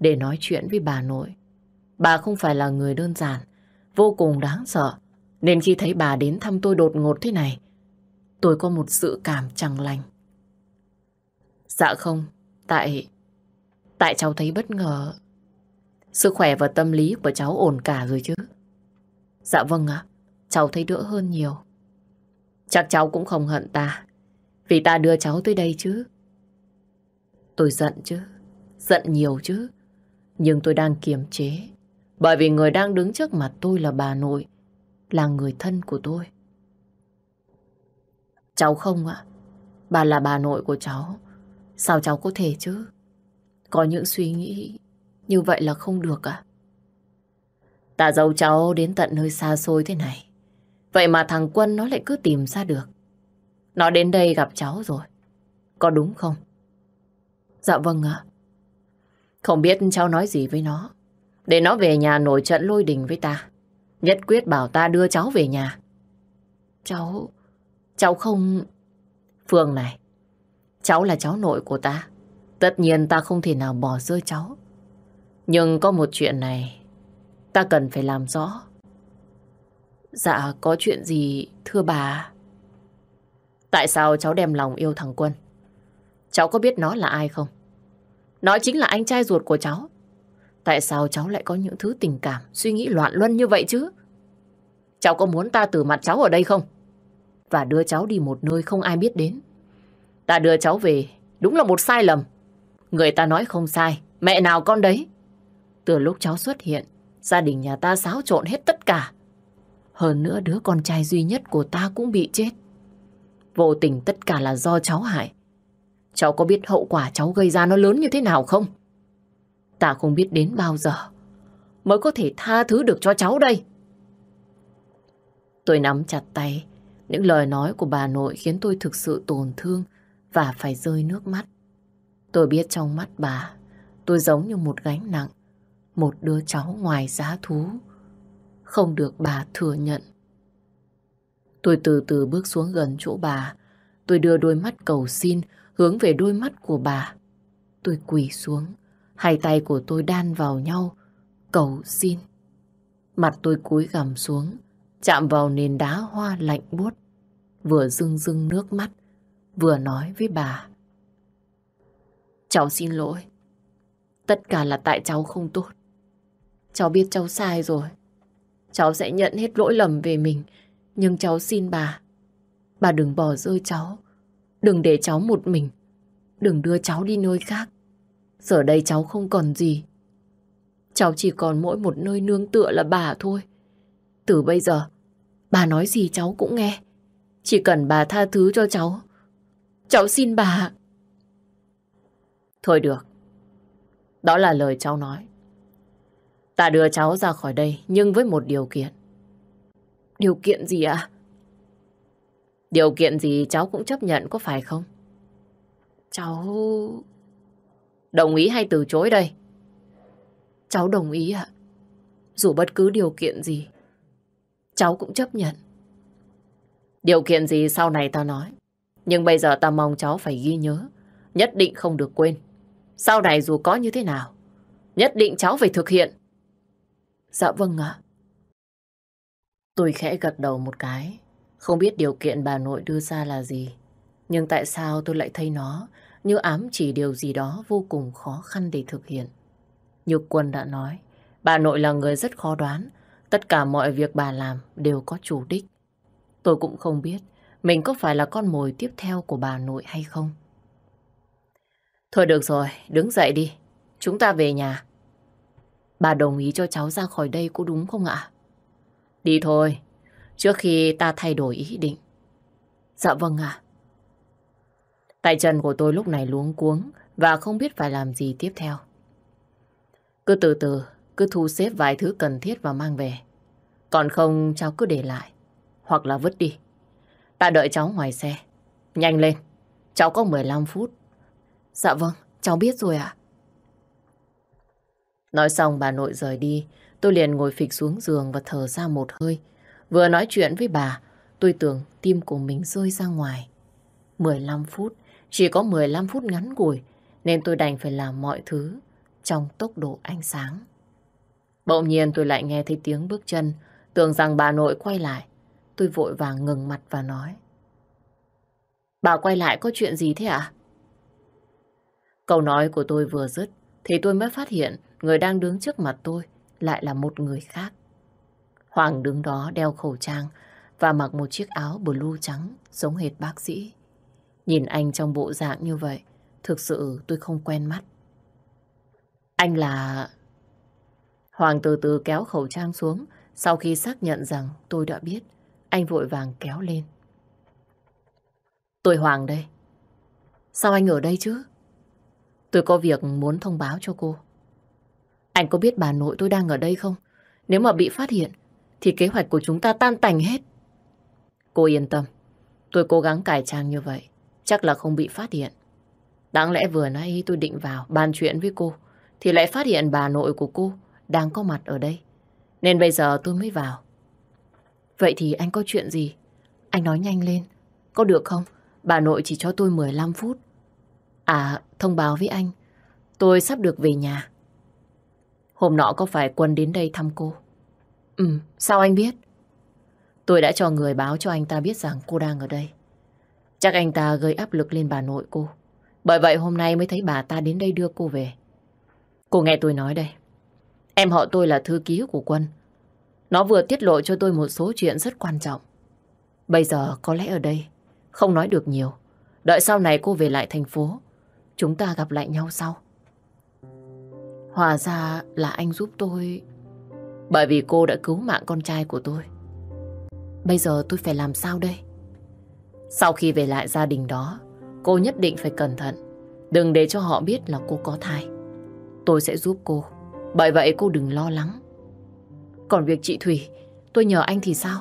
để nói chuyện với bà nội. Bà không phải là người đơn giản, vô cùng đáng sợ. Nên khi thấy bà đến thăm tôi đột ngột thế này, tôi có một sự cảm chẳng lành. Dạ không, tại... Tại cháu thấy bất ngờ. Sức khỏe và tâm lý của cháu ổn cả rồi chứ. Dạ vâng ạ, cháu thấy đỡ hơn nhiều. Chắc cháu cũng không hận ta, vì ta đưa cháu tới đây chứ. Tôi giận chứ, giận nhiều chứ. Nhưng tôi đang kiềm chế, bởi vì người đang đứng trước mặt tôi là bà nội, là người thân của tôi. Cháu không ạ, bà là bà nội của cháu. Sao cháu có thể chứ? Có những suy nghĩ như vậy là không được à? Ta giấu cháu đến tận nơi xa xôi thế này. Vậy mà thằng Quân nó lại cứ tìm ra được. Nó đến đây gặp cháu rồi. Có đúng không? Dạ vâng ạ. Không biết cháu nói gì với nó. Để nó về nhà nổi trận lôi đình với ta. Nhất quyết bảo ta đưa cháu về nhà. Cháu... Cháu không... Phương này, cháu là cháu nội của ta. Tất nhiên ta không thể nào bỏ rơi cháu. Nhưng có một chuyện này ta cần phải làm rõ. Dạ, có chuyện gì thưa bà? Tại sao cháu đem lòng yêu thằng Quân? Cháu có biết nó là ai không? Nó chính là anh trai ruột của cháu. Tại sao cháu lại có những thứ tình cảm, suy nghĩ loạn luân như vậy chứ? Cháu có muốn ta từ mặt cháu ở đây không? Và đưa cháu đi một nơi không ai biết đến. Ta đưa cháu về, đúng là một sai lầm. Người ta nói không sai, mẹ nào con đấy. Từ lúc cháu xuất hiện, gia đình nhà ta xáo trộn hết tất cả. Hơn nữa đứa con trai duy nhất của ta cũng bị chết. Vô tình tất cả là do cháu hại. Cháu có biết hậu quả cháu gây ra nó lớn như thế nào không? Ta không biết đến bao giờ mới có thể tha thứ được cho cháu đây. Tôi nắm chặt tay. Những lời nói của bà nội khiến tôi thực sự tổn thương và phải rơi nước mắt. Tôi biết trong mắt bà, tôi giống như một gánh nặng, một đứa cháu ngoài giá thú, không được bà thừa nhận. Tôi từ từ bước xuống gần chỗ bà, tôi đưa đôi mắt cầu xin hướng về đôi mắt của bà. Tôi quỳ xuống, hai tay của tôi đan vào nhau, cầu xin. Mặt tôi cúi gằm xuống, chạm vào nền đá hoa lạnh buốt, vừa rưng rưng nước mắt, vừa nói với bà. Cháu xin lỗi. Tất cả là tại cháu không tốt. Cháu biết cháu sai rồi. Cháu sẽ nhận hết lỗi lầm về mình. Nhưng cháu xin bà. Bà đừng bỏ rơi cháu. Đừng để cháu một mình. Đừng đưa cháu đi nơi khác. Giờ đây cháu không còn gì. Cháu chỉ còn mỗi một nơi nương tựa là bà thôi. Từ bây giờ, bà nói gì cháu cũng nghe. Chỉ cần bà tha thứ cho cháu. Cháu xin bà. Thôi được. Đó là lời cháu nói. Ta đưa cháu ra khỏi đây nhưng với một điều kiện. Điều kiện gì ạ? Điều kiện gì cháu cũng chấp nhận có phải không? Cháu... Đồng ý hay từ chối đây? Cháu đồng ý ạ. Dù bất cứ điều kiện gì, cháu cũng chấp nhận. Điều kiện gì sau này ta nói. Nhưng bây giờ ta mong cháu phải ghi nhớ. Nhất định không được quên. Sau này dù có như thế nào, nhất định cháu phải thực hiện. Dạ vâng ạ. Tôi khẽ gật đầu một cái. Không biết điều kiện bà nội đưa ra là gì. Nhưng tại sao tôi lại thấy nó như ám chỉ điều gì đó vô cùng khó khăn để thực hiện. Như Quân đã nói, bà nội là người rất khó đoán. Tất cả mọi việc bà làm đều có chủ đích. Tôi cũng không biết mình có phải là con mồi tiếp theo của bà nội hay không. Thôi được rồi, đứng dậy đi. Chúng ta về nhà. Bà đồng ý cho cháu ra khỏi đây có đúng không ạ? Đi thôi, trước khi ta thay đổi ý định. Dạ vâng ạ. Tay chân của tôi lúc này luống cuống và không biết phải làm gì tiếp theo. Cứ từ từ, cứ thu xếp vài thứ cần thiết và mang về. Còn không cháu cứ để lại, hoặc là vứt đi. Ta đợi cháu ngoài xe. Nhanh lên, cháu có 15 phút Dạ vâng, cháu biết rồi ạ. Nói xong bà nội rời đi, tôi liền ngồi phịch xuống giường và thở ra một hơi. Vừa nói chuyện với bà, tôi tưởng tim của mình rơi ra ngoài. 15 phút, Chỉ có 15 phút ngắn ngủi nên tôi đành phải làm mọi thứ trong tốc độ ánh sáng. Bỗng nhiên tôi lại nghe thấy tiếng bước chân, tưởng rằng bà nội quay lại. Tôi vội vàng ngừng mặt và nói. Bà quay lại có chuyện gì thế ạ? Câu nói của tôi vừa dứt thì tôi mới phát hiện người đang đứng trước mặt tôi lại là một người khác. Hoàng đứng đó đeo khẩu trang và mặc một chiếc áo blue trắng giống hệt bác sĩ. Nhìn anh trong bộ dạng như vậy, thực sự tôi không quen mắt. Anh là... Hoàng từ từ kéo khẩu trang xuống, sau khi xác nhận rằng tôi đã biết, anh vội vàng kéo lên. Tôi Hoàng đây. Sao anh ở đây chứ? Tôi có việc muốn thông báo cho cô. Anh có biết bà nội tôi đang ở đây không? Nếu mà bị phát hiện, thì kế hoạch của chúng ta tan tành hết. Cô yên tâm, tôi cố gắng cải trang như vậy, chắc là không bị phát hiện. Đáng lẽ vừa nãy tôi định vào bàn chuyện với cô, thì lại phát hiện bà nội của cô đang có mặt ở đây. Nên bây giờ tôi mới vào. Vậy thì anh có chuyện gì? Anh nói nhanh lên. Có được không? Bà nội chỉ cho tôi 15 phút. À, thông báo với anh. Tôi sắp được về nhà. Hôm nọ có phải Quân đến đây thăm cô? Ừ, sao anh biết? Tôi đã cho người báo cho anh ta biết rằng cô đang ở đây. Chắc anh ta gây áp lực lên bà nội cô. Bởi vậy hôm nay mới thấy bà ta đến đây đưa cô về. Cô nghe tôi nói đây. Em họ tôi là thư ký của Quân. Nó vừa tiết lộ cho tôi một số chuyện rất quan trọng. Bây giờ có lẽ ở đây không nói được nhiều. Đợi sau này cô về lại thành phố, chúng ta gặp lại nhau sau. Hòa ra là anh giúp tôi bởi vì cô đã cứu mạng con trai của tôi. Bây giờ tôi phải làm sao đây? Sau khi về lại gia đình đó, cô nhất định phải cẩn thận. Đừng để cho họ biết là cô có thai. Tôi sẽ giúp cô. Bởi vậy cô đừng lo lắng. Còn việc chị Thủy, tôi nhờ anh thì sao?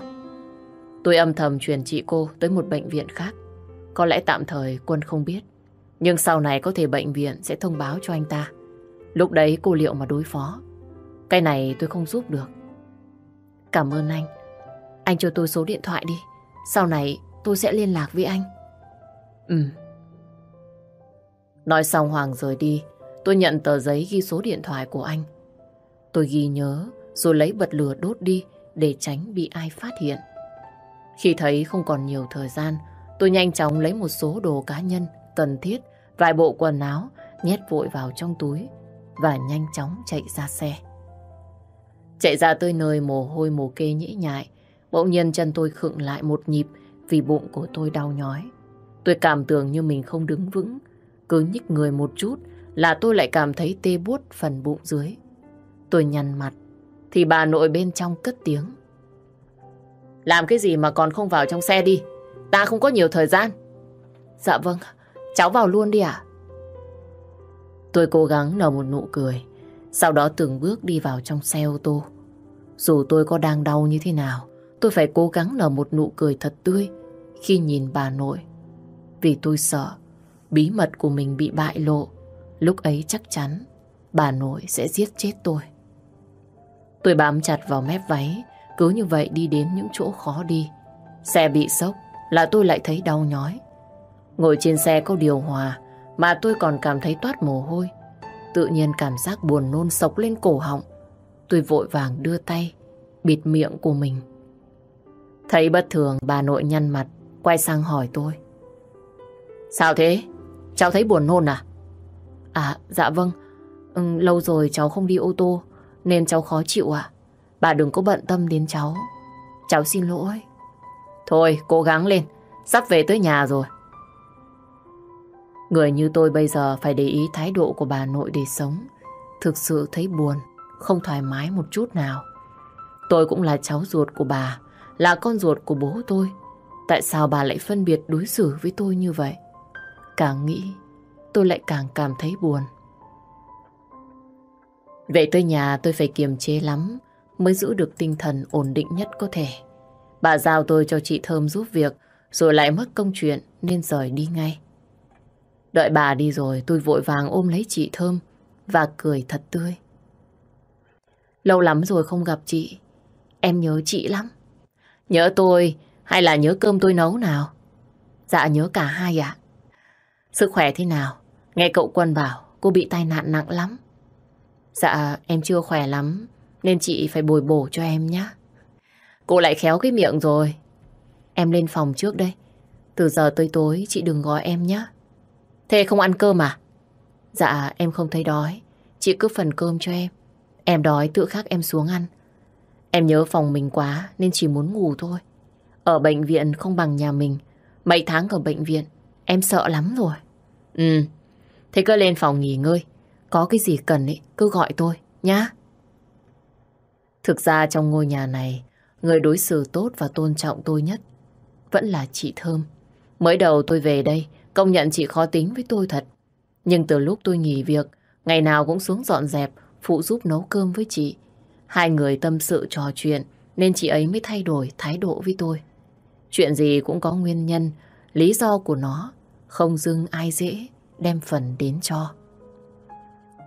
Tôi âm thầm truyền chị cô tới một bệnh viện khác. Có lẽ tạm thời Quân không biết. Nhưng sau này có thể bệnh viện sẽ thông báo cho anh ta. Lúc đấy cô liệu mà đối phó. Cái này tôi không giúp được. Cảm ơn anh. Anh cho tôi số điện thoại đi. Sau này tôi sẽ liên lạc với anh. Ừ. Nói xong Hoàng rời đi. Tôi nhận tờ giấy ghi số điện thoại của anh. Tôi ghi nhớ rồi lấy bật lửa đốt đi để tránh bị ai phát hiện. Khi thấy không còn nhiều thời gian, tôi nhanh chóng lấy một số đồ cá nhân cần thiết, vài bộ quần áo nhét vội vào trong túi và nhanh chóng chạy ra xe. Chạy ra tới nơi mồ hôi mồ kê nhễ nhại, bỗng nhiên chân tôi khựng lại một nhịp vì bụng của tôi đau nhói. Tôi cảm tưởng như mình không đứng vững, cứ nhích người một chút là tôi lại cảm thấy tê buốt phần bụng dưới. Tôi nhăn mặt, thì bà nội bên trong cất tiếng. Làm cái gì mà còn không vào trong xe đi, ta không có nhiều thời gian. Dạ vâng, cháu vào luôn đi ạ. Tôi cố gắng nở một nụ cười, sau đó từng bước đi vào trong xe ô tô. Dù tôi có đang đau như thế nào, tôi phải cố gắng nở một nụ cười thật tươi khi nhìn bà nội. Vì tôi sợ bí mật của mình bị bại lộ, lúc ấy chắc chắn bà nội sẽ giết chết tôi. Tôi bám chặt vào mép váy, cứ như vậy đi đến những chỗ khó đi. Xe bị sốc là tôi lại thấy đau nhói. Ngồi trên xe có điều hòa mà tôi còn cảm thấy toát mồ hôi. Tự nhiên cảm giác buồn nôn sộc lên cổ họng. Tôi vội vàng đưa tay, bịt miệng của mình. Thấy bất thường, bà nội nhăn mặt, quay sang hỏi tôi. Sao thế? Cháu thấy buồn nôn à? À, dạ vâng. Ừ, lâu rồi cháu không đi ô tô, nên cháu khó chịu ạ. Bà đừng có bận tâm đến cháu. Cháu xin lỗi. Thôi, cố gắng lên. Sắp về tới nhà rồi. Người như tôi bây giờ phải để ý thái độ của bà nội để sống. Thực sự thấy buồn, không thoải mái một chút nào. Tôi cũng là cháu ruột của bà, là con ruột của bố tôi. Tại sao bà lại phân biệt đối xử với tôi như vậy? Càng nghĩ, tôi lại càng cảm thấy buồn. Về tới nhà tôi phải kiềm chế lắm mới giữ được tinh thần ổn định nhất có thể. Bà giao tôi cho chị Thơm giúp việc rồi lại mất công chuyện nên rời đi ngay. Đợi bà đi rồi, tôi vội vàng ôm lấy chị Thơm và cười thật tươi. Lâu lắm rồi không gặp chị. Em nhớ chị lắm. Nhớ tôi hay là nhớ cơm tôi nấu nào? Dạ nhớ cả hai ạ. Sức khỏe thế nào? Nghe cậu Quân bảo, cô bị tai nạn nặng lắm. Dạ em chưa khỏe lắm, nên chị phải bồi bổ cho em nhé. Cô lại khéo cái miệng rồi. Em lên phòng trước đây. Từ giờ tới tối, chị đừng gọi em nhé. Thế không ăn cơm à? Dạ em không thấy đói. Chị cứ phần cơm cho em. Em đói tự khắc em xuống ăn. Em nhớ phòng mình quá nên chỉ muốn ngủ thôi. Ở bệnh viện không bằng nhà mình. Mấy tháng ở bệnh viện em sợ lắm rồi. Ừ, thế cứ lên phòng nghỉ ngơi. Có cái gì cần ấy, cứ gọi tôi, nhá. Thực ra trong ngôi nhà này, người đối xử tốt và tôn trọng tôi nhất vẫn là chị Thơm. Mới đầu tôi về đây, công nhận chị khó tính với tôi thật. Nhưng từ lúc tôi nghỉ việc, ngày nào cũng xuống dọn dẹp, phụ giúp nấu cơm với chị. Hai người tâm sự trò chuyện, nên chị ấy mới thay đổi thái độ với tôi. Chuyện gì cũng có nguyên nhân, lý do của nó, không dưng ai dễ đem phần đến cho.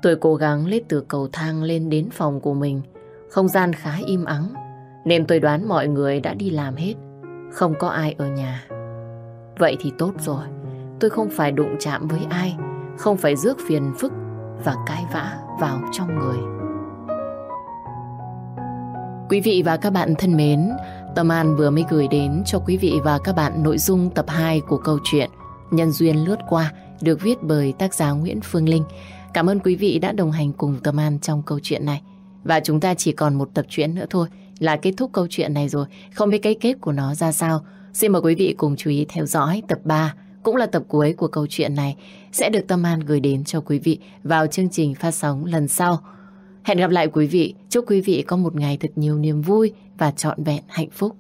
Tôi cố gắng lết từ cầu thang lên đến phòng của mình, không gian khá im ắng, nên tôi đoán mọi người đã đi làm hết, không có ai ở nhà. Vậy thì tốt rồi, tôi không phải đụng chạm với ai, không phải rước phiền phức và cãi vã vào trong người. Quý vị và các bạn thân mến, Tâm An vừa mới gửi đến cho quý vị và các bạn nội dung tập 2 của câu chuyện Nhân duyên lướt qua được viết bởi tác giả Nguyễn Phương Linh. Cảm ơn quý vị đã đồng hành cùng Tâm An trong câu chuyện này. Và chúng ta chỉ còn một tập truyện nữa thôi là kết thúc câu chuyện này rồi. Không biết cái kết của nó ra sao. Xin mời quý vị cùng chú ý theo dõi tập 3 cũng là tập cuối của câu chuyện này sẽ được Tâm An gửi đến cho quý vị vào chương trình phát sóng lần sau. Hẹn gặp lại quý vị. Chúc quý vị có một ngày thật nhiều niềm vui và trọn vẹn hạnh phúc.